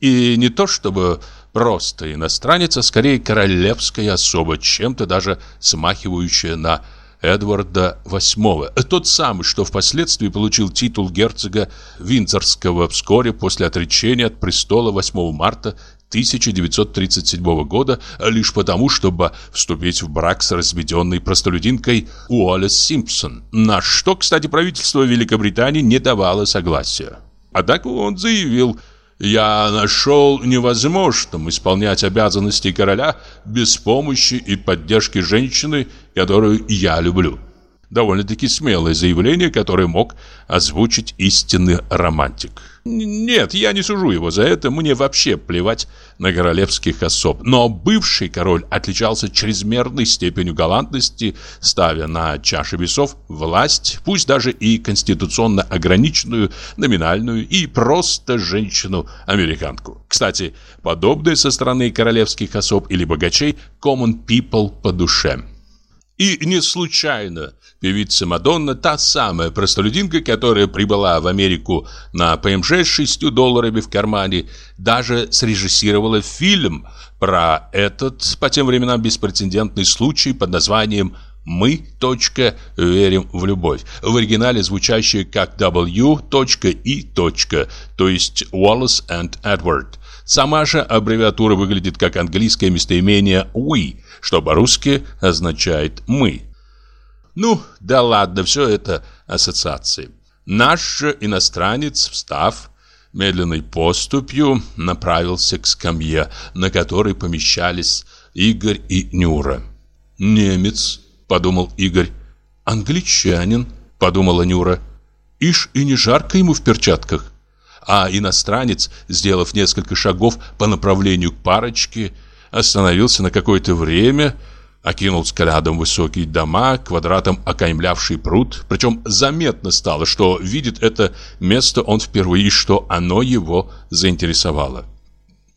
И не то чтобы просто иностранец, а скорее королевская особа, чем-то даже смахивающая на Эдварда VIII. Тот самый, что впоследствии получил титул герцога Виндзорского вскоре после отречения от престола 8 марта 1937 года лишь потому, чтобы вступить в брак с разведенной простолюдинкой Уоллес Симпсон, на что, кстати, правительство Великобритании не давало согласия. Однако он заявил, «Я нашел невозможным исполнять обязанности короля без помощи и поддержки женщины, которую я люблю». Довольно-таки смелое заявление, которое мог озвучить истинный романтик. Нет, я не сужу его за это, мне вообще плевать на королевских особ. Но бывший король отличался чрезмерной степенью галантности, ставя на чаши весов власть, пусть даже и конституционно ограниченную, номинальную и просто женщину-американку. Кстати, подобное со стороны королевских особ или богачей common people по душе. И не случайно певица Мадонна, та самая простолюдинка, которая прибыла в Америку на ПМЖ с 6 долларами в кармане, даже срежиссировала фильм про этот, по тем временам, беспрецедентный случай под названием «Мы. Верим в любовь», в оригинале звучащее как W. И. то есть Wallace and Edward. Сама же аббревиатура выглядит как английское местоимение «we», что по-русски означает «мы». Ну, да ладно, все это ассоциации. Наш же иностранец, встав, медленной поступью направился к скамье, на которой помещались Игорь и Нюра. «Немец», — подумал Игорь. «Англичанин», — подумала Нюра. «Ишь, и не жарко ему в перчатках». А иностранец, сделав несколько шагов по направлению к парочке, остановился на какое-то время, окинул взглядом высокие дома, квадратом окаймлявший пруд, причем заметно стало, что видит это место он впервые что оно его заинтересовало.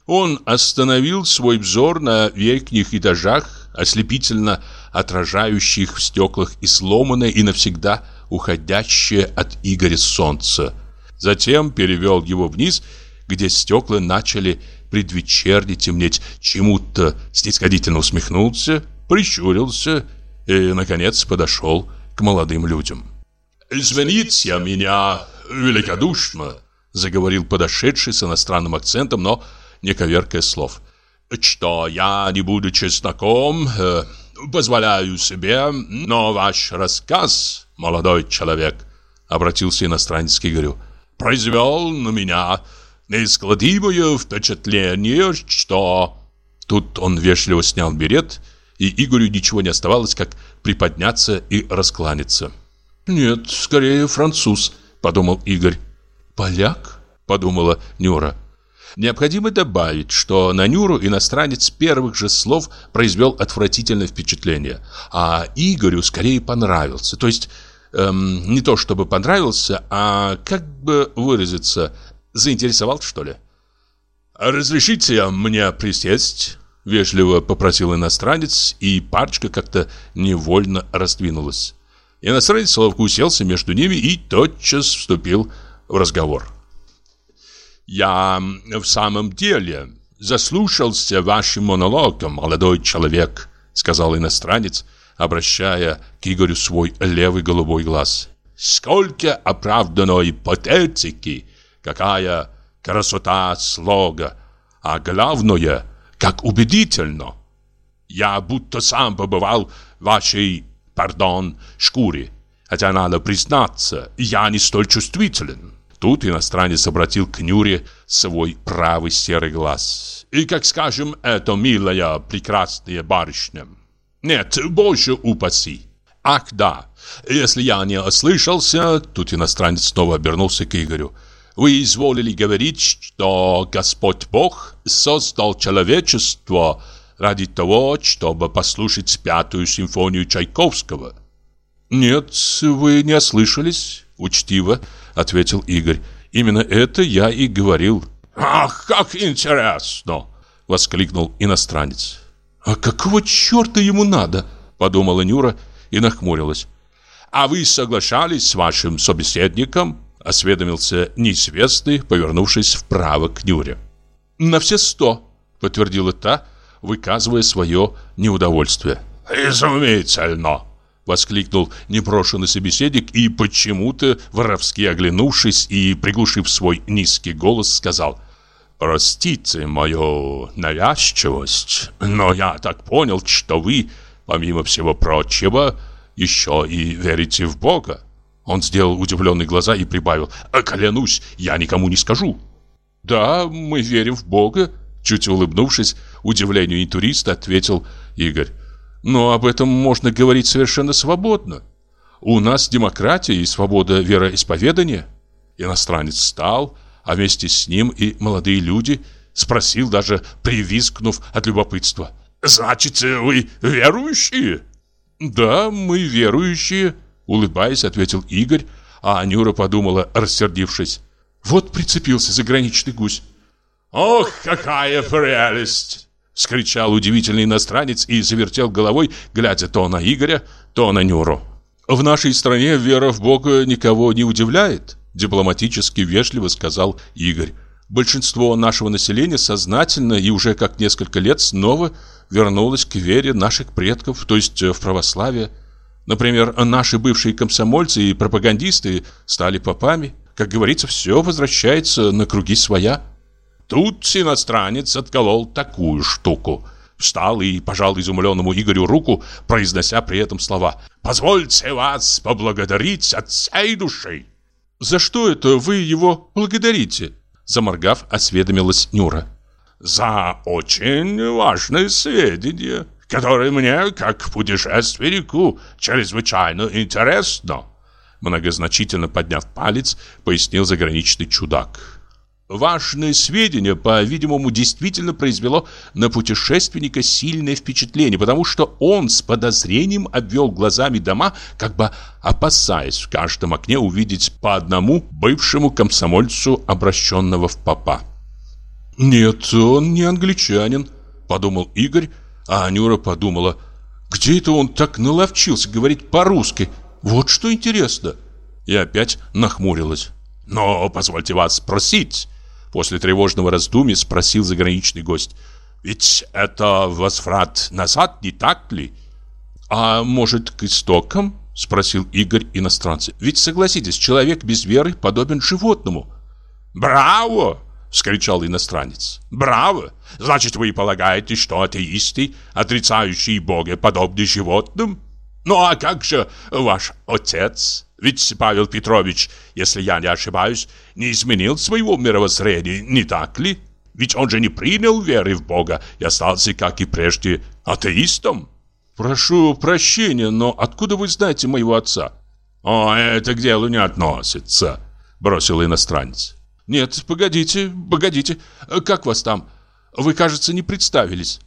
Он остановил свой взор на верхних этажах, ослепительно отражающих в стеклах и сломанное, и навсегда уходящее от Игоря солнце. Затем перевел его вниз, где стекла начали предвечерне темнеть, чему-то снисходительно усмехнулся, прищурился и, наконец, подошел к молодым людям. «Извините меня великодушно», — заговорил подошедший с иностранным акцентом, но не коверкая слов, «что я, не будучи знаком, э, позволяю себе, но ваш рассказ, молодой человек», — обратился иностранец к Игорю, «произвел на меня неискладимое впечатление, что...» Тут он вежливо снял берет и Игорю ничего не оставалось, как приподняться и раскланяться. «Нет, скорее француз», — подумал Игорь. «Поляк?» — подумала Нюра. Необходимо добавить, что на Нюру иностранец первых же слов произвел отвратительное впечатление, а Игорю скорее понравился. То есть, эм, не то чтобы понравился, а, как бы выразиться, заинтересовал, что ли. «Разрешите мне присесть?» Вежливо попросил иностранец, и парочка как-то невольно раздвинулась. Иностранец ловко уселся между ними и тотчас вступил в разговор. «Я в самом деле заслушался вашим монологом, молодой человек», сказал иностранец, обращая к Игорю свой левый голубой глаз. «Сколько оправданной патетики, какая красота слога, а главное — как убедительно. Я будто сам побывал в вашей, пардон, шкуре. Хотя надо признаться, я не столь чувствителен. Тут иностранец обратил к Нюре свой правый серый глаз. И, как скажем, это милая, прекрасная барышня. Нет, боже упаси. Ах, да, если я не ослышался, тут иностранец снова обернулся к Игорю. Вы изволили говорить, что Господь Бог создал человечество ради того, чтобы послушать пятую симфонию Чайковского. Нет, вы не ослышались, учтиво ответил Игорь. Именно это я и говорил. Ах, как интересно, воскликнул иностранец. А какого черта ему надо? подумала Нюра и нахмурилась. А вы соглашались с вашим собеседником? Осведомился неизвестный, повернувшись вправо к Нюре. «На все сто», — подтвердила та, выказывая свое неудовольствие. «Изумительно!» — воскликнул непрошенный собеседник и, почему-то, воровски оглянувшись и приглушив свой низкий голос, сказал «Простите мою навязчивость, но я так понял, что вы, помимо всего прочего, еще и верите в Бога». Он сделал удивленные глаза и прибавил «А «Клянусь, я никому не скажу». «Да, мы верим в Бога», чуть улыбнувшись, удивлению интуриста ответил Игорь. «Но об этом можно говорить совершенно свободно. у нас демократия и свобода вероисповедания. Иностранец встал, а вместе с ним и молодые люди, спросил даже, привискнув от любопытства. «Значит, вы верующие?» «Да, мы верующие», — улыбаясь, ответил Игорь, а Нюра подумала, рассердившись. «Вот прицепился заграничный гусь». «Ох, какая прелесть!» — скричал удивительный иностранец и завертел головой, глядя то на Игоря, то на Нюру. «В нашей стране вера в Бога никого не удивляет», — дипломатически вежливо сказал Игорь. «Большинство нашего населения сознательно и уже как несколько лет снова вернулось к вере наших предков, то есть в православие. Например, наши бывшие комсомольцы и пропагандисты стали попами. Как говорится, все возвращается на круги своя». Тут иностранец отколол такую штуку. Встал и пожал изумленному Игорю руку, произнося при этом слова «Позвольте вас поблагодарить от всей души». «За что это вы его благодарите?» Заморгав, осведомилась Нюра. «За очень важные сведения, которые мне, как путешественнику, чрезвычайно интересно». Многозначительно подняв палец, пояснил заграничный чудак. Важное сведение, по-видимому, действительно произвело на путешественника сильное впечатление, потому что он с подозрением обвел глазами дома, как бы опасаясь в каждом окне увидеть по одному бывшему комсомольцу, обращенного в папа. «Нет, он не англичанин», — подумал Игорь, а Анюра подумала, «где это он так наловчился говорить по-русски? Вот что интересно!» И опять нахмурилась. «Но позвольте вас спросить, После тревожного раздумья спросил заграничный гость. «Ведь это возврат назад, не так ли?» «А может, к истокам?» Спросил Игорь иностранца. «Ведь согласитесь, человек без веры подобен животному». «Браво!» — вскричал иностранец. «Браво! Значит, вы полагаете, что атеисты, отрицающие Бога, подобны животным? Ну а как же ваш отец?» Ведь Павел Петрович, если я не ошибаюсь, не изменил своего мировоззрения, не так ли? Ведь он же не принял веры в Бога и остался, как и прежде, атеистом. Прошу прощения, но откуда вы знаете моего отца? О, это к делу не относится, бросил иностранец. Нет, погодите, погодите. Как вас там? Вы, кажется, не представились.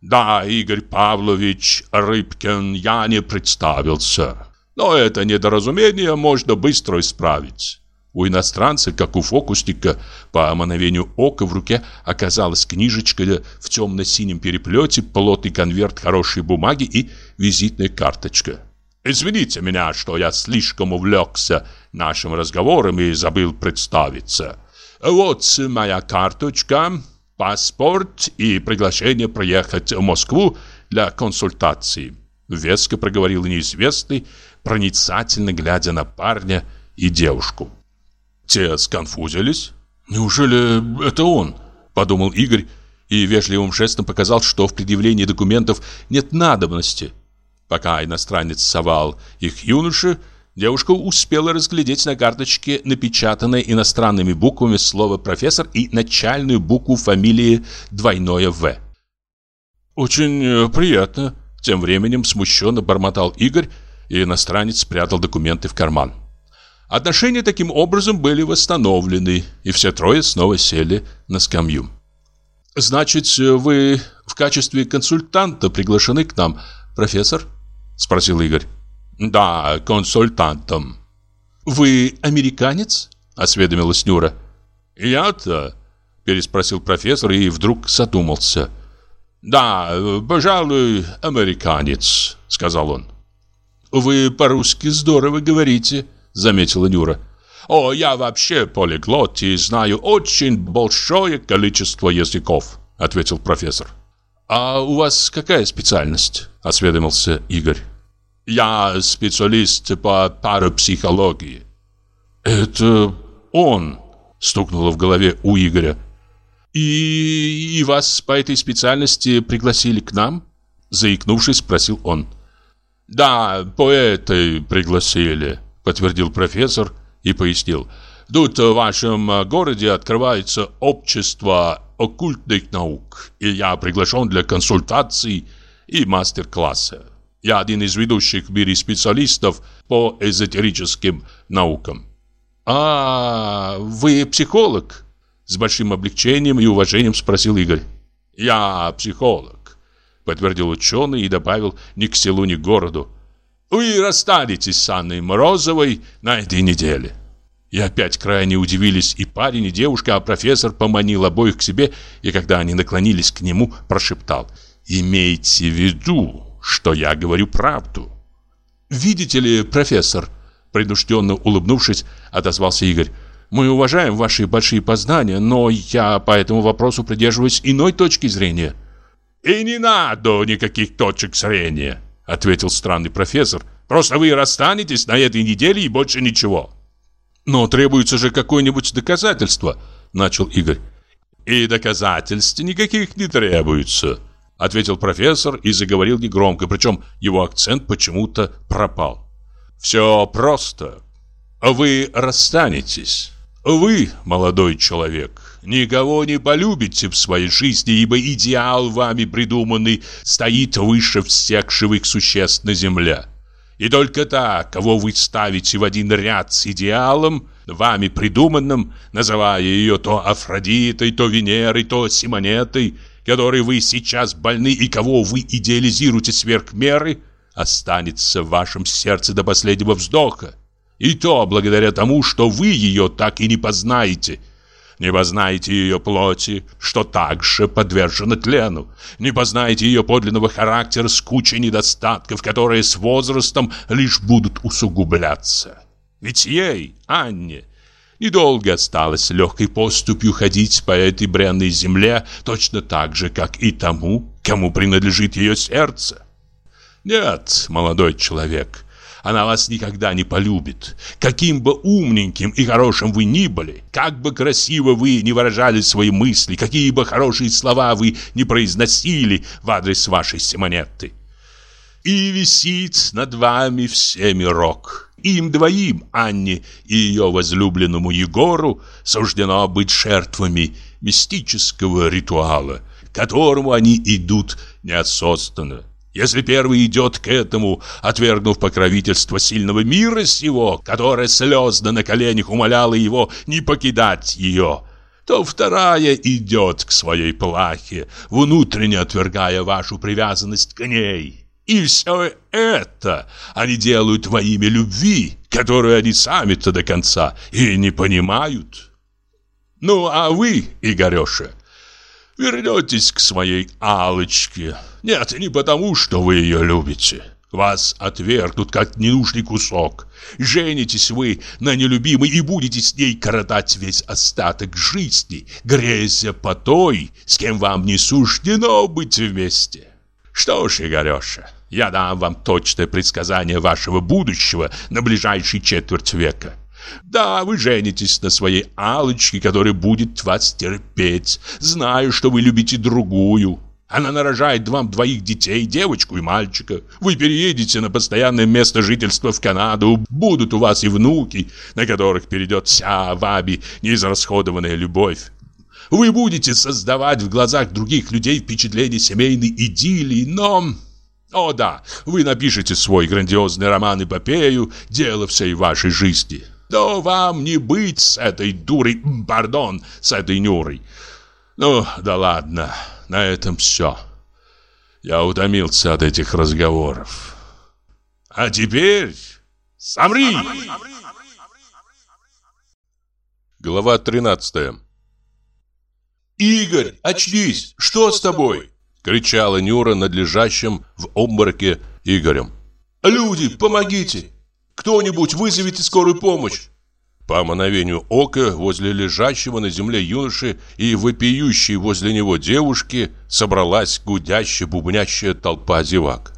Да, Игорь Павлович Рыбкин, я не представился. Но это недоразумение можно быстро исправить. У иностранца, как у фокусника, по мановению ока в руке оказалась книжечка в темно-синем переплете, плотный конверт хорошей бумаги и визитная карточка. «Извините меня, что я слишком увлекся нашим разговором и забыл представиться. Вот моя карточка, паспорт и приглашение приехать в Москву для консультации». Веско проговорил неизвестный, проницательно глядя на парня и девушку. Те сконфузились. «Неужели это он?» – подумал Игорь и вежливым жестом показал, что в предъявлении документов нет надобности. Пока иностранец совал их юноше, девушка успела разглядеть на карточке напечатанное иностранными буквами слово «профессор» и начальную букву фамилии двойное «В». «Очень э, приятно», – тем временем смущенно бормотал Игорь, и иностранец спрятал документы в карман. Отношения таким образом были восстановлены, и все трое снова сели на скамью. «Значит, вы в качестве консультанта приглашены к нам, профессор?» – спросил Игорь. «Да, консультантом». «Вы американец?» – осведомилась Нюра. «Я-то?» – переспросил профессор и вдруг задумался. «Да, пожалуй, американец», – сказал он. «Вы по-русски здорово говорите», — заметила Нюра. «О, я вообще полиглот и знаю очень большое количество языков», — ответил профессор. «А у вас какая специальность?» — осведомился Игорь. «Я специалист по парапсихологии». «Это он», — стукнуло в голове у Игоря. «И, и вас по этой специальности пригласили к нам?» Заикнувшись, спросил он. «Да, поэты пригласили», — подтвердил профессор и пояснил. «Тут в вашем городе открывается общество оккультных наук, и я приглашен для консультаций и мастер-класса. Я один из ведущих в мире специалистов по эзотерическим наукам. А, вы психолог? С большим облегчением и уважением спросил Игорь. Я психолог, подтвердил ученый и добавил ни к селу, ни к городу. Вы расстанетесь с Анной Морозовой на этой неделе. И опять крайне удивились и парень, и девушка, а профессор поманил обоих к себе, и когда они наклонились к нему, прошептал «Имейте в виду, что я говорю правду». «Видите ли, профессор», принужденно улыбнувшись, отозвался Игорь, «мы уважаем ваши большие познания, но я по этому вопросу придерживаюсь иной точки зрения». «И не надо никаких точек зрения», ответил странный профессор. «Просто вы расстанетесь на этой неделе и больше ничего». «Но требуется же какое-нибудь доказательство», — начал Игорь. «И доказательств никаких не требуется», — ответил профессор и заговорил негромко, причем его акцент почему-то пропал. «Все просто. Вы расстанетесь. Вы, молодой человек, никого не полюбите в своей жизни, ибо идеал вами придуманный стоит выше всех живых существ на земле». И только та, кого вы ставите в один ряд с идеалом, вами придуманным, называя ее то Афродитой, то Венерой, то Симонетой, которой вы сейчас больны и кого вы идеализируете сверх меры, останется в вашем сердце до последнего вздоха. И то благодаря тому, что вы ее так и не познаете – не познаете ее плоти, что также подвержена тлену. Не познаете ее подлинного характера с кучей недостатков, которые с возрастом лишь будут усугубляться. Ведь ей, Анне, недолго осталось легкой поступью ходить по этой бренной земле, точно так же, как и тому, кому принадлежит ее сердце. Нет, молодой человек, она вас никогда не полюбит. Каким бы умненьким и хорошим вы ни были, как бы красиво вы не выражали свои мысли, какие бы хорошие слова вы не произносили в адрес вашей Симонетты. И висит над вами всеми рок. Им двоим, Анне и ее возлюбленному Егору, суждено быть жертвами мистического ритуала, к которому они идут неосознанно. Если первый идет к этому, отвергнув покровительство сильного мира сего, которое слезно на коленях умоляло его не покидать ее, то вторая идет к своей плахе, внутренне отвергая вашу привязанность к ней. И все это они делают во имя любви, которую они сами-то до конца и не понимают. Ну, а вы, Игореша, вернетесь к своей алочке нет, не потому, что вы ее любите. Вас отвергнут, как ненужный кусок. Женитесь вы на нелюбимой и будете с ней коротать весь остаток жизни, грезя по той, с кем вам не суждено быть вместе. Что ж, Игореша, я дам вам точное предсказание вашего будущего на ближайший четверть века. Да, вы женитесь на своей Алочке, которая будет вас терпеть, зная, что вы любите другую. Она нарожает вам двоих детей, девочку и мальчика. Вы переедете на постоянное место жительства в Канаду. Будут у вас и внуки, на которых перейдет вся ваби неизрасходованная любовь. Вы будете создавать в глазах других людей впечатление семейной идиллии, но... О да, вы напишете свой грандиозный роман-эпопею «Дело всей вашей жизни». Но вам не быть с этой дурой, пардон, с этой Нюрой. Ну, да ладно на этом все. Я утомился от этих разговоров. А теперь сомри! Глава 13 «Игорь, очнись! Что с тобой?» Кричала Нюра над лежащим в обмороке Игорем. «Люди, помогите! Кто-нибудь вызовите скорую помощь!» По мановению ока возле лежащего на земле юноши и вопиющей возле него девушки собралась гудящая, бубнящая толпа зевак.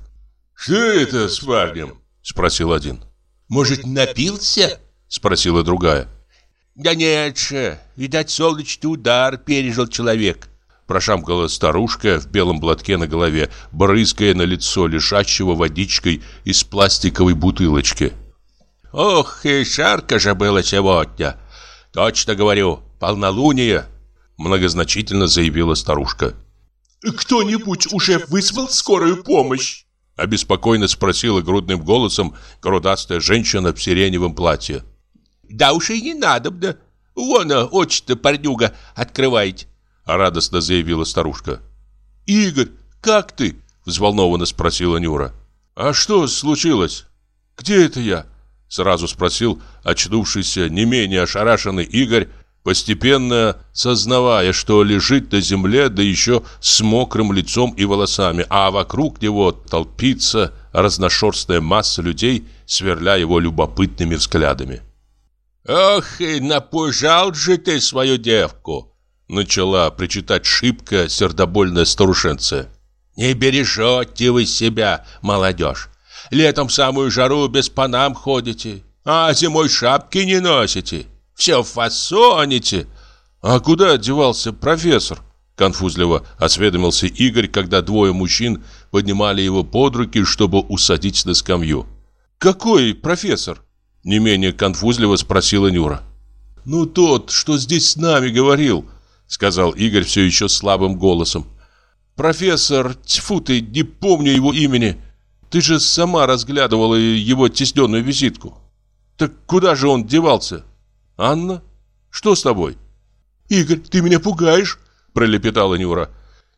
«Что это с парнем?» – спросил один. «Может, напился?» – спросила другая. «Да нет же, видать, солнечный удар пережил человек». Прошамкала старушка в белом платке на голове, брызгая на лицо лежащего водичкой из пластиковой бутылочки. Ох, и жарко же было сегодня. Точно говорю, полнолуние, многозначительно заявила старушка. Кто-нибудь уже вызвал скорую помощь? Обеспокоенно спросила грудным голосом грудастая женщина в сиреневом платье. Да уж и не надо, да. Вон, а, очи-то парнюга открывает. Радостно заявила старушка. Игорь, как ты? Взволнованно спросила Нюра. А что случилось? Где это я? Сразу спросил очнувшийся, не менее ошарашенный Игорь, постепенно сознавая, что лежит на земле, да еще с мокрым лицом и волосами, а вокруг него толпится разношерстная масса людей, сверля его любопытными взглядами. «Ох, и напужал же ты свою девку!» Начала причитать шибко сердобольная старушенция. «Не бережете вы себя, молодежь. Летом самую жару без панам ходите, а зимой шапки не носите. Все фасоните. А куда девался профессор? Конфузливо осведомился Игорь, когда двое мужчин поднимали его под руки, чтобы усадить на скамью. «Какой профессор?» Не менее конфузливо спросила Нюра. «Ну тот, что здесь с нами говорил», сказал Игорь все еще слабым голосом. «Профессор, тьфу ты, не помню его имени. Ты же сама разглядывала его тесненную визитку. Так куда же он девался?» «Анна? Что с тобой?» «Игорь, ты меня пугаешь!» пролепетала Нюра.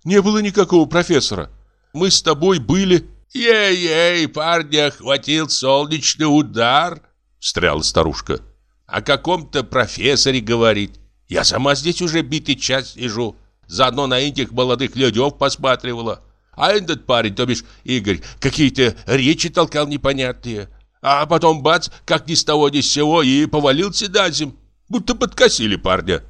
«Не было никакого профессора. Мы с тобой были...» «Ей-ей, парня хватил солнечный удар!» Встряла старушка. «О каком-то профессоре говорит. Я сама здесь уже битый час сижу. Заодно на этих молодых людей посматривала. А этот парень, то бишь Игорь, какие-то речи толкал непонятные. А потом бац, как ни с того ни с сего, и повалился на земь. Будто подкосили парня.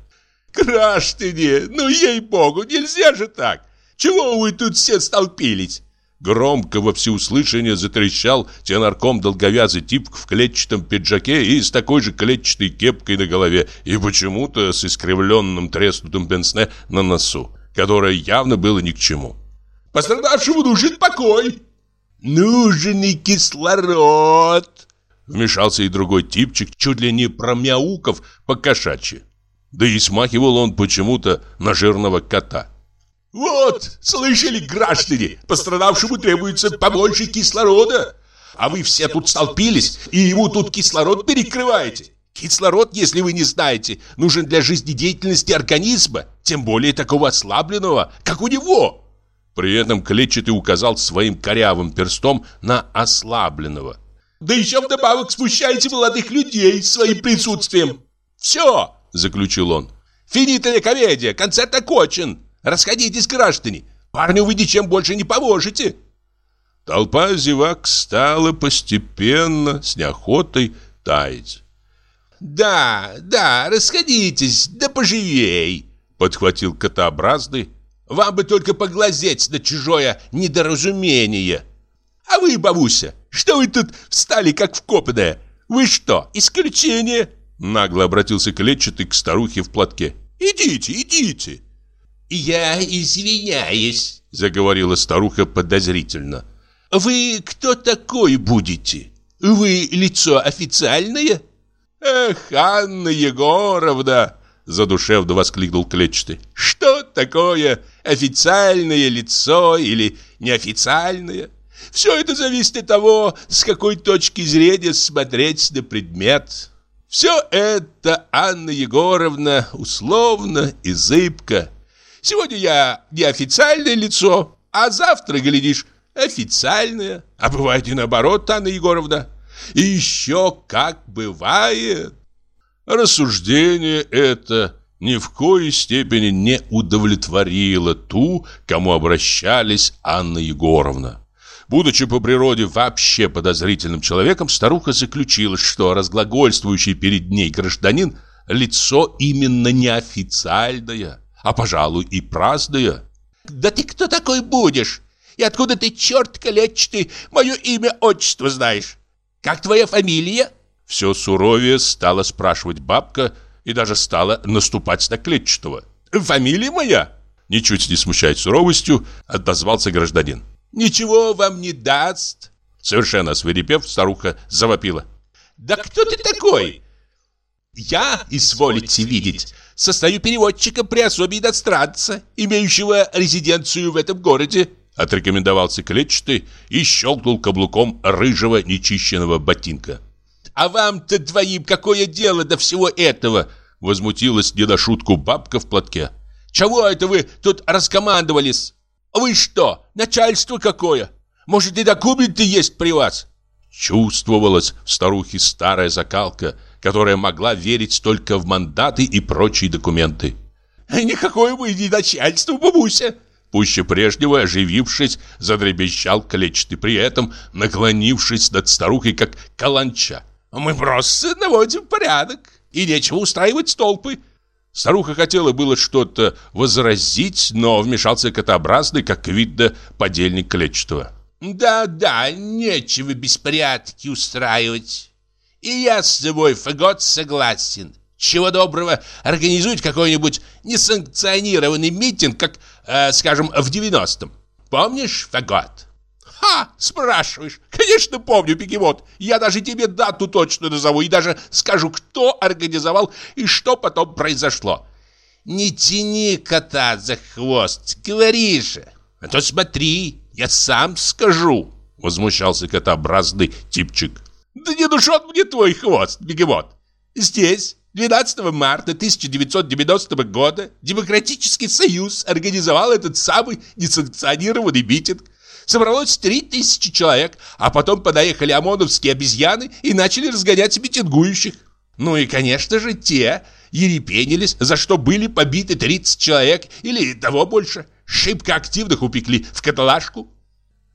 Граждане, ну ей-богу, нельзя же так. Чего вы тут все столпились? Громко во всеуслышание затрещал тенарком долговязый тип в клетчатом пиджаке и с такой же клетчатой кепкой на голове и почему-то с искривленным треснутым пенсне на носу, которое явно было ни к чему. «Пострадавшему нужен покой!» Нужен и кислород. Вмешался и другой типчик, чуть ли не промяуков по кошачьи. Да и смахивал он почему-то на жирного кота. Вот, слышали, граждане, пострадавшему требуется побольше кислорода. А вы все тут столпились, и ему тут кислород перекрываете. Кислород, если вы не знаете, нужен для жизнедеятельности организма, тем более такого ослабленного, как у него. При этом клетчатый указал своим корявым перстом на ослабленного. «Да еще вдобавок смущаете молодых людей своим присутствием!» «Все!» – заключил он. «Финитая комедия, концерт окончен! Расходитесь, граждане! Парню вы ничем больше не поможете!» Толпа зевак стала постепенно, с неохотой таять. «Да, да, расходитесь, да поживей!» Подхватил котообразный, вам бы только поглазеть на чужое недоразумение. А вы, бабуся, что вы тут встали как вкопанная? Вы что, исключение?» Нагло обратился клетчатый к старухе в платке. «Идите, идите!» «Я извиняюсь», — заговорила старуха подозрительно. «Вы кто такой будете? Вы лицо официальное?» «Эх, Анна Егоровна!» Задушевно воскликнул клетчатый. Что такое официальное лицо или неофициальное? Все это зависит от того, с какой точки зрения смотреть на предмет. Все это, Анна Егоровна, условно и зыбко. Сегодня я неофициальное лицо, а завтра, глядишь, официальное. А бывает и наоборот, Анна Егоровна. И еще как бывает. Рассуждение это ни в коей степени не удовлетворило ту, кому обращались Анна Егоровна. Будучи по природе вообще подозрительным человеком, старуха заключила, что разглагольствующий перед ней гражданин – лицо именно неофициальное, а, пожалуй, и праздное. «Да ты кто такой будешь? И откуда ты, черт колечный, мое имя, отчество знаешь? Как твоя фамилия?» Все суровее стала спрашивать бабка и даже стала наступать на клетчатого. «Фамилия моя?» Ничуть не смущаясь суровостью, отозвался гражданин. «Ничего вам не даст!» Совершенно свирепев, старуха завопила. «Да кто ты такой?» «Я, изволите видеть, состою переводчиком при особе иностранца, имеющего резиденцию в этом городе. Отрекомендовался клетчатый и щелкнул каблуком рыжего нечищенного ботинка. «А вам-то двоим какое дело до всего этого?» Возмутилась не на шутку бабка в платке. «Чего это вы тут раскомандовались? Вы что, начальство какое? Может, и документы есть при вас?» Чувствовалась в старухе старая закалка, которая могла верить только в мандаты и прочие документы. «Никакое вы не начальство, бабуся!» Пуще прежнего, оживившись, задребещал клетчатый, при этом наклонившись над старухой, как каланча. «Мы просто наводим порядок, и нечего устраивать столпы». Старуха хотела было что-то возразить, но вмешался котообразный, как видно, подельник клетчатого. «Да-да, нечего беспорядки устраивать. И я с тобой, Фагот, согласен. Чего доброго, организует какой-нибудь несанкционированный митинг, как, э, скажем, в 90-м. Помнишь, Фагот?» «Ха, спрашиваешь? Конечно помню, бегемот. Я даже тебе дату точно назову и даже скажу, кто организовал и что потом произошло». «Не тяни кота за хвост, говори же. А то смотри, я сам скажу», — возмущался котообразный типчик. «Да не душет мне твой хвост, бегемот. Здесь, 12 марта 1990 года Демократический Союз организовал этот самый несанкционированный митинг. Собралось три тысячи человек, а потом подоехали ОМОНовские обезьяны и начали разгонять митингующих. Ну и, конечно же, те ерепенились, за что были побиты 30 человек или того больше. Шибко активных упекли в каталажку.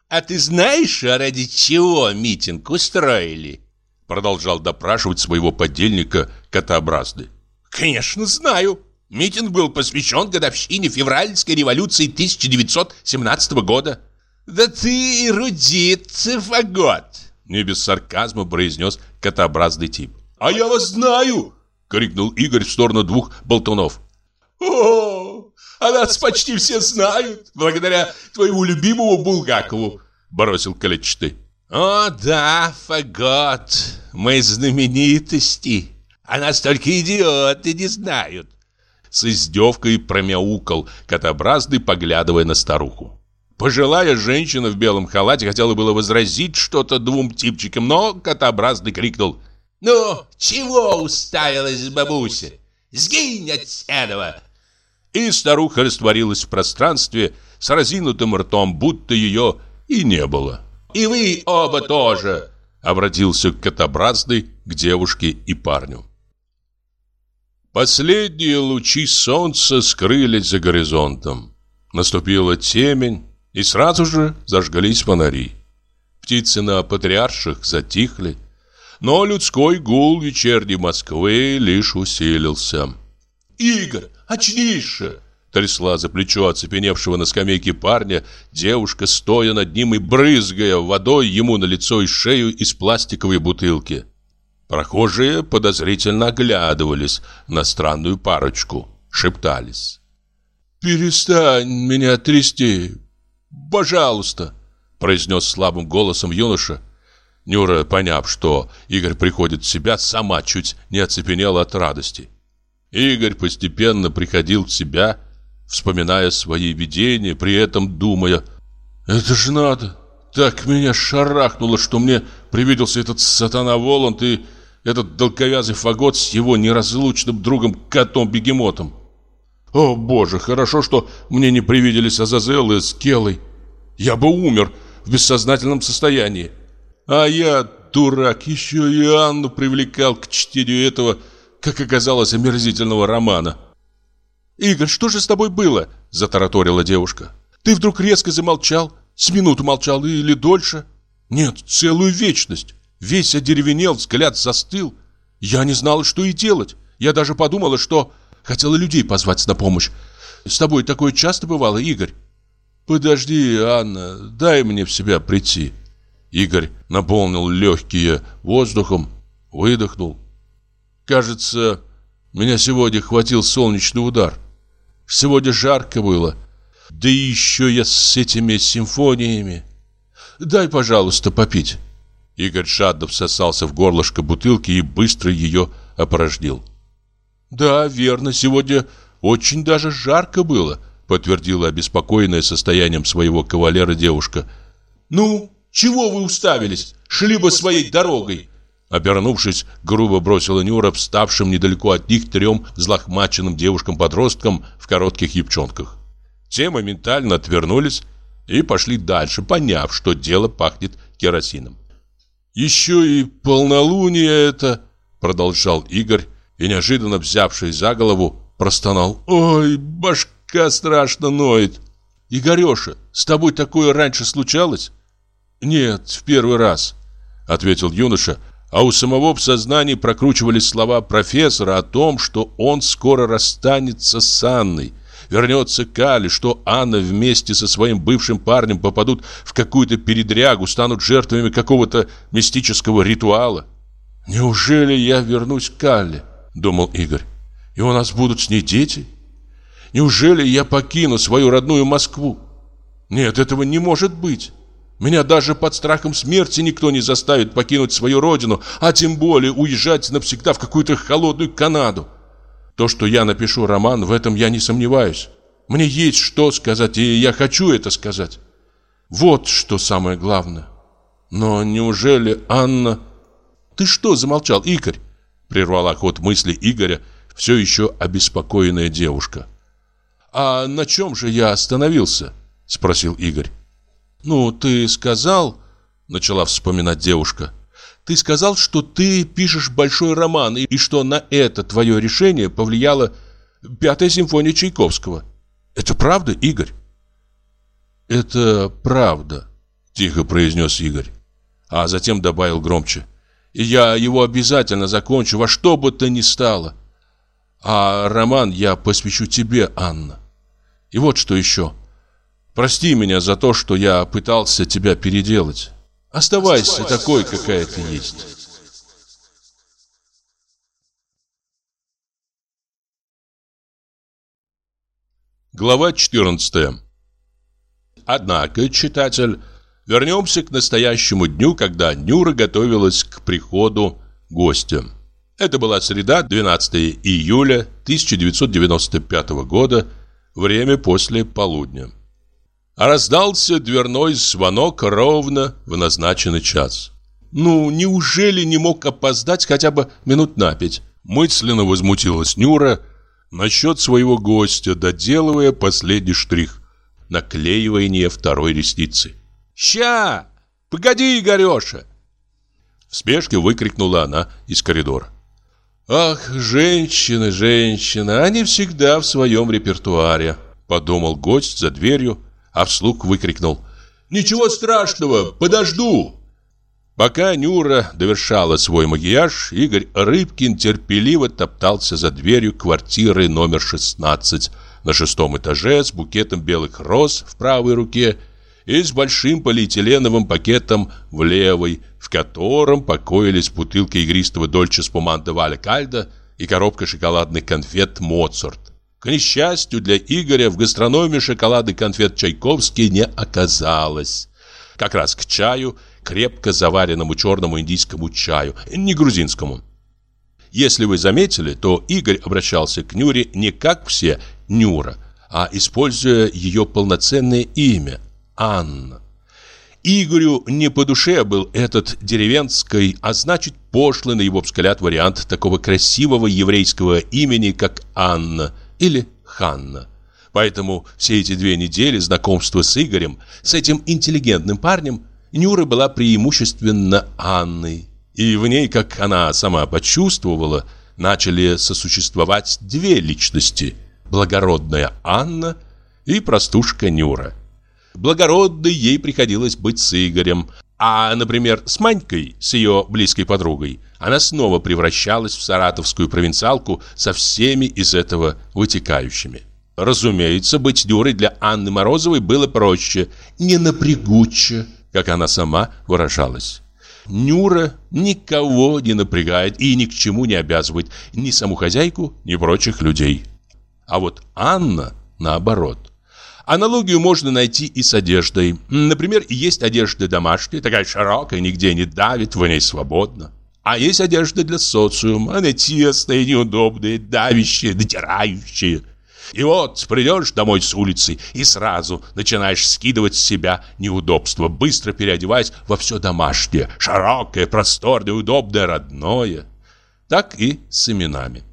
«А ты знаешь, ради чего митинг устроили?» Продолжал допрашивать своего подельника котообразный. «Конечно знаю. Митинг был посвящен годовщине февральской революции 1917 года». «Да ты эрудит, цифагот!» Не без сарказма произнес котообразный тип. «А я вас знаю!» — крикнул Игорь в сторону двух болтунов. «О, а нас почти все знают, благодаря твоему любимому Булгакову!» — бросил клетчатый. «О да, Фагот, мы знаменитости, а нас только идиоты не знают!» С издевкой промяукал котообразный, поглядывая на старуху. Пожилая женщина в белом халате хотела было возразить что-то двум типчикам, но котообразный крикнул «Ну, чего уставилась бабуся? Сгинь от этого!» И старуха растворилась в пространстве с разинутым ртом, будто ее и не было. «И вы оба тоже!» Обратился котообразный к девушке и парню. Последние лучи солнца скрылись за горизонтом. Наступила темень, и сразу же зажгались фонари. Птицы на патриарших затихли, но людской гул вечерней Москвы лишь усилился. «Игорь, очнись же!» Трясла за плечо оцепеневшего на скамейке парня девушка, стоя над ним и брызгая водой ему на лицо и шею из пластиковой бутылки. Прохожие подозрительно оглядывались на странную парочку, шептались. «Перестань меня трясти, пожалуйста!» произнес слабым голосом юноша. Нюра, поняв, что Игорь приходит в себя, сама чуть не оцепенела от радости. Игорь постепенно приходил в себя, вспоминая свои видения, при этом думая, «Это же надо! Так меня шарахнуло, что мне привиделся этот сатана Воланд и этот долговязый фагот с его неразлучным другом котом-бегемотом. О, боже, хорошо, что мне не привиделись Азазел и Скелой. Я бы умер в бессознательном состоянии. А я, дурак, еще и Анну привлекал к чтению этого, как оказалось, омерзительного романа. «Игорь, что же с тобой было?» – затараторила девушка. «Ты вдруг резко замолчал, с минуту молчал или дольше?» «Нет, целую вечность. Весь одеревенел, взгляд застыл. Я не знала, что и делать. Я даже подумала, что хотела людей позвать на помощь. С тобой такое часто бывало, Игорь?» «Подожди, Анна, дай мне в себя прийти». Игорь наполнил легкие воздухом, выдохнул. «Кажется, меня сегодня хватил солнечный удар. Сегодня жарко было. Да еще я с этими симфониями. Дай, пожалуйста, попить». Игорь жадно всосался в горлышко бутылки и быстро ее опорожнил. «Да, верно, сегодня очень даже жарко было», подтвердила обеспокоенная состоянием своего кавалера девушка. «Ну, чего вы уставились? Шли бы своей дорогой!» Обернувшись, грубо бросила Нюра вставшим недалеко от них трем злохмаченным девушкам-подросткам в коротких юбчонках. Те моментально отвернулись и пошли дальше, поняв, что дело пахнет керосином. «Еще и полнолуние это!» Продолжал Игорь и, неожиданно взявшись за голову, простонал. «Ой, башка страшно ноет!» «Игореша, с тобой такое раньше случалось?» «Нет, в первый раз», — ответил юноша, а у самого в сознании прокручивались слова профессора о том, что он скоро расстанется с Анной, вернется к Али, что Анна вместе со своим бывшим парнем попадут в какую-то передрягу, станут жертвами какого-то мистического ритуала. «Неужели я вернусь к Алле?» – думал Игорь. «И у нас будут с ней дети? Неужели я покину свою родную Москву? Нет, этого не может быть. Меня даже под страхом смерти никто не заставит покинуть свою родину, а тем более уезжать навсегда в какую-то холодную Канаду. То, что я напишу роман, в этом я не сомневаюсь. Мне есть что сказать, и я хочу это сказать. Вот что самое главное. Но неужели Анна... Ты что замолчал, Игорь? Прервала ход мысли Игоря все еще обеспокоенная девушка. А на чем же я остановился? Спросил Игорь. Ну, ты сказал... Начала вспоминать девушка. Ты сказал, что ты пишешь большой роман, и что на это твое решение повлияла Пятая симфония Чайковского. Это правда, Игорь? Это правда, тихо произнес Игорь, а затем добавил громче. И я его обязательно закончу, во что бы то ни стало. А роман я посвящу тебе, Анна. И вот что еще. Прости меня за то, что я пытался тебя переделать. Оставайся такой, какая ты есть. Глава 14 Однако, читатель, вернемся к настоящему дню, когда Нюра готовилась к приходу гостя. Это была среда, 12 июля 1995 года, время после полудня. Раздался дверной звонок ровно в назначенный час. Ну, неужели не мог опоздать хотя бы минут на пять? Мысленно возмутилась Нюра насчет своего гостя, доделывая последний штрих – наклеивание второй ресницы. «Ща! Погоди, Игореша!» В спешке выкрикнула она из коридора. «Ах, женщины, женщины, они всегда в своем репертуаре», – подумал гость за дверью, а вслух выкрикнул «Ничего страшного, подожду!» Пока Нюра довершала свой макияж, Игорь Рыбкин терпеливо топтался за дверью квартиры номер 16 на шестом этаже с букетом белых роз в правой руке и с большим полиэтиленовым пакетом в левой, в котором покоились бутылка игристого дольче спуманта Валя Кальда и коробка шоколадных конфет «Моцарт». К несчастью для Игоря в гастрономе шоколады конфет Чайковский не оказалось. Как раз к чаю, крепко заваренному черному индийскому чаю, не грузинскому. Если вы заметили, то Игорь обращался к Нюре не как все Нюра, а используя ее полноценное имя – Анна. Игорю не по душе был этот деревенский, а значит пошлый на его взгляд вариант такого красивого еврейского имени, как Анна – или Ханна. Поэтому все эти две недели знакомства с Игорем, с этим интеллигентным парнем, Нюра была преимущественно Анной. И в ней, как она сама почувствовала, начали сосуществовать две личности – благородная Анна и простушка Нюра. Благородной ей приходилось быть с Игорем, а, например, с Манькой, с ее близкой подругой, она снова превращалась в саратовскую провинциалку со всеми из этого вытекающими. Разумеется, быть дурой для Анны Морозовой было проще, не напрягуче, как она сама выражалась. Нюра никого не напрягает и ни к чему не обязывает ни саму хозяйку, ни прочих людей. А вот Анна наоборот. Аналогию можно найти и с одеждой. Например, есть одежда домашняя, такая широкая, нигде не давит, в ней свободно. А есть одежда для социума, она тесная, неудобная, давящая, натирающая. И вот придешь домой с улицы и сразу начинаешь скидывать с себя неудобства, быстро переодеваясь во все домашнее, широкое, просторное, удобное, родное. Так и с именами.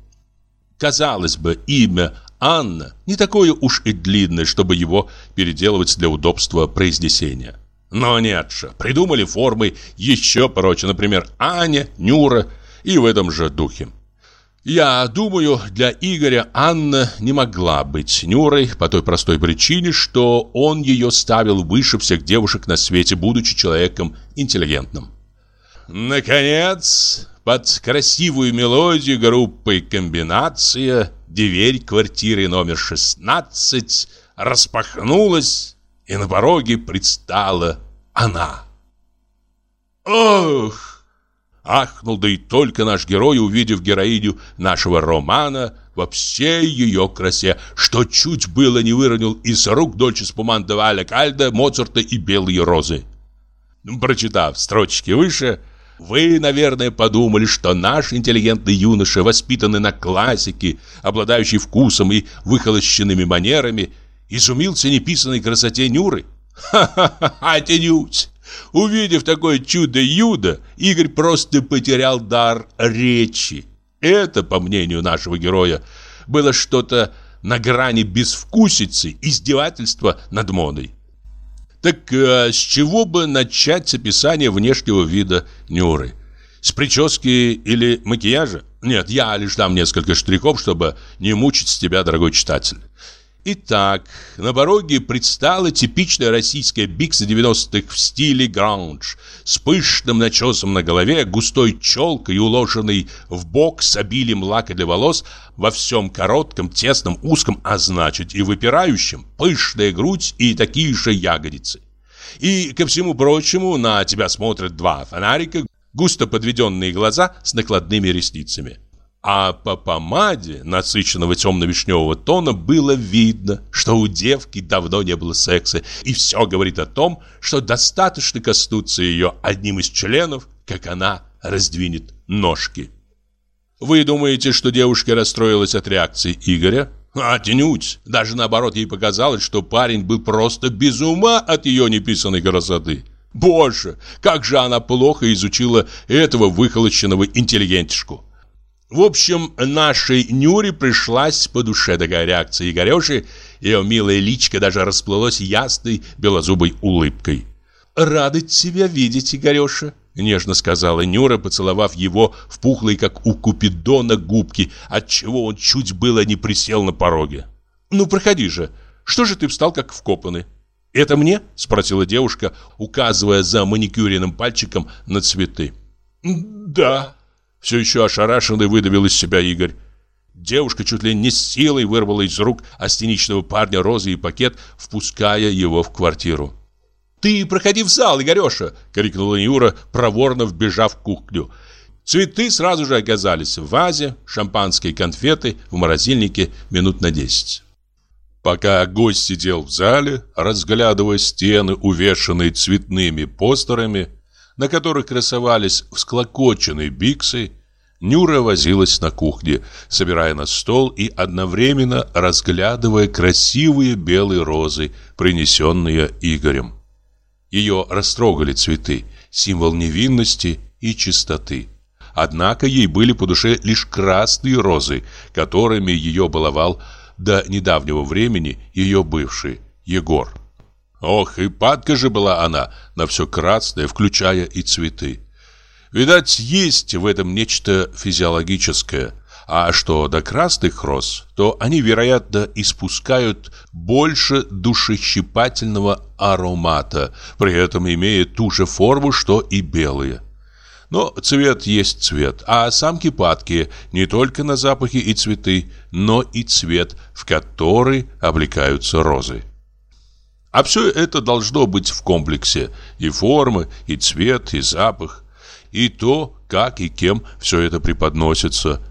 Казалось бы, имя Анна не такое уж и длинное, чтобы его переделывать для удобства произнесения. Но нет же, придумали формы еще проще, например, Аня, Нюра и в этом же духе. Я думаю, для Игоря Анна не могла быть Нюрой по той простой причине, что он ее ставил выше всех девушек на свете, будучи человеком интеллигентным. Наконец, под красивую мелодию группы «Комбинация» дверь квартиры номер 16 распахнулась, и на пороге предстала она. «Ох!» — ахнул, да и только наш герой, увидев героиню нашего романа во всей ее красе, что чуть было не выронил из рук Дольче Спуманта Валя Кальда, Моцарта и Белые розы. Прочитав строчки выше, вы, наверное, подумали, что наш интеллигентный юноша, воспитанный на классике, обладающий вкусом и выхолощенными манерами, изумился неписанной красоте Нюры. Ха-ха-ха, отнюдь! Увидев такое чудо-юдо, Игорь просто потерял дар речи. Это, по мнению нашего героя, было что-то на грани безвкусицы, издевательства над модой. Так а с чего бы начать описание внешнего вида Нюры? С прически или макияжа? Нет, я лишь дам несколько штрихов, чтобы не мучить тебя, дорогой читатель. Итак, на пороге предстала типичная российская бикса 90-х в стиле граундж, с пышным начесом на голове, густой челкой, уложенной в бок с обилием лака для волос, во всем коротком, тесном, узком, а значит и выпирающем, пышная грудь и такие же ягодицы. И, ко всему прочему, на тебя смотрят два фонарика, густо подведенные глаза с накладными ресницами. А по помаде насыщенного темно-вишневого тона было видно, что у девки давно не было секса, и все говорит о том, что достаточно коснуться ее одним из членов, как она раздвинет ножки. Вы думаете, что девушка расстроилась от реакции Игоря? Отнюдь. Даже наоборот, ей показалось, что парень был просто без ума от ее неписанной красоты. Боже, как же она плохо изучила этого выхолощенного интеллигентишку. В общем, нашей Нюре пришлась по душе такая реакция Игореши, ее милая личка даже расплылась ясной белозубой улыбкой. «Рада тебя видеть, Игореша», — нежно сказала Нюра, поцеловав его в пухлые, как у Купидона, губки, отчего он чуть было не присел на пороге. «Ну, проходи же. Что же ты встал, как вкопанный?» «Это мне?» — спросила девушка, указывая за маникюренным пальчиком на цветы. «Да», все еще ошарашенный выдавил из себя Игорь. Девушка чуть ли не с силой вырвала из рук астеничного парня розы и пакет, впуская его в квартиру. «Ты проходи в зал, Игореша!» — крикнула Юра, проворно вбежав в кухню. Цветы сразу же оказались в вазе, шампанские конфеты в морозильнике минут на десять. Пока гость сидел в зале, разглядывая стены, увешанные цветными постерами, на которых красовались всклокоченные биксы, Нюра возилась на кухне, собирая на стол и одновременно разглядывая красивые белые розы, принесенные Игорем. Ее растрогали цветы, символ невинности и чистоты. Однако ей были по душе лишь красные розы, которыми ее баловал до недавнего времени ее бывший Егор. Ох, и падка же была она на все красное, включая и цветы. Видать, есть в этом нечто физиологическое. А что до красных роз, то они, вероятно, испускают больше душещипательного аромата, при этом имея ту же форму, что и белые. Но цвет есть цвет, а самки падки не только на запахи и цветы, но и цвет, в который облекаются розы. А все это должно быть в комплексе. И форма, и цвет, и запах. И то, как и кем все это преподносится.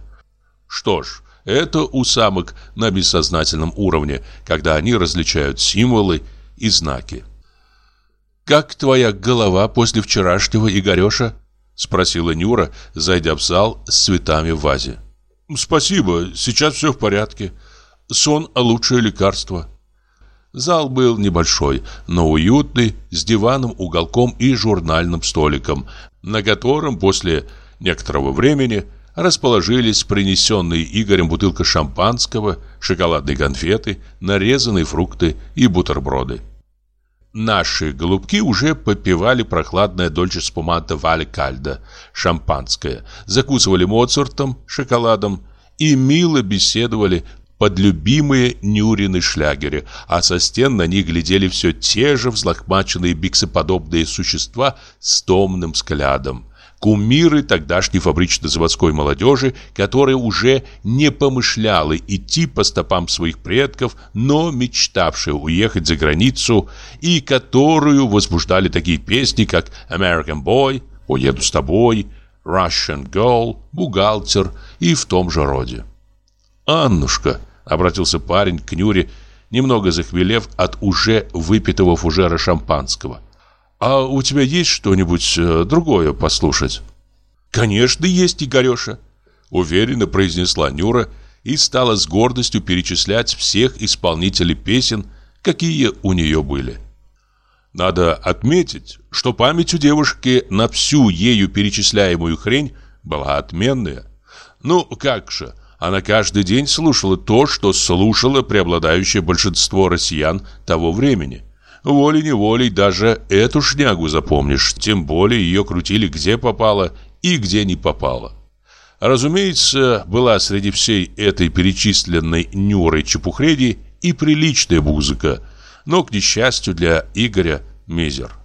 Что ж, это у самок на бессознательном уровне, когда они различают символы и знаки. «Как твоя голова после вчерашнего, Игореша?» Спросила Нюра, зайдя в зал с цветами в вазе. «Спасибо, сейчас все в порядке. Сон – лучшее лекарство. Зал был небольшой, но уютный, с диваном, уголком и журнальным столиком, на котором после некоторого времени расположились принесенные Игорем бутылка шампанского, шоколадные конфеты, нарезанные фрукты и бутерброды. Наши голубки уже попивали прохладное дольче спуманта Вали Кальда, шампанское, закусывали Моцартом, шоколадом и мило беседовали под любимые Нюрины шлягеры, а со стен на них глядели все те же взлохмаченные биксоподобные существа с томным взглядом. Кумиры тогдашней фабрично-заводской молодежи, которая уже не помышляла идти по стопам своих предков, но мечтавшая уехать за границу, и которую возбуждали такие песни, как «American Boy», «Уеду с тобой», «Russian Girl», «Бухгалтер» и в том же роде. «Аннушка», Обратился парень к Нюре, немного захмелев от уже выпитого фужера шампанского. «А у тебя есть что-нибудь э, другое послушать?» «Конечно есть, Игореша», — уверенно произнесла Нюра и стала с гордостью перечислять всех исполнителей песен, какие у нее были. Надо отметить, что память у девушки на всю ею перечисляемую хрень была отменная. Ну, как же, она каждый день слушала то, что слушало преобладающее большинство россиян того времени. Волей-неволей даже эту шнягу запомнишь, тем более ее крутили где попало и где не попало. Разумеется, была среди всей этой перечисленной Нюрой чепухреди и приличная музыка, но, к несчастью для Игоря, мизер.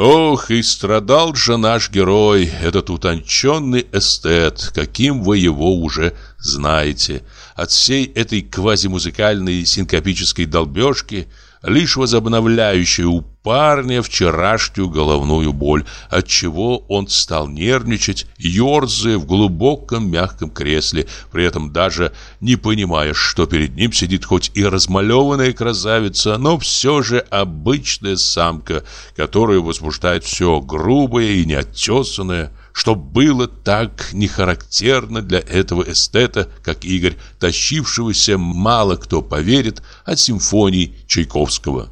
Ох, и страдал же наш герой, этот утонченный эстет, каким вы его уже знаете. От всей этой квазимузыкальной синкопической долбежки – лишь возобновляющая у парня вчерашнюю головную боль, от чего он стал нервничать, ерзая в глубоком мягком кресле, при этом даже не понимая, что перед ним сидит хоть и размалеванная красавица, но все же обычная самка, которую возбуждает все грубое и неотесанное, что было так нехарактерно для этого эстета, как Игорь, тащившегося, мало кто поверит, от симфонии Чайковского.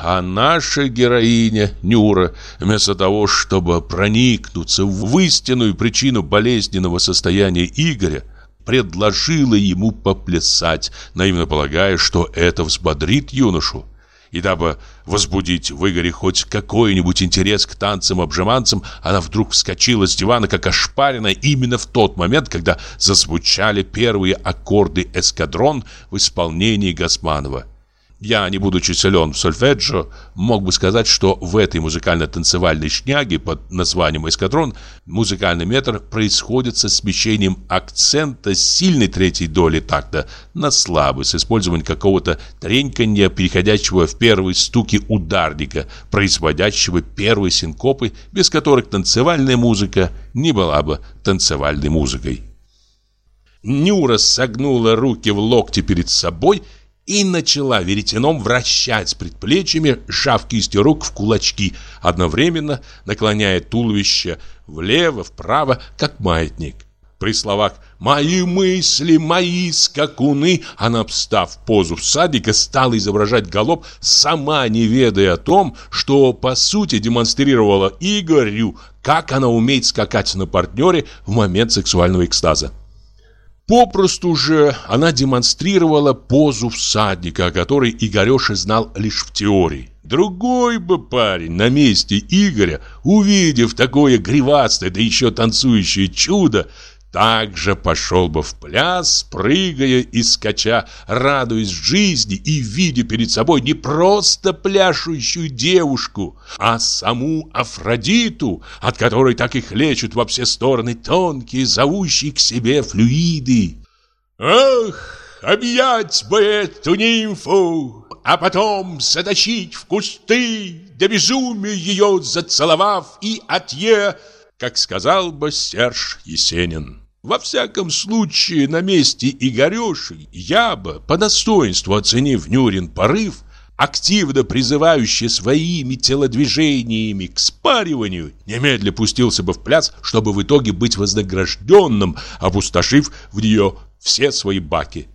А наша героиня Нюра, вместо того, чтобы проникнуться в истинную причину болезненного состояния Игоря, предложила ему поплясать, наивно полагая, что это взбодрит юношу. И дабы возбудить в Игоре хоть какой-нибудь интерес к танцам-обжиманцам, она вдруг вскочила с дивана, как ошпаренная, именно в тот момент, когда зазвучали первые аккорды «Эскадрон» в исполнении Гасманова. Я, не будучи силен в сольфеджио, мог бы сказать, что в этой музыкально-танцевальной шняге под названием «Эскадрон» музыкальный метр происходит со смещением акцента сильной третьей доли такта на слабый, с использованием какого-то треньканья, переходящего в первые стуки ударника, производящего первые синкопы, без которых танцевальная музыка не была бы танцевальной музыкой. Нюра согнула руки в локте перед собой – и начала веретеном вращать предплечьями, сжав кисти рук в кулачки, одновременно наклоняя туловище влево-вправо, как маятник. При словах «Мои мысли, мои скакуны» она, встав в позу всадника, стала изображать галоп, сама не ведая о том, что по сути демонстрировала Игорю, как она умеет скакать на партнере в момент сексуального экстаза. Попросту же она демонстрировала позу всадника, о которой Игореша знал лишь в теории. Другой бы парень на месте Игоря, увидев такое гривастое, да еще танцующее чудо, также пошел бы в пляс, прыгая и скача, радуясь жизни и видя перед собой не просто пляшущую девушку, а саму Афродиту, от которой так и хлещут во все стороны тонкие, зовущие к себе флюиды. Ах, объять бы эту нимфу, а потом затащить в кусты, до безумия ее зацеловав и отъе как сказал бы Серж Есенин. Во всяком случае, на месте Игореши я бы, по достоинству оценив Нюрин порыв, активно призывающий своими телодвижениями к спариванию, немедля пустился бы в пляс, чтобы в итоге быть вознагражденным, опустошив в нее все свои баки.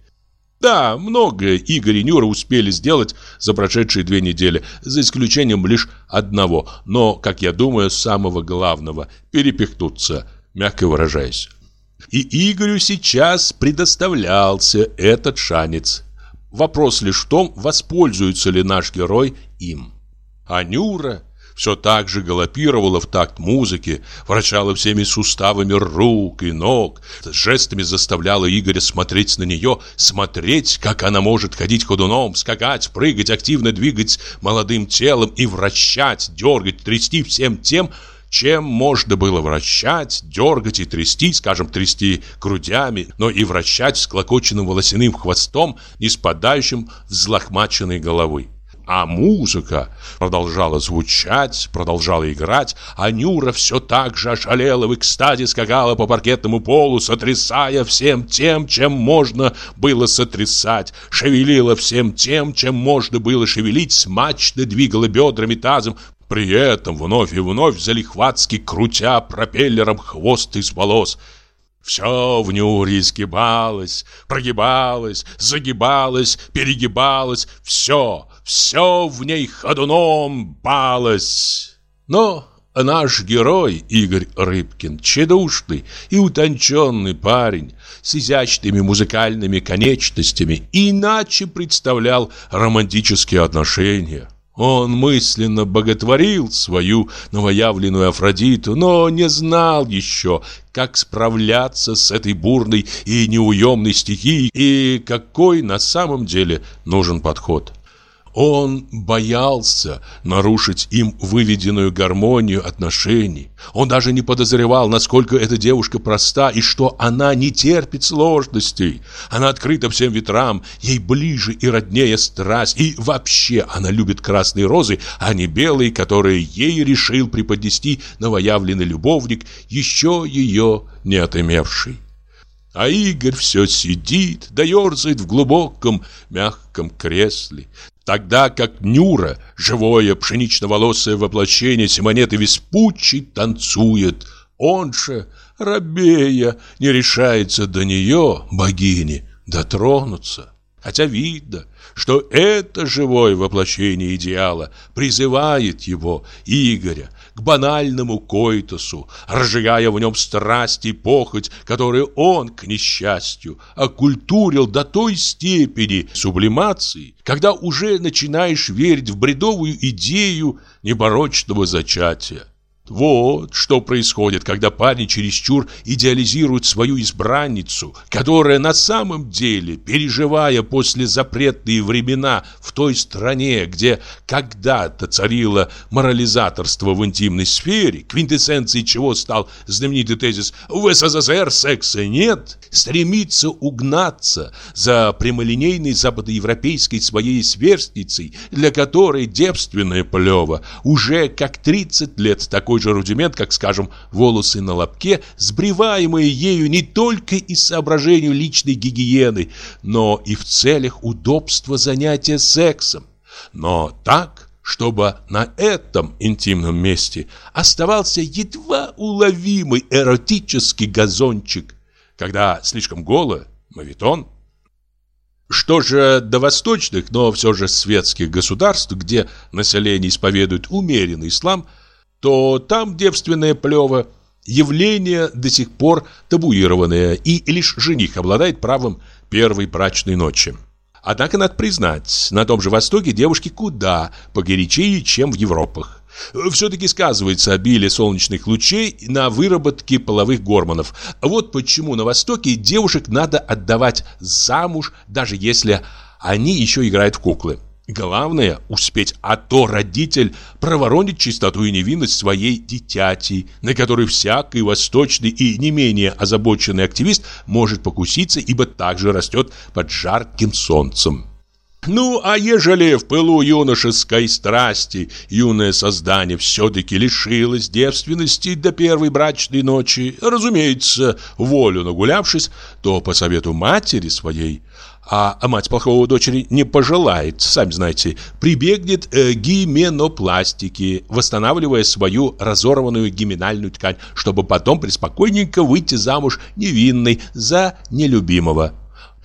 Да, многое Игорь и Нюра успели сделать за прошедшие две недели, за исключением лишь одного, но, как я думаю, самого главного – перепихнуться, мягко выражаясь. И Игорю сейчас предоставлялся этот шанец. Вопрос лишь в том, воспользуется ли наш герой им. А Нюра все так же галопировала в такт музыки, вращала всеми суставами рук и ног, жестами заставляла Игоря смотреть на нее, смотреть, как она может ходить ходуном, скакать, прыгать, активно двигать молодым телом и вращать, дергать, трясти всем тем, чем можно было вращать, дергать и трясти, скажем, трясти грудями, но и вращать склокоченным волосяным хвостом, не спадающим взлохмаченной головы. А музыка продолжала звучать, продолжала играть, а Нюра все так же ошалела в экстазе, скакала по паркетному полу, сотрясая всем тем, чем можно было сотрясать, шевелила всем тем, чем можно было шевелить, смачно двигала бедрами, тазом, при этом вновь и вновь залихватски крутя пропеллером хвост из волос – все в Нюре изгибалось, прогибалось, загибалось, перегибалось, все, все в ней ходуном балось. Но наш герой Игорь Рыбкин, тщедушный и утонченный парень, с изящными музыкальными конечностями, иначе представлял романтические отношения. Он мысленно боготворил свою новоявленную Афродиту, но не знал еще, как справляться с этой бурной и неуемной стихией и какой на самом деле нужен подход. Он боялся нарушить им выведенную гармонию отношений. Он даже не подозревал, насколько эта девушка проста и что она не терпит сложностей. Она открыта всем ветрам, ей ближе и роднее страсть. И вообще она любит красные розы, а не белые, которые ей решил преподнести новоявленный любовник, еще ее не отымевший. А Игорь все сидит, да ерзает в глубоком, мягком кресле, Тогда как Нюра, живое пшенично-волосое воплощение Симонеты Веспуччи, танцует. Он же, рабея, не решается до нее, богини, дотронуться. Хотя видно, что это живое воплощение идеала призывает его, Игоря, к банальному койтусу, разжигая в нем страсть и похоть, которые он, к несчастью, окультурил до той степени сублимации, когда уже начинаешь верить в бредовую идею непорочного зачатия. Вот что происходит, когда парень чересчур идеализирует свою избранницу, которая на самом деле, переживая после запретные времена в той стране, где когда-то царило морализаторство в интимной сфере, квинтэссенцией чего стал знаменитый тезис «В СССР секса нет», стремится угнаться за прямолинейной западноевропейской своей сверстницей, для которой девственная плева уже как 30 лет такой такой же рудимент, как, скажем, волосы на лобке, сбриваемые ею не только из соображений личной гигиены, но и в целях удобства занятия сексом. Но так, чтобы на этом интимном месте оставался едва уловимый эротический газончик. Когда слишком голо, мавитон. Что же до восточных, но все же светских государств, где население исповедует умеренный ислам – то там девственное плево – явление до сих пор табуированное, и лишь жених обладает правом первой брачной ночи. Однако, надо признать, на том же Востоке девушки куда погорячее, чем в Европах. Все-таки сказывается обилие солнечных лучей на выработке половых гормонов. Вот почему на Востоке девушек надо отдавать замуж, даже если они еще играют в куклы. Главное – успеть, а то родитель проворонит чистоту и невинность своей дитяти, на которой всякий восточный и не менее озабоченный активист может покуситься, ибо также растет под жарким солнцем. Ну, а ежели в пылу юношеской страсти юное создание все-таки лишилось девственности до первой брачной ночи, разумеется, волю нагулявшись, то по совету матери своей – а мать плохого дочери не пожелает, сами знаете, прибегнет э, к гименопластике, восстанавливая свою разорванную гименальную ткань, чтобы потом преспокойненько выйти замуж невинной за нелюбимого.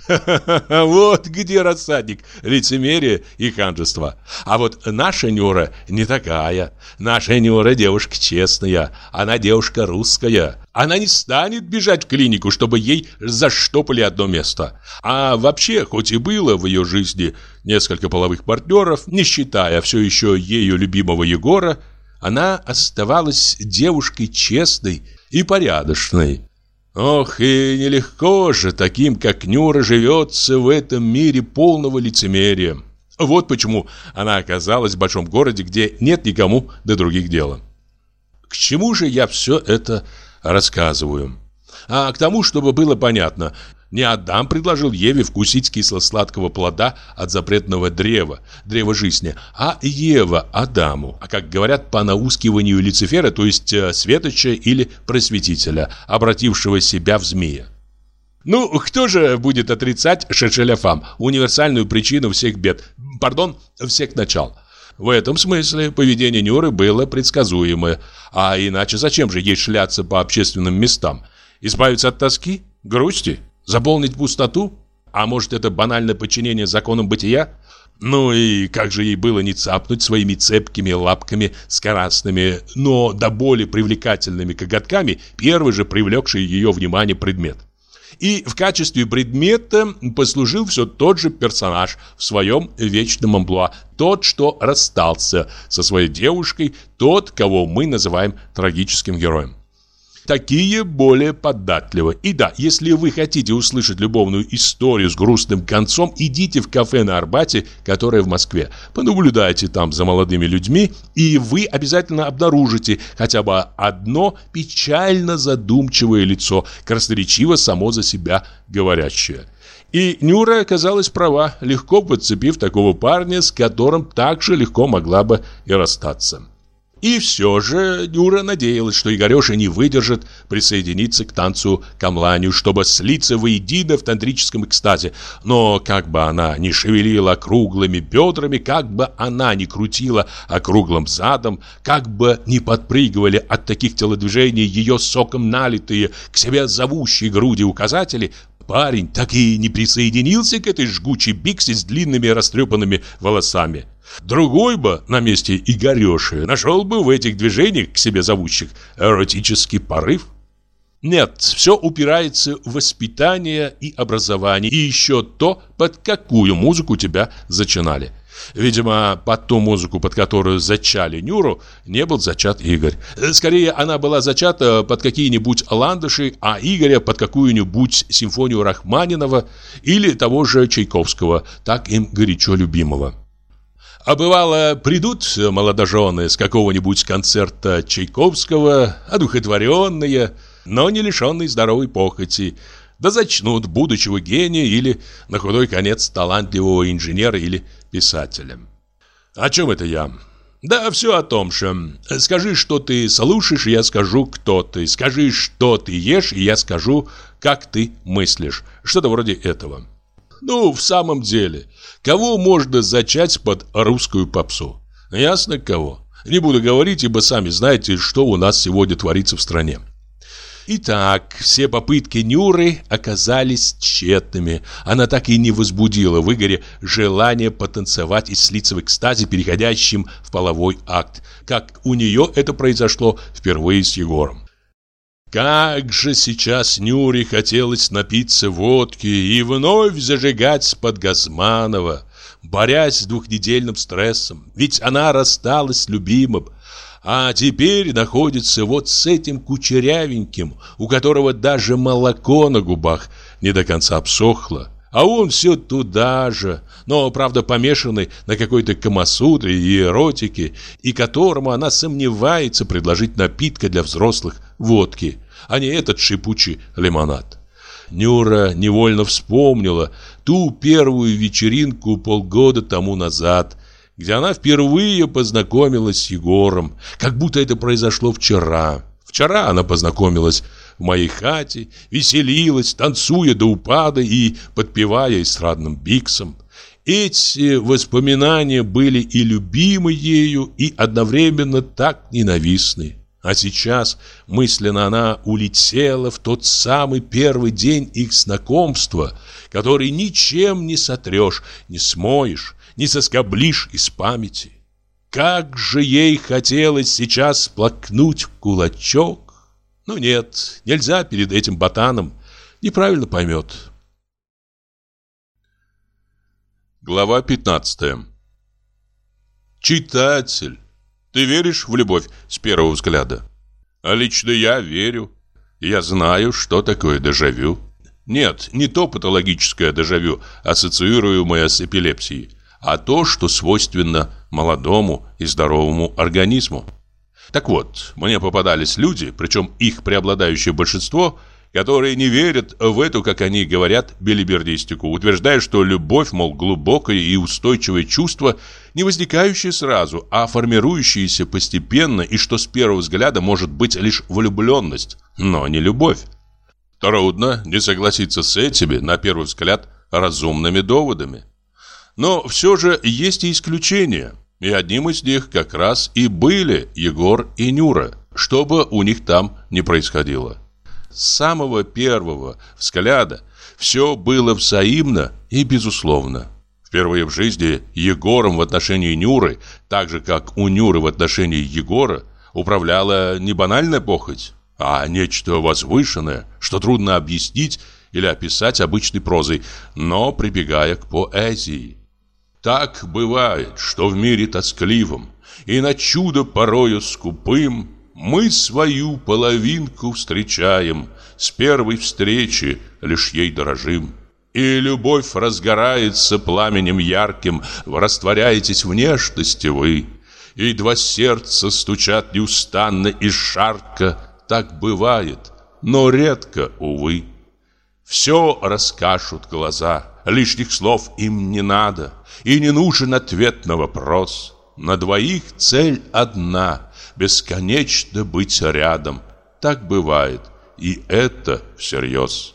Вот где рассадник лицемерия и ханжества. А вот наша Нюра не такая. Наша Нюра девушка честная. Она девушка русская. Она не станет бежать в клинику, чтобы ей заштопали одно место. А вообще, хоть и было в ее жизни несколько половых партнеров, не считая все еще ею любимого Егора, она оставалась девушкой честной и порядочной. Ох, и нелегко же таким, как Нюра, живется в этом мире полного лицемерия. Вот почему она оказалась в большом городе, где нет никому до других дела. К чему же я все это рассказываю? А к тому, чтобы было понятно, не Адам предложил Еве вкусить кисло-сладкого плода от запретного древа, древа жизни, а Ева Адаму, а как говорят по наускиванию Люцифера, то есть э, светоча или просветителя, обратившего себя в змея. Ну, кто же будет отрицать Шершеляфам, универсальную причину всех бед, пардон, всех начал? В этом смысле поведение Нюры было предсказуемое, а иначе зачем же ей шляться по общественным местам? Избавиться от тоски? Грусти? Заполнить пустоту? А может, это банальное подчинение законам бытия? Ну и как же ей было не цапнуть своими цепкими лапками с красными, но до боли привлекательными коготками первый же привлекший ее внимание предмет? И в качестве предмета послужил все тот же персонаж в своем вечном амплуа. Тот, что расстался со своей девушкой, тот, кого мы называем трагическим героем такие более податливы. И да, если вы хотите услышать любовную историю с грустным концом, идите в кафе на Арбате, которое в Москве. Понаблюдайте там за молодыми людьми, и вы обязательно обнаружите хотя бы одно печально задумчивое лицо, красноречиво само за себя говорящее. И Нюра оказалась права, легко подцепив такого парня, с которым так же легко могла бы и расстаться. И все же Нюра надеялась, что Игореша не выдержит присоединиться к танцу камланию, чтобы слиться воедино в тантрическом экстазе. Но как бы она ни шевелила круглыми бедрами, как бы она ни крутила округлым задом, как бы ни подпрыгивали от таких телодвижений ее соком налитые к себе зовущие груди указатели, парень так и не присоединился к этой жгучей биксе с длинными растрепанными волосами. Другой бы на месте Игореши нашел бы в этих движениях к себе зовущих эротический порыв. Нет, все упирается в воспитание и образование, и еще то, под какую музыку тебя зачинали. Видимо, под ту музыку, под которую зачали Нюру, не был зачат Игорь. Скорее, она была зачата под какие-нибудь ландыши, а Игоря под какую-нибудь симфонию Рахманинова или того же Чайковского, так им горячо любимого. А бывало, придут молодожены с какого-нибудь концерта Чайковского, одухотворенные, но не лишенные здоровой похоти, да зачнут будущего гения или, на худой конец, талантливого инженера или писателя. О чем это я? Да все о том же. Скажи, что ты слушаешь, я скажу, кто ты. Скажи, что ты ешь, и я скажу, как ты мыслишь. Что-то вроде этого. Ну, в самом деле, кого можно зачать под русскую попсу? Ясно кого. Не буду говорить, ибо сами знаете, что у нас сегодня творится в стране. Итак, все попытки Нюры оказались тщетными. Она так и не возбудила в Игоре желание потанцевать и слиться в экстазе, переходящем в половой акт, как у нее это произошло впервые с Егором. Как же сейчас Нюре хотелось напиться водки и вновь зажигать под Газманова, борясь с двухнедельным стрессом. Ведь она рассталась с любимым, а теперь находится вот с этим кучерявеньким, у которого даже молоко на губах не до конца обсохло. А он все туда же, но, правда, помешанный на какой-то камасутре и эротике, и которому она сомневается предложить напитка для взрослых водки, а не этот шипучий лимонад. Нюра невольно вспомнила ту первую вечеринку полгода тому назад, где она впервые познакомилась с Егором, как будто это произошло вчера. Вчера она познакомилась в моей хате, веселилась, танцуя до упада и подпевая эстрадным биксом. Эти воспоминания были и любимы ею, и одновременно так ненавистны. А сейчас мысленно она улетела в тот самый первый день их знакомства, который ничем не сотрешь, не смоешь, не соскоблишь из памяти. Как же ей хотелось сейчас плакнуть в кулачок. Но нет, нельзя перед этим ботаном, неправильно поймет. Глава 15 Читатель, ты веришь в любовь с первого взгляда? А лично я верю. Я знаю, что такое дежавю. Нет, не то патологическое дежавю, ассоциируемое с эпилепсией, а то, что свойственно молодому и здоровому организму. Так вот, мне попадались люди, причем их преобладающее большинство – которые не верят в эту, как они говорят, белибердистику, утверждая, что любовь, мол, глубокое и устойчивое чувство, не возникающее сразу, а формирующееся постепенно, и что с первого взгляда может быть лишь влюбленность, но не любовь. Трудно не согласиться с этими, на первый взгляд, разумными доводами. Но все же есть и исключения, и одним из них как раз и были Егор и Нюра, что бы у них там не происходило. С самого первого взгляда все было взаимно и безусловно. Впервые в жизни Егором в отношении Нюры, так же как у Нюры в отношении Егора, управляла не банальная похоть, а нечто возвышенное, что трудно объяснить или описать обычной прозой, но прибегая к поэзии. Так бывает, что в мире тоскливом и на чудо порою скупым мы свою половинку встречаем, С первой встречи лишь ей дорожим. И любовь разгорается пламенем ярким, Растворяетесь в нежности вы. И два сердца стучат неустанно и шарко, Так бывает, но редко, увы. Все раскашут глаза, лишних слов им не надо, И не нужен ответ на вопрос. На двоих цель одна — бесконечно быть рядом. Так бывает, и это всерьез.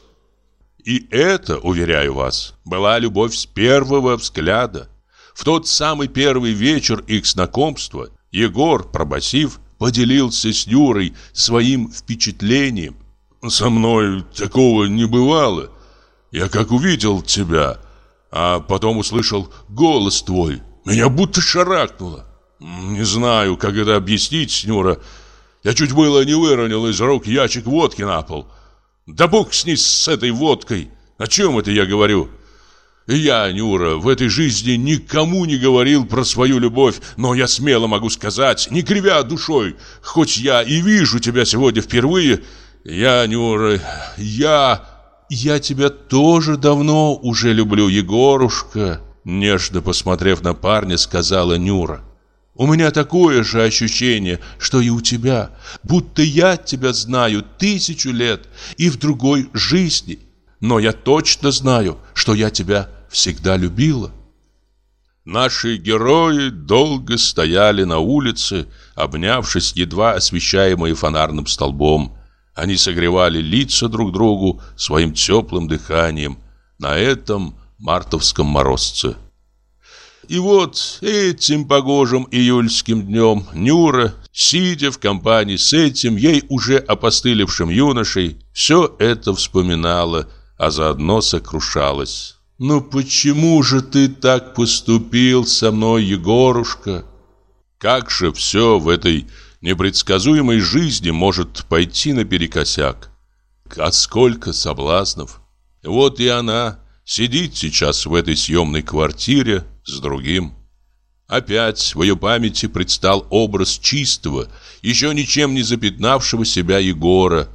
И это, уверяю вас, была любовь с первого взгляда. В тот самый первый вечер их знакомства Егор, пробасив, поделился с Юрой своим впечатлением. «Со мной такого не бывало. Я как увидел тебя, а потом услышал голос твой, меня будто шарахнуло. Не знаю, как это объяснить, Нюра. Я чуть было не выронил из рук ящик водки на пол. Да бог с ней, с этой водкой. О чем это я говорю? Я, Нюра, в этой жизни никому не говорил про свою любовь, но я смело могу сказать, не кривя душой, хоть я и вижу тебя сегодня впервые, я, Нюра, я... Я тебя тоже давно уже люблю, Егорушка, нежно посмотрев на парня, сказала Нюра. У меня такое же ощущение, что и у тебя, будто я тебя знаю тысячу лет и в другой жизни, но я точно знаю, что я тебя всегда любила. Наши герои долго стояли на улице, обнявшись едва освещаемые фонарным столбом. Они согревали лица друг другу своим теплым дыханием на этом мартовском морозце. И вот этим погожим июльским днем Нюра, сидя в компании с этим ей уже опостылевшим юношей, все это вспоминала, а заодно сокрушалась. «Ну почему же ты так поступил со мной, Егорушка?» Как же все в этой непредсказуемой жизни может пойти наперекосяк? А сколько соблазнов! Вот и она сидит сейчас в этой съемной квартире, с другим. Опять в ее памяти предстал образ чистого, еще ничем не запятнавшего себя Егора,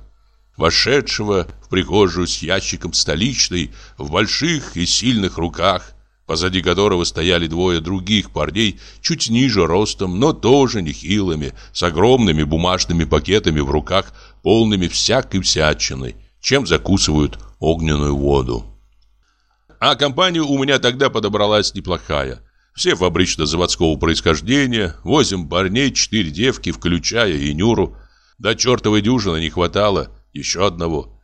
вошедшего в прихожую с ящиком столичной в больших и сильных руках, позади которого стояли двое других парней, чуть ниже ростом, но тоже нехилыми, с огромными бумажными пакетами в руках, полными всякой всячины, чем закусывают огненную воду. А компания у меня тогда подобралась неплохая. Все фабрично-заводского происхождения, восемь парней, четыре девки, включая и Нюру. До чертовой дюжины не хватало, еще одного.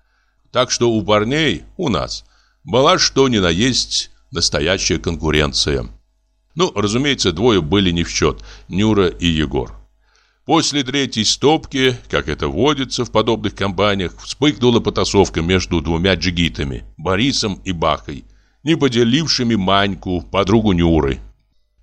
Так что у парней, у нас, была что ни на есть настоящая конкуренция. Ну, разумеется, двое были не в счет, Нюра и Егор. После третьей стопки, как это водится в подобных компаниях, вспыхнула потасовка между двумя джигитами, Борисом и Бахой, не поделившими Маньку, подругу Нюры.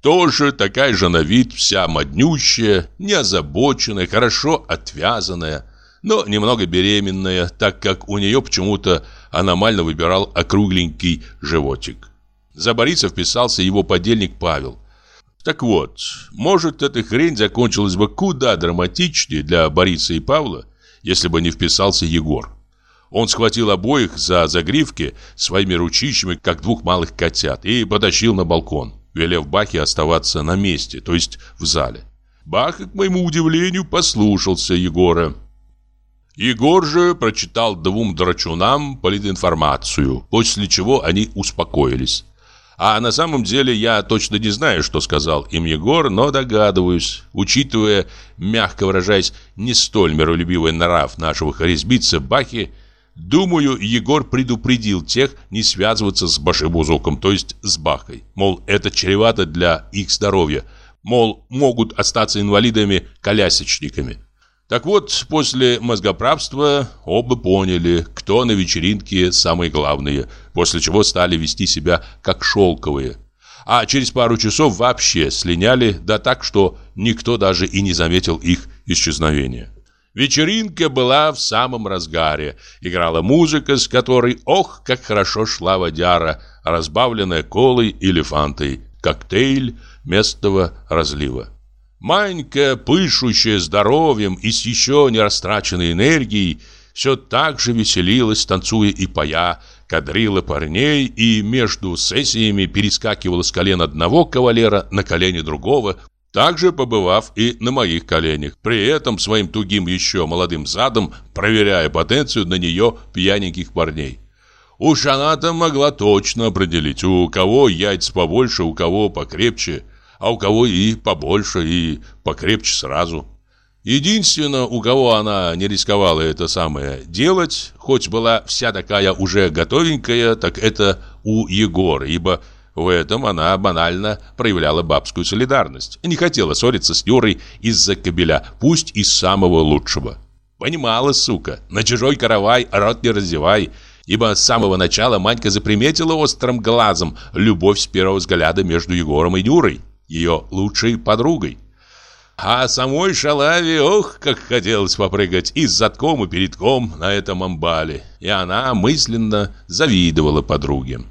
Тоже такая же на вид, вся моднющая, неозабоченная, хорошо отвязанная, но немного беременная, так как у нее почему-то аномально выбирал округленький животик. За Бориса вписался его подельник Павел. Так вот, может, эта хрень закончилась бы куда драматичнее для Бориса и Павла, если бы не вписался Егор. Он схватил обоих за загривки своими ручищами, как двух малых котят, и потащил на балкон, велев Бахе оставаться на месте, то есть в зале. Бах, к моему удивлению, послушался Егора. Егор же прочитал двум драчунам политинформацию, после чего они успокоились. А на самом деле я точно не знаю, что сказал им Егор, но догадываюсь, учитывая, мягко выражаясь, не столь миролюбивый нрав нашего харизмица Бахи, думаю, Егор предупредил тех не связываться с башибузуком, то есть с Бахой. Мол, это чревато для их здоровья. Мол, могут остаться инвалидами-колясочниками. Так вот, после мозгоправства оба поняли, кто на вечеринке самые главные, после чего стали вести себя как шелковые. А через пару часов вообще слиняли, да так, что никто даже и не заметил их исчезновения. Вечеринка была в самом разгаре. Играла музыка, с которой, ох, как хорошо шла водяра, разбавленная колой или фантой, коктейль местного разлива. Манька, пышущая здоровьем и с еще не растраченной энергией, все так же веселилась, танцуя и поя, кадрила парней и между сессиями перескакивала с колен одного кавалера на колени другого, также побывав и на моих коленях, при этом своим тугим еще молодым задом проверяя потенцию на нее пьяненьких парней. Уж она-то могла точно определить, у кого яйца побольше, у кого покрепче – а у кого и побольше, и покрепче сразу. Единственное, у кого она не рисковала это самое делать, хоть была вся такая уже готовенькая, так это у Егора, ибо в этом она банально проявляла бабскую солидарность. Не хотела ссориться с Юрой из-за кабеля, пусть из самого лучшего. Понимала, сука, на чужой каравай рот не раздевай, ибо с самого начала Манька заприметила острым глазом любовь с первого взгляда между Егором и Юрой ее лучшей подругой. А самой шалаве, ох, как хотелось попрыгать и с задком, и передком на этом амбале. И она мысленно завидовала подруге.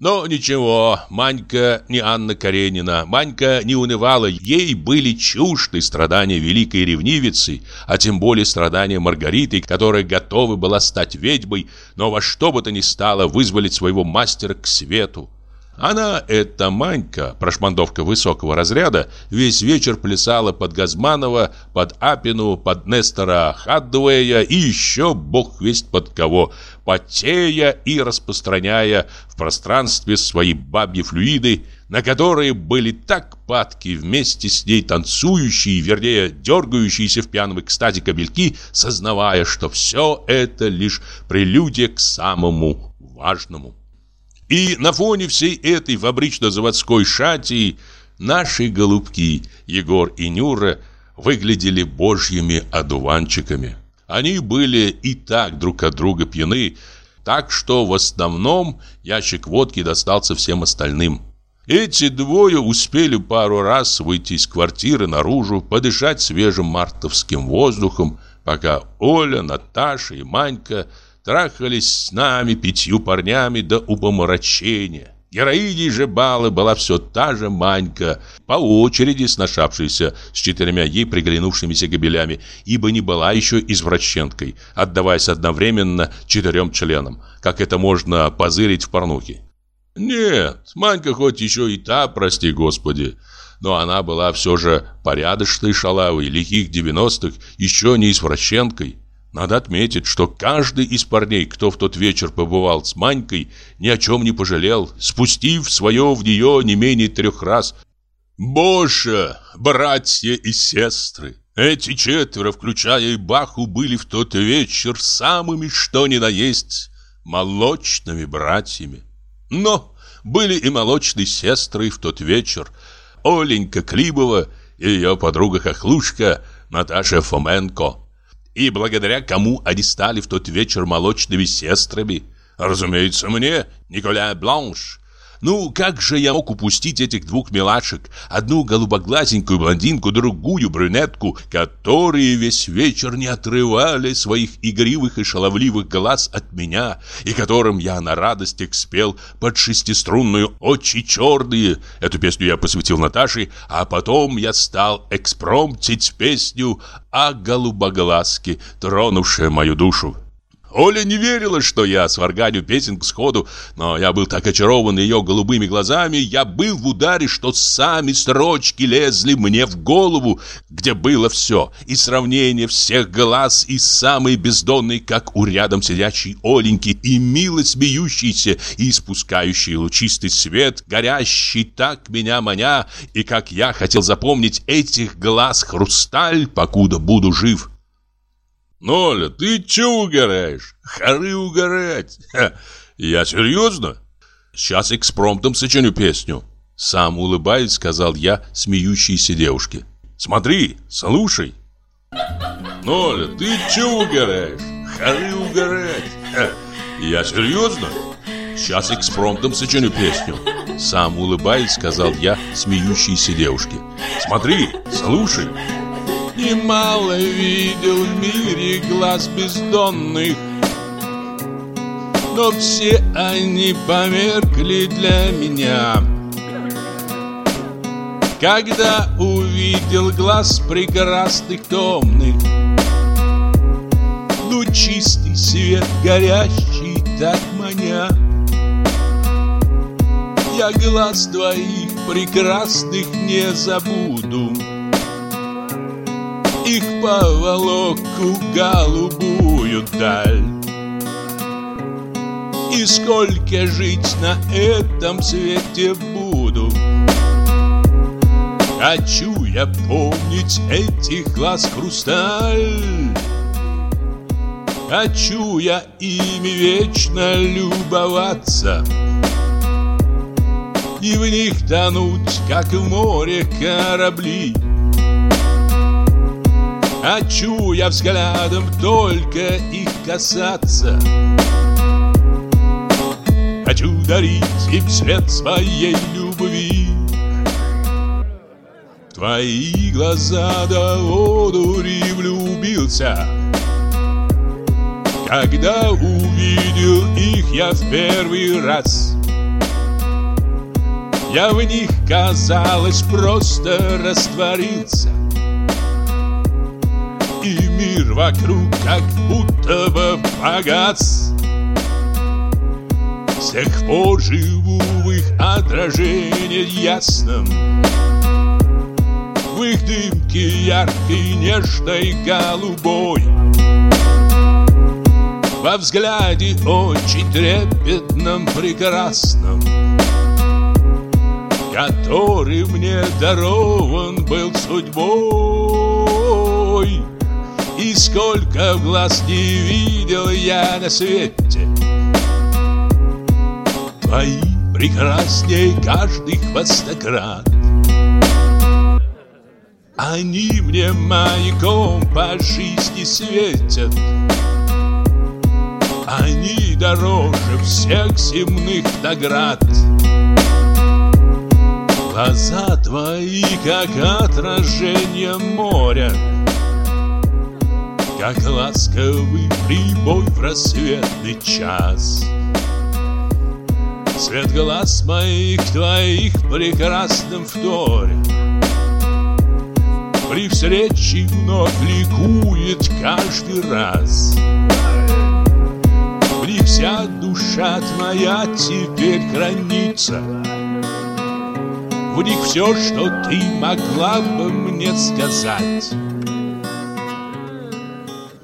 Но ничего, Манька не Анна Каренина, Манька не унывала, ей были чужды страдания великой ревнивицы, а тем более страдания Маргариты, которая готова была стать ведьмой, но во что бы то ни стало вызволить своего мастера к свету. Она, эта Манька, прошмандовка высокого разряда, весь вечер плясала под Газманова, под Апину, под Нестора Хаддуэя и еще бог весть под кого, потея и распространяя в пространстве свои бабьи флюиды, на которые были так падки вместе с ней танцующие, вернее, дергающиеся в пьяном экстазе кабельки, сознавая, что все это лишь прелюдия к самому важному. И на фоне всей этой фабрично-заводской шатии наши голубки Егор и Нюра выглядели божьими одуванчиками. Они были и так друг от друга пьяны, так что в основном ящик водки достался всем остальным. Эти двое успели пару раз выйти из квартиры наружу, подышать свежим мартовским воздухом, пока Оля, Наташа и Манька – трахались с нами пятью парнями до упомрачения. Героиней же бала была все та же Манька, по очереди сношавшаяся с четырьмя ей приглянувшимися гобелями, ибо не была еще извращенкой, отдаваясь одновременно четырем членам, как это можно позырить в порнухе. Нет, Манька хоть еще и та, прости господи, но она была все же порядочной шалавой лихих девяностых, еще не извращенкой. Надо отметить, что каждый из парней, кто в тот вечер побывал с Манькой, ни о чем не пожалел, спустив свое в нее не менее трех раз. Боже, братья и сестры! Эти четверо, включая и Баху, были в тот вечер самыми что ни на есть молочными братьями. Но были и молочные сестры в тот вечер. Оленька Клибова и ее подруга Хохлушка – Наташа Фоменко. И благодаря кому они стали в тот вечер молочными сестрами? Разумеется, мне, Николя Бланш. Ну, как же я мог упустить этих двух милашек? Одну голубоглазенькую блондинку, другую брюнетку, которые весь вечер не отрывали своих игривых и шаловливых глаз от меня, и которым я на радостях спел под шестиструнную «Очи черные». Эту песню я посвятил Наташе, а потом я стал экспромтить песню о голубоглазке, тронувшей мою душу. Оля не верила, что я сварганю песенку сходу, но я был так очарован ее голубыми глазами, я был в ударе, что сами строчки лезли мне в голову, где было все, и сравнение всех глаз, и самый бездонный, как у рядом сидящей Оленьки, и мило смеющийся, и испускающий лучистый свет, горящий так меня маня, и как я хотел запомнить этих глаз хрусталь, покуда буду жив. «Ноля, ты чё угораешь? Хоры угорать!» Ха, «Я серьезно? Сейчас экспромтом сочиню песню!» Сам улыбаясь, сказал я смеющейся девушке. «Смотри, слушай!» «Ноля, ты чё угораешь? Хоры угорать!» Ха, «Я серьезно? Сейчас экспромтом сочиню песню!» Сам улыбаясь, сказал я смеющейся девушке. «Смотри, слушай!» Немало видел в мире глаз бездонных. Но все они померкли для меня. Когда увидел глаз прекрасных томных Ну чистый свет горящий так маня. Я глаз твоих прекрасных не забуду поволоку голубую даль. И сколько жить на этом свете буду? Хочу я помнить этих глаз хрусталь. Хочу я ими вечно любоваться. И в них тонуть, как в море корабли Хочу я взглядом только их касаться. Хочу дарить им свет своей любви. Твои глаза до одури влюбился. Когда увидел их я в первый раз. Я в них, казалось, просто растворился и мир вокруг как будто бы погас С тех пор живу в их отражении ясном. В их дымке яркой, нежной, голубой. Во взгляде очень трепетном, прекрасном Который мне дарован был судьбой сколько в глаз не видел я на свете. Твои прекрасней каждый хвостократ. Они мне маяком по жизни светят. Они дороже всех земных наград. Глаза твои, как отражение моря как ласковый прибой в рассветный час. Свет глаз моих твоих прекрасным вторе При встрече вновь ликует каждый раз. Них вся душа твоя теперь хранится. В них все, что ты могла бы мне сказать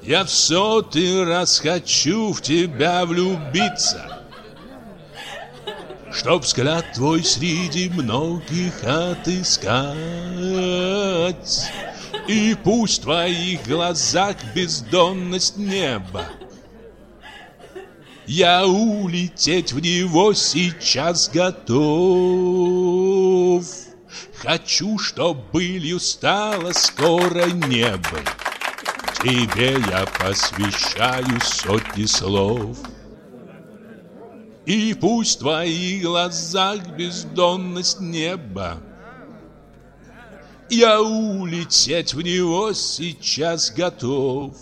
я в сотый раз хочу в тебя влюбиться Чтоб взгляд твой среди многих отыскать. И пусть в твоих глазах бездонность неба. Я улететь в него сейчас готов. Хочу, чтоб былью стало скоро небо. Тебе я посвящаю сотни слов. И пусть в твоих глазах бездонность неба. Я улететь в него сейчас готов.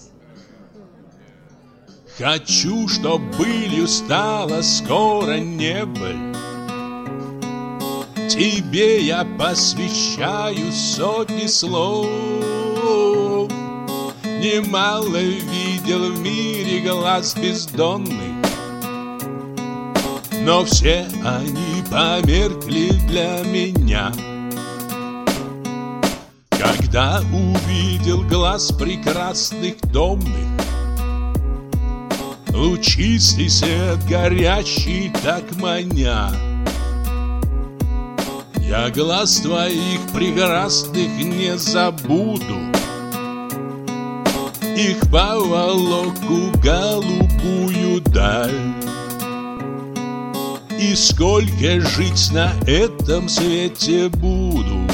Хочу, чтоб былью стало скоро небо. Тебе я посвящаю сотни слов. Немало видел в мире глаз бездонных, Но все они померкли для меня. Когда увидел глаз прекрасных томных, Лучистый свет горящий так маня. Я глаз твоих прекрасных не забуду Их поволоку голубую даль. И сколько жить на этом свете буду?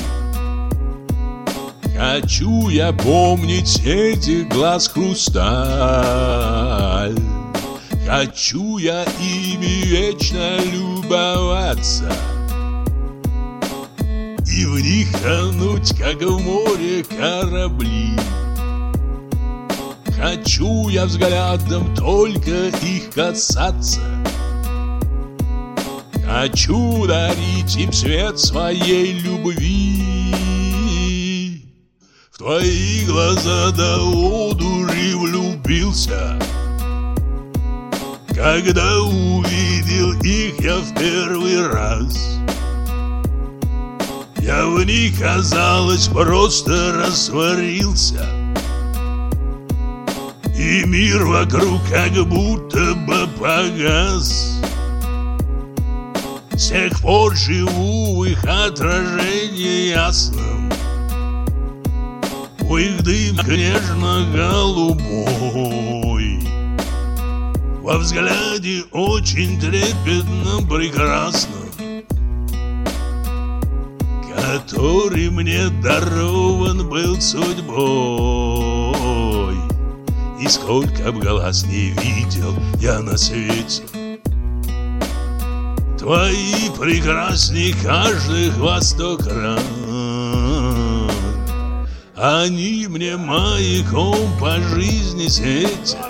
Хочу я помнить этих глаз хрусталь. Хочу я ими вечно любоваться. И в них тонуть, как в море корабли Хочу я взглядом только их касаться. Хочу дарить им свет своей любви. В твои глаза до одури влюбился. Когда увидел их я в первый раз. Я в них, казалось, просто растворился И мир вокруг как будто бы погас. С тех пор живу в их отражении ясном. В их дым нежно-голубой. Во взгляде очень трепетно прекрасно. Который мне дарован был судьбой И сколько б глаз не видел я на свете. Твои прекрасней каждых во сто Они мне маяком по жизни светят.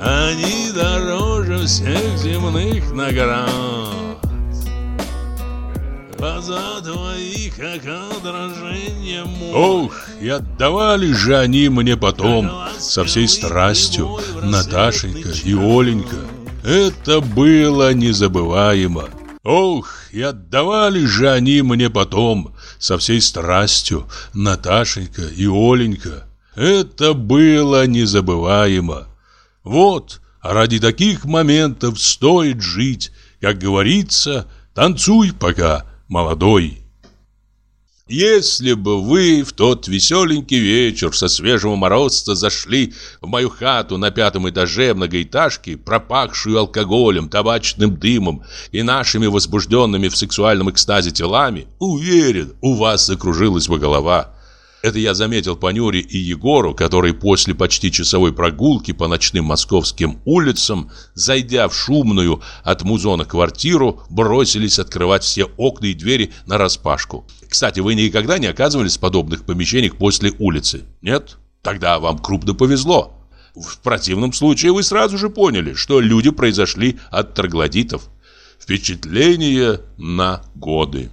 Они дороже всех земных наград Глаза твои, как отражение моря. Ох, и отдавали же они мне потом Со всей страстью Наташенька и Оленька. Это было незабываемо. Ох, и отдавали же они мне потом Со всей страстью Наташенька и Оленька. Это было незабываемо. Вот, ради таких моментов стоит жить. Как говорится, танцуй пока, молодой. Если бы вы в тот веселенький вечер со свежего морозца зашли в мою хату на пятом этаже многоэтажки, пропахшую алкоголем, табачным дымом и нашими возбужденными в сексуальном экстазе телами, уверен, у вас закружилась бы голова. Это я заметил по Нюре и Егору, которые после почти часовой прогулки по ночным московским улицам, зайдя в шумную от музона квартиру, бросились открывать все окна и двери на распашку. Кстати, вы никогда не оказывались в подобных помещениях после улицы? Нет? Тогда вам крупно повезло. В противном случае вы сразу же поняли, что люди произошли от троглодитов. Впечатление на годы.